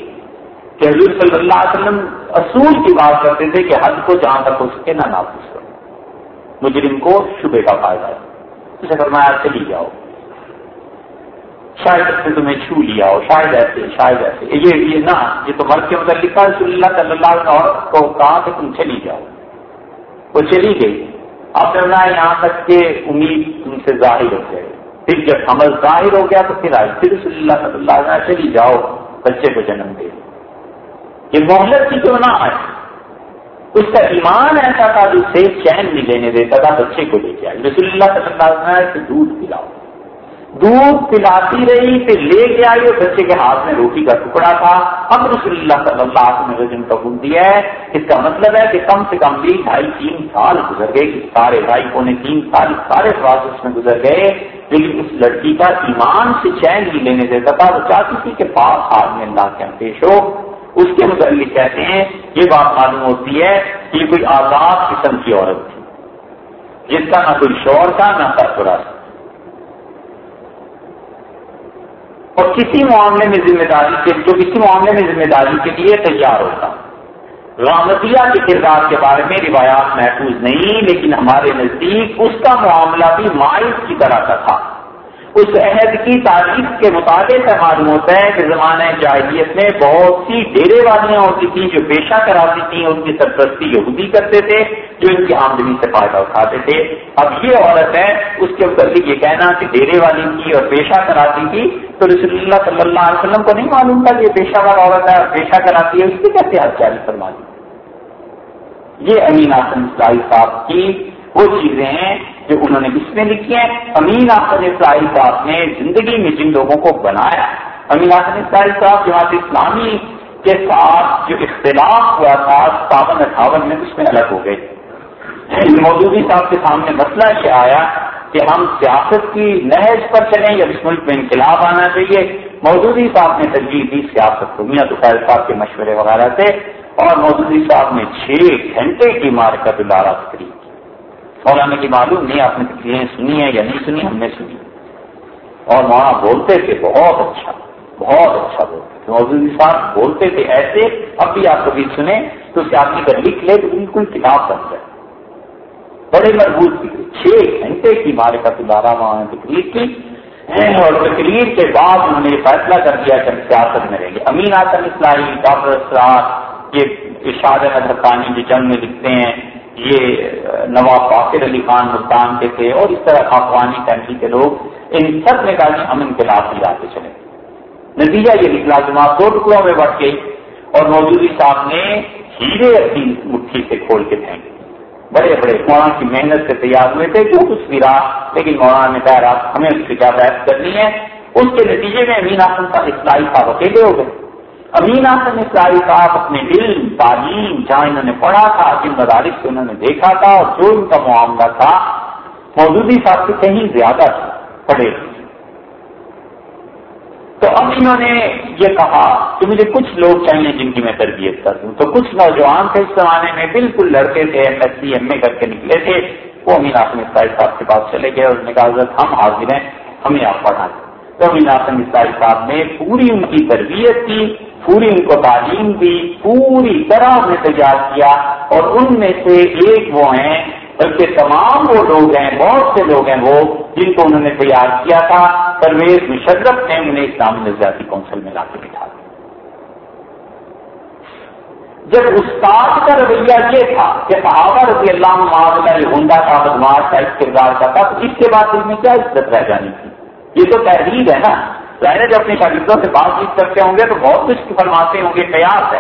[SPEAKER 1] کہ حضور صلی اللہ علیہ وسلم اصول کی بات کرتے تھے کہ حد کو جہاں تک ہو سکے نہ ناپوس کرو۔ مجرم کو شبے کا فائدہ ہے۔ اسے فرمایا چلی جاؤ۔ شاید سے تمہیں چھو لیا ہو شاید ایسے شاید ایسے یہ یہ نہ یہ تو مرد کے مطلب لکھا رسول اللہ صلی اللہ علیہ وسلم کو کہا کہ تم چلی جاؤ وہ چلی گئی اب کرنا یہاں تک کہ امید تم سے ظاہر ہو جائے پھر جب حمل ظاہر ہو گیا تو پھر آئی پھر رسول اللہ صلی اللہ علیہ وسلم چلی جاؤ بچے کو جنم دے یہ محلت کی کیوں نہ آئے اس کا ایمان ایسا تھا جو سے چین نہیں لینے دیتا تھا بچے کو لے کے آئی رسول اللہ صلی اللہ علیہ وسلم سے دودھ پلاؤ دودھ پلاتی رہی، پھر لے کے آئی اور بچے کے ہاتھ میں روٹی کا ٹکڑا تھا۔ اب رسول اللہ صلی اللہ علیہ وسلم کا حکم دیا ہے۔ اس کا مطلب ہے کہ کم سے کم بھی ڈھائی، تین سال گزر گئے۔ کہ سارے بھائی پونے تین سال سارے پروسیس میں گزر گئے۔ لیکن اس لڑکی کا ایمان سے چین ہی لینے دیتا تھا۔ وہ چاہتی تھی کہ پاس آدمی اللہ کے پیش ہو۔ اس کے متعلق کہتے ہیں، یہ بات معلوم ہوتی ہے کہ یہ کوئی آزاد قسم کی عورت تھی، جس کا نہ کوئی شور تھا، نہ سرپرا تھا اور کسی معاملے میں ذمہ داری کے جو کسی معاملے میں ذمہ داری کے لیے تیار ہوتا۔ رامدیہ کے کردار کے بارے میں روایات محفوظ نہیں، لیکن ہمارے نزدیک اس کا معاملہ بھی مائز کی طرح کا تھا۔ اس عہد کی تاریخ کے مطابق معلوم ہوتا ہے کہ زمانہ جاہلیت میں بہت سی ڈیرے والیاں ہوتی تھیں جو پیشہ کراتی تھیں، ان کی سرپرستی یہودی کرتے تھے، جو ان کی آمدنی سے فائدہ اٹھاتے تھے۔ اب یہ عورت ہے، اس کے متعلق یہ کہنا کہ ڈیرے والی کی اور پیشہ کراتی تھی، تو رسول اللہ صلی اللہ علیہ وسلم کو نہیں معلوم تھا کہ یہ پیشہ وار عورت ہے اور پیشہ کراتی ہے، اس کی کیسے حد جاری فرما دی یہ امین آسن صاحب کی وہ چیزیں ہیں جو انہوں نے اس میں لکھی ہیں۔ امین آسن اسلائی صاحب نے زندگی میں جن لوگوں کو بنایا، امین آسن اسلائی صاحب جماعت اسلامی کے ساتھ جو اختلاف ہوا تھا، ستاون اٹھاون میں اس میں الگ ہو گئے۔ یعنی مودودی صاحب کے سامنے مسئلہ یہ آیا کہ ہم سیاست کی نہج پر چلیں یا اس ملک میں انقلاب آنا چاہیے۔ مودودی صاحب نے ترجیح دی سیاست کو میاں تو صاحب کے مشورے وغیرہ سے اور مودودی صاحب نے چھ گھنٹے کی مارکت دارا تقریب مولانا کی معلوم نہیں آپ نے تقریریں سنی ہے یا نہیں سنی، ہم نے سنی۔ اور وہاں بولتے تھے، بہت اچھا بہت اچھا بولتے تھے۔ صاحب بولتے تھے ایسے، اب بھی آپ کبھی سنیں تو اسے آدمی کا لکھ لے تو بالکل کتاب بن جائے۔ بڑے مضبوط تھے۔ چھ گھنٹے کی مارے کا دوبارہ وہاں تقریر کی۔ اور تقریر کے بعد انہوں نے فیصلہ کر دیا کہ سیاست میں رہیں گے۔ امین آسم اسلائی ڈاکٹر اسرار، یہ ارشاد حضرتانی جو جنگ میں لکھتے ہیں۔ یہ نواب فاخر علی خان ملتان کے تھے اور اس طرح افغانی کنٹری کے لوگ ان سب نے کہا کہ امن کے لاپ لے آتے چلے نتیجہ یہ نکلا جماعت دو ٹکڑوں میں بٹ گئی اور مودودی صاحب نے ہیرے اپنی مٹھی سے کھول کے پھینک بڑے بڑے مولانا کی محنت سے تیار ہوئے تھے، جو کچھ بھی رہا، لیکن مولانا نے کہا ہمیں اس سے کیا بحث کرنی ہے؟ اس کے نتیجے میں امین آسم کا اصلاحی صاحب اکیلے ہو گئے۔ امین آسن اسلائی صاحب اپنے علم، تعلیم جہاں انہوں نے پڑھا تھا، جن مدارس سے انہوں نے دیکھا تھا اور جو ان کا معاملہ تھا مودودی صاحب سے کہیں زیادہ تھا پڑھے۔ تو اب انہوں نے یہ کہا کہ مجھے کچھ لوگ چاہیے جن کی میں تربیت کر دوں۔ تو کچھ نوجوان تھے اس زمانے میں، بالکل لڑکے تھے، M S C, M A کر کے نکلے تھے۔ وہ امین آسن اسلائی صاحب کے پاس چلے گئے اور نے کہا، حضرت، ہم حاضر ہیں، ہمیں آپ پڑھائیں۔ تو امین آسن اسلائی صاحب نے پوری ان کی تربیت کی۔ پوری ان کو تعلیم دی پوری طرح نے تیار کیا اور ان میں سے ایک وہ ہیں، بلکہ تمام وہ لوگ ہیں، بہت سے لوگ ہیں وہ، جن کو انہوں نے تیار کیا تھا۔ پرویز مشرف نے انہیں اسلامی نظریاتی کونسل میں لا کے بٹھا دیا۔ جب استاد کا رویہ یہ تھا کہ صحابہ رضی اللہ معاملہ ہندا کا بدماش کا اس کردار کا تھا تو اس کے بعد اس میں کیا عزت رہ جانی تھی؟ یہ تو تحریر ہے نا۔ ظاہر جب اپنی شاگردوں سے بات چیت کرتے ہوں گے تو بہت کچھ فرماتے ہوں گے قیاس ہے۔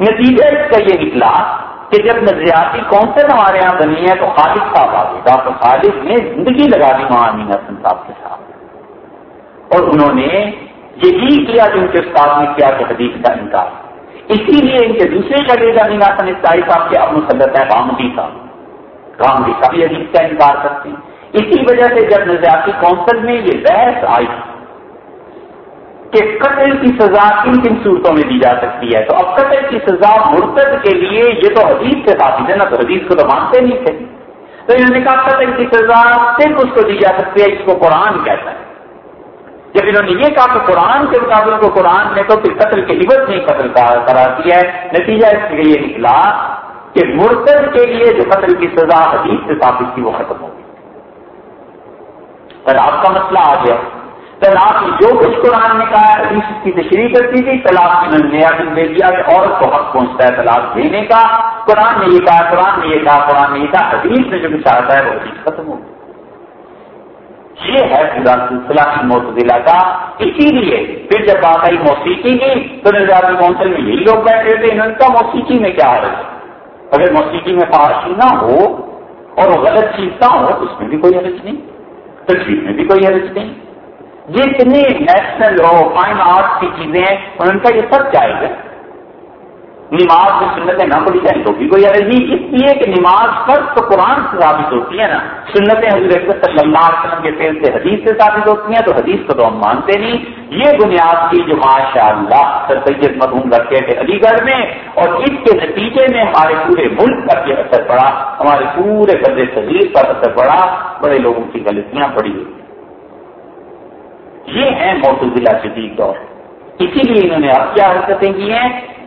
[SPEAKER 1] نتیجہ اس کا یہ نکلا کہ جب نظریاتی کونسل ہمارے یہاں بنی ہے تو خالد صاحب آ گئے۔ ڈاکٹر خالد نے زندگی لگا دی وہاں امین حسن صاحب کے ساتھ۔ اور انہوں نے یہی کیا جو ان کے استاد نے کیا کہ حدیث کا انکار۔ اسی لیے ان کے دوسرے شاگرد امین حسن اسائی صاحب کے اب مسلط ہے رامدی صاحب۔ رامدی کا بھی حدیث کا انکار کرتے ہیں۔ اسی وجہ سے جب نظریاتی کونسل میں یہ بحث آئی کہ قتل کی سزا کن کن صورتوں میں دی جا سکتی ہے، تو اب قتل کی سزا مرتد کے لیے یہ تو حدیث سے ثابت ہے نا، تو حدیث کو تو مانتے نہیں تھے۔ تو انہوں نے کہا قتل کی سزا صرف اس کو دی جا سکتی ہے، اس کو قرآن کہتا ہے۔ جب انہوں نے یہ کہا کہ قرآن کے مطابق کو قرآن نے تو پھر قتل کے عبت نہیں قتل قرار دیا ہے۔ نتیجہ اس کے لیے نکلا کہ مرتد کے لیے جو قتل کی سزا حدیث سے ثابت تھی، وہ ختم ہوگی طلاق کا مسئلہ آ گیا۔ طلاق جو کچھ قرآن نے کہا حدیث کی تشریح کرتی تھی طلاق میں نیا دن دے دیا کہ عورت کو حق پہنچتا ہے طلاق دینے کا۔ قرآن نے یہ کہا، قرآن نے یہ کہا، قرآن نے یہ کہا، حدیث میں جو کچھ آتا ہے وہ حدیث ختم ہو یہ ہے خدا سلسلہ معتدلہ کا۔ اسی لیے پھر جب بات آئی موسیقی کی، تو نظام کونسل میں یہی لوگ بیٹھے تھے، انہوں نے کہا موسیقی میں کیا حرض ہے؟ اگر موسیقی میں فارسی نہ ہو اور وہ غلط چیز نہ ہو اس میں بھی کوئی حرض نہیں۔ تجویز میں بھی کوئی حرج نہیں۔ جتنے نیشنل ہو فائن آرٹ کی چیزیں ہیں، ان کا یہ سب جائز ہے نماز میں سنتیں نہ پڑھی جائیں تو بھی کوئی عرضی اس لیے کہ نماز پر تو قرآن سے ثابت ہوتی ہے نا۔ سنتیں حضرت صلی اللہ علیہ وسلم کے فیل سے حدیث سے ثابت ہوتی ہیں تو حدیث کو تو ہم مانتے نہیں۔ یہ بنیاد تھی جو ماشاء اللہ سر سید مدھوم رکھے تھے علی گڑھ میں۔ اور اس کے نتیجے میں ہمارے پورے ملک پر یہ اثر پڑا۔ ہمارے پورے قدر تجیر پر اثر پڑا۔ بڑے لوگوں کی غلطیاں پڑی یہ ہے موتضلا شدید دور۔ اسی لیے انہوں نے اب کیا حرکتیں کی ہیں؟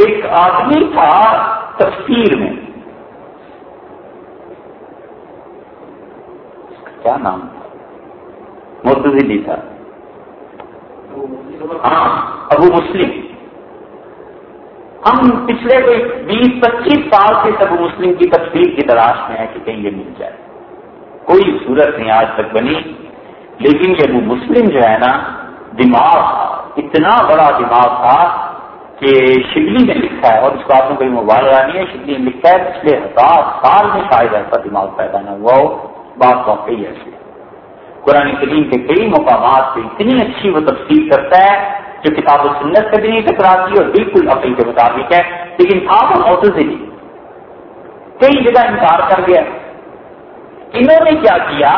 [SPEAKER 1] ایک آدمی تھا تفسیر میں۔ کیا نام تھا؟ مرتزلی تھا۔ ہاں ابو مسلم۔ ہم پچھلے کوئی بیس، پچیس سال سے ابو مسلم کی تفسیر کی تلاش میں ہے کہ کہیں یہ مل جائے۔ کوئی صورت نہیں آج تک بنی۔ لیکن یہ ابو مسلم جو ہے نا، دماغ، اتنا بڑا دماغ تھا کہ شبلی نے لکھا ہے اور اس بات میں کوئی مبالغہ نہیں ہے شبلی نے لکھا ہے، پچھلے ہزار سال میں شاید ایسا دماغ پیدا نہ ہوا ہو۔ بات واقعی ایسی قرآن کریم کے کئی مقامات سے اتنی اچھی وہ تفصیل کرتا ہے جو کتاب و سنت سے بھی نہیں ٹکراتی اور بالکل عقل کے مطابق ہے۔ لیکن آپ موتو سے کئی جگہ انکار کر گیا۔ انہوں نے کیا کیا؟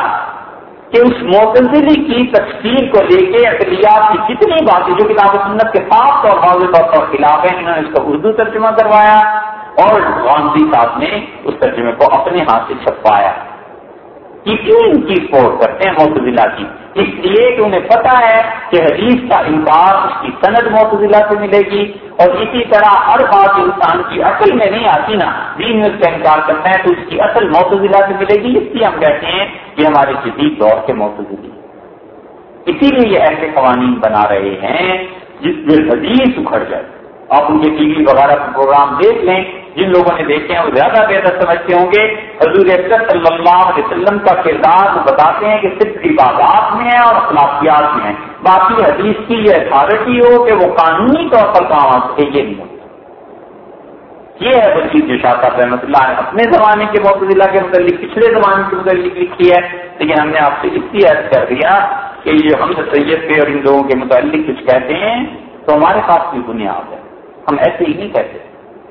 [SPEAKER 1] کہ اس معتزلی کی تفصیل کو لے کے اقلیات کی کتنی باتیں جو کتاب سنت کے صاف طور واضح طور پر خلاف ہیں، انہوں نے اس کو اردو ترجمہ کروایا اور غانزی صاحب نے اس ترجمے کو اپنے ہاتھ سے چھپوایا۔ ان کی سپورٹ کرتے ہیں موتضلا کی؟ اس لیے کہ انہیں پتا ہے کہ حدیث کا انکار اس کی سند موتضلا سے ملے گی اور اسی طرح ہر بات انسان کی عقل میں نہیں آتی نا، دین میں اس کا انکار کرنا ہے تو اس کی اصل موتضلا سے ملے گی، اس لیے ہم کہتے ہیں کہ ہمارے جدید دور کے موتضلی اسی لیے یہ ایسے قوانین بنا رہے ہیں جس میں حدیث اکھڑ جائے۔ آپ ان کے ٹی وی وغیرہ پروگرام دیکھ لیں، جن لوگوں نے دیکھے ہیں وہ زیادہ بہتر سمجھتے ہوں گے۔ حضور صلی اللہ علیہ وسلم کا کردار وہ بتاتے ہیں کہ صرف عبادات میں ہے اور اخلاقیات میں ہے باقی حدیث کی یہ اتھارٹی ہو کہ وہ قانونی طور پر کام آ یہ نہیں یہ ہے بلکہ جو شاہ صاحب رحمۃ اللہ نے اپنے زمانے کے ضلع کے متعلق، پچھلے زمانے کے متعلق لکھی ہے، لیکن ہم نے آپ سے اتنی عرض کر دیا کہ یہ ہم سید کے اور ان لوگوں کے متعلق کچھ کہتے ہیں تو ہمارے پاس بھی بنیاد ہے۔ ہم ایسے ہی نہیں کہتے۔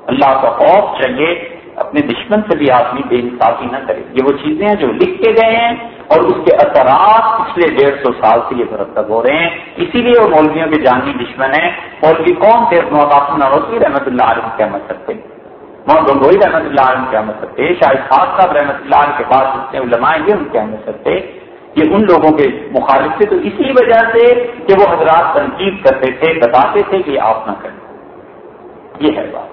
[SPEAKER 1] اللہ کا خوف چاہیے اپنے دشمن سے بھی آدمی بے انصافی نہ کرے۔ یہ وہ چیزیں ہیں جو لکھ کے گئے ہیں اور اس کے اثرات پچھلے ڈیڑھ سو سال سے یہ مرتب ہو رہے ہیں۔ اسی لیے وہ مولویوں کے جانی دشمن ہیں۔ مولوی کون تھے؟ محتاث رحمۃ اللہ علیہ کیا مت سکتے محمد گنگوئی رحمۃ اللہ علیہ کے مت سکتے شاہد خاص صاحب رحمۃ اللہ علیہ کے پاس جتنے علماء یہ ان کے مت سکتے یہ ان لوگوں کے مخالف تھے، تو اسی وجہ سے کہ وہ حضرات تنقید کرتے تھے، بتاتے تھے کہ آپ نہ کریں۔ یہ ہے بات۔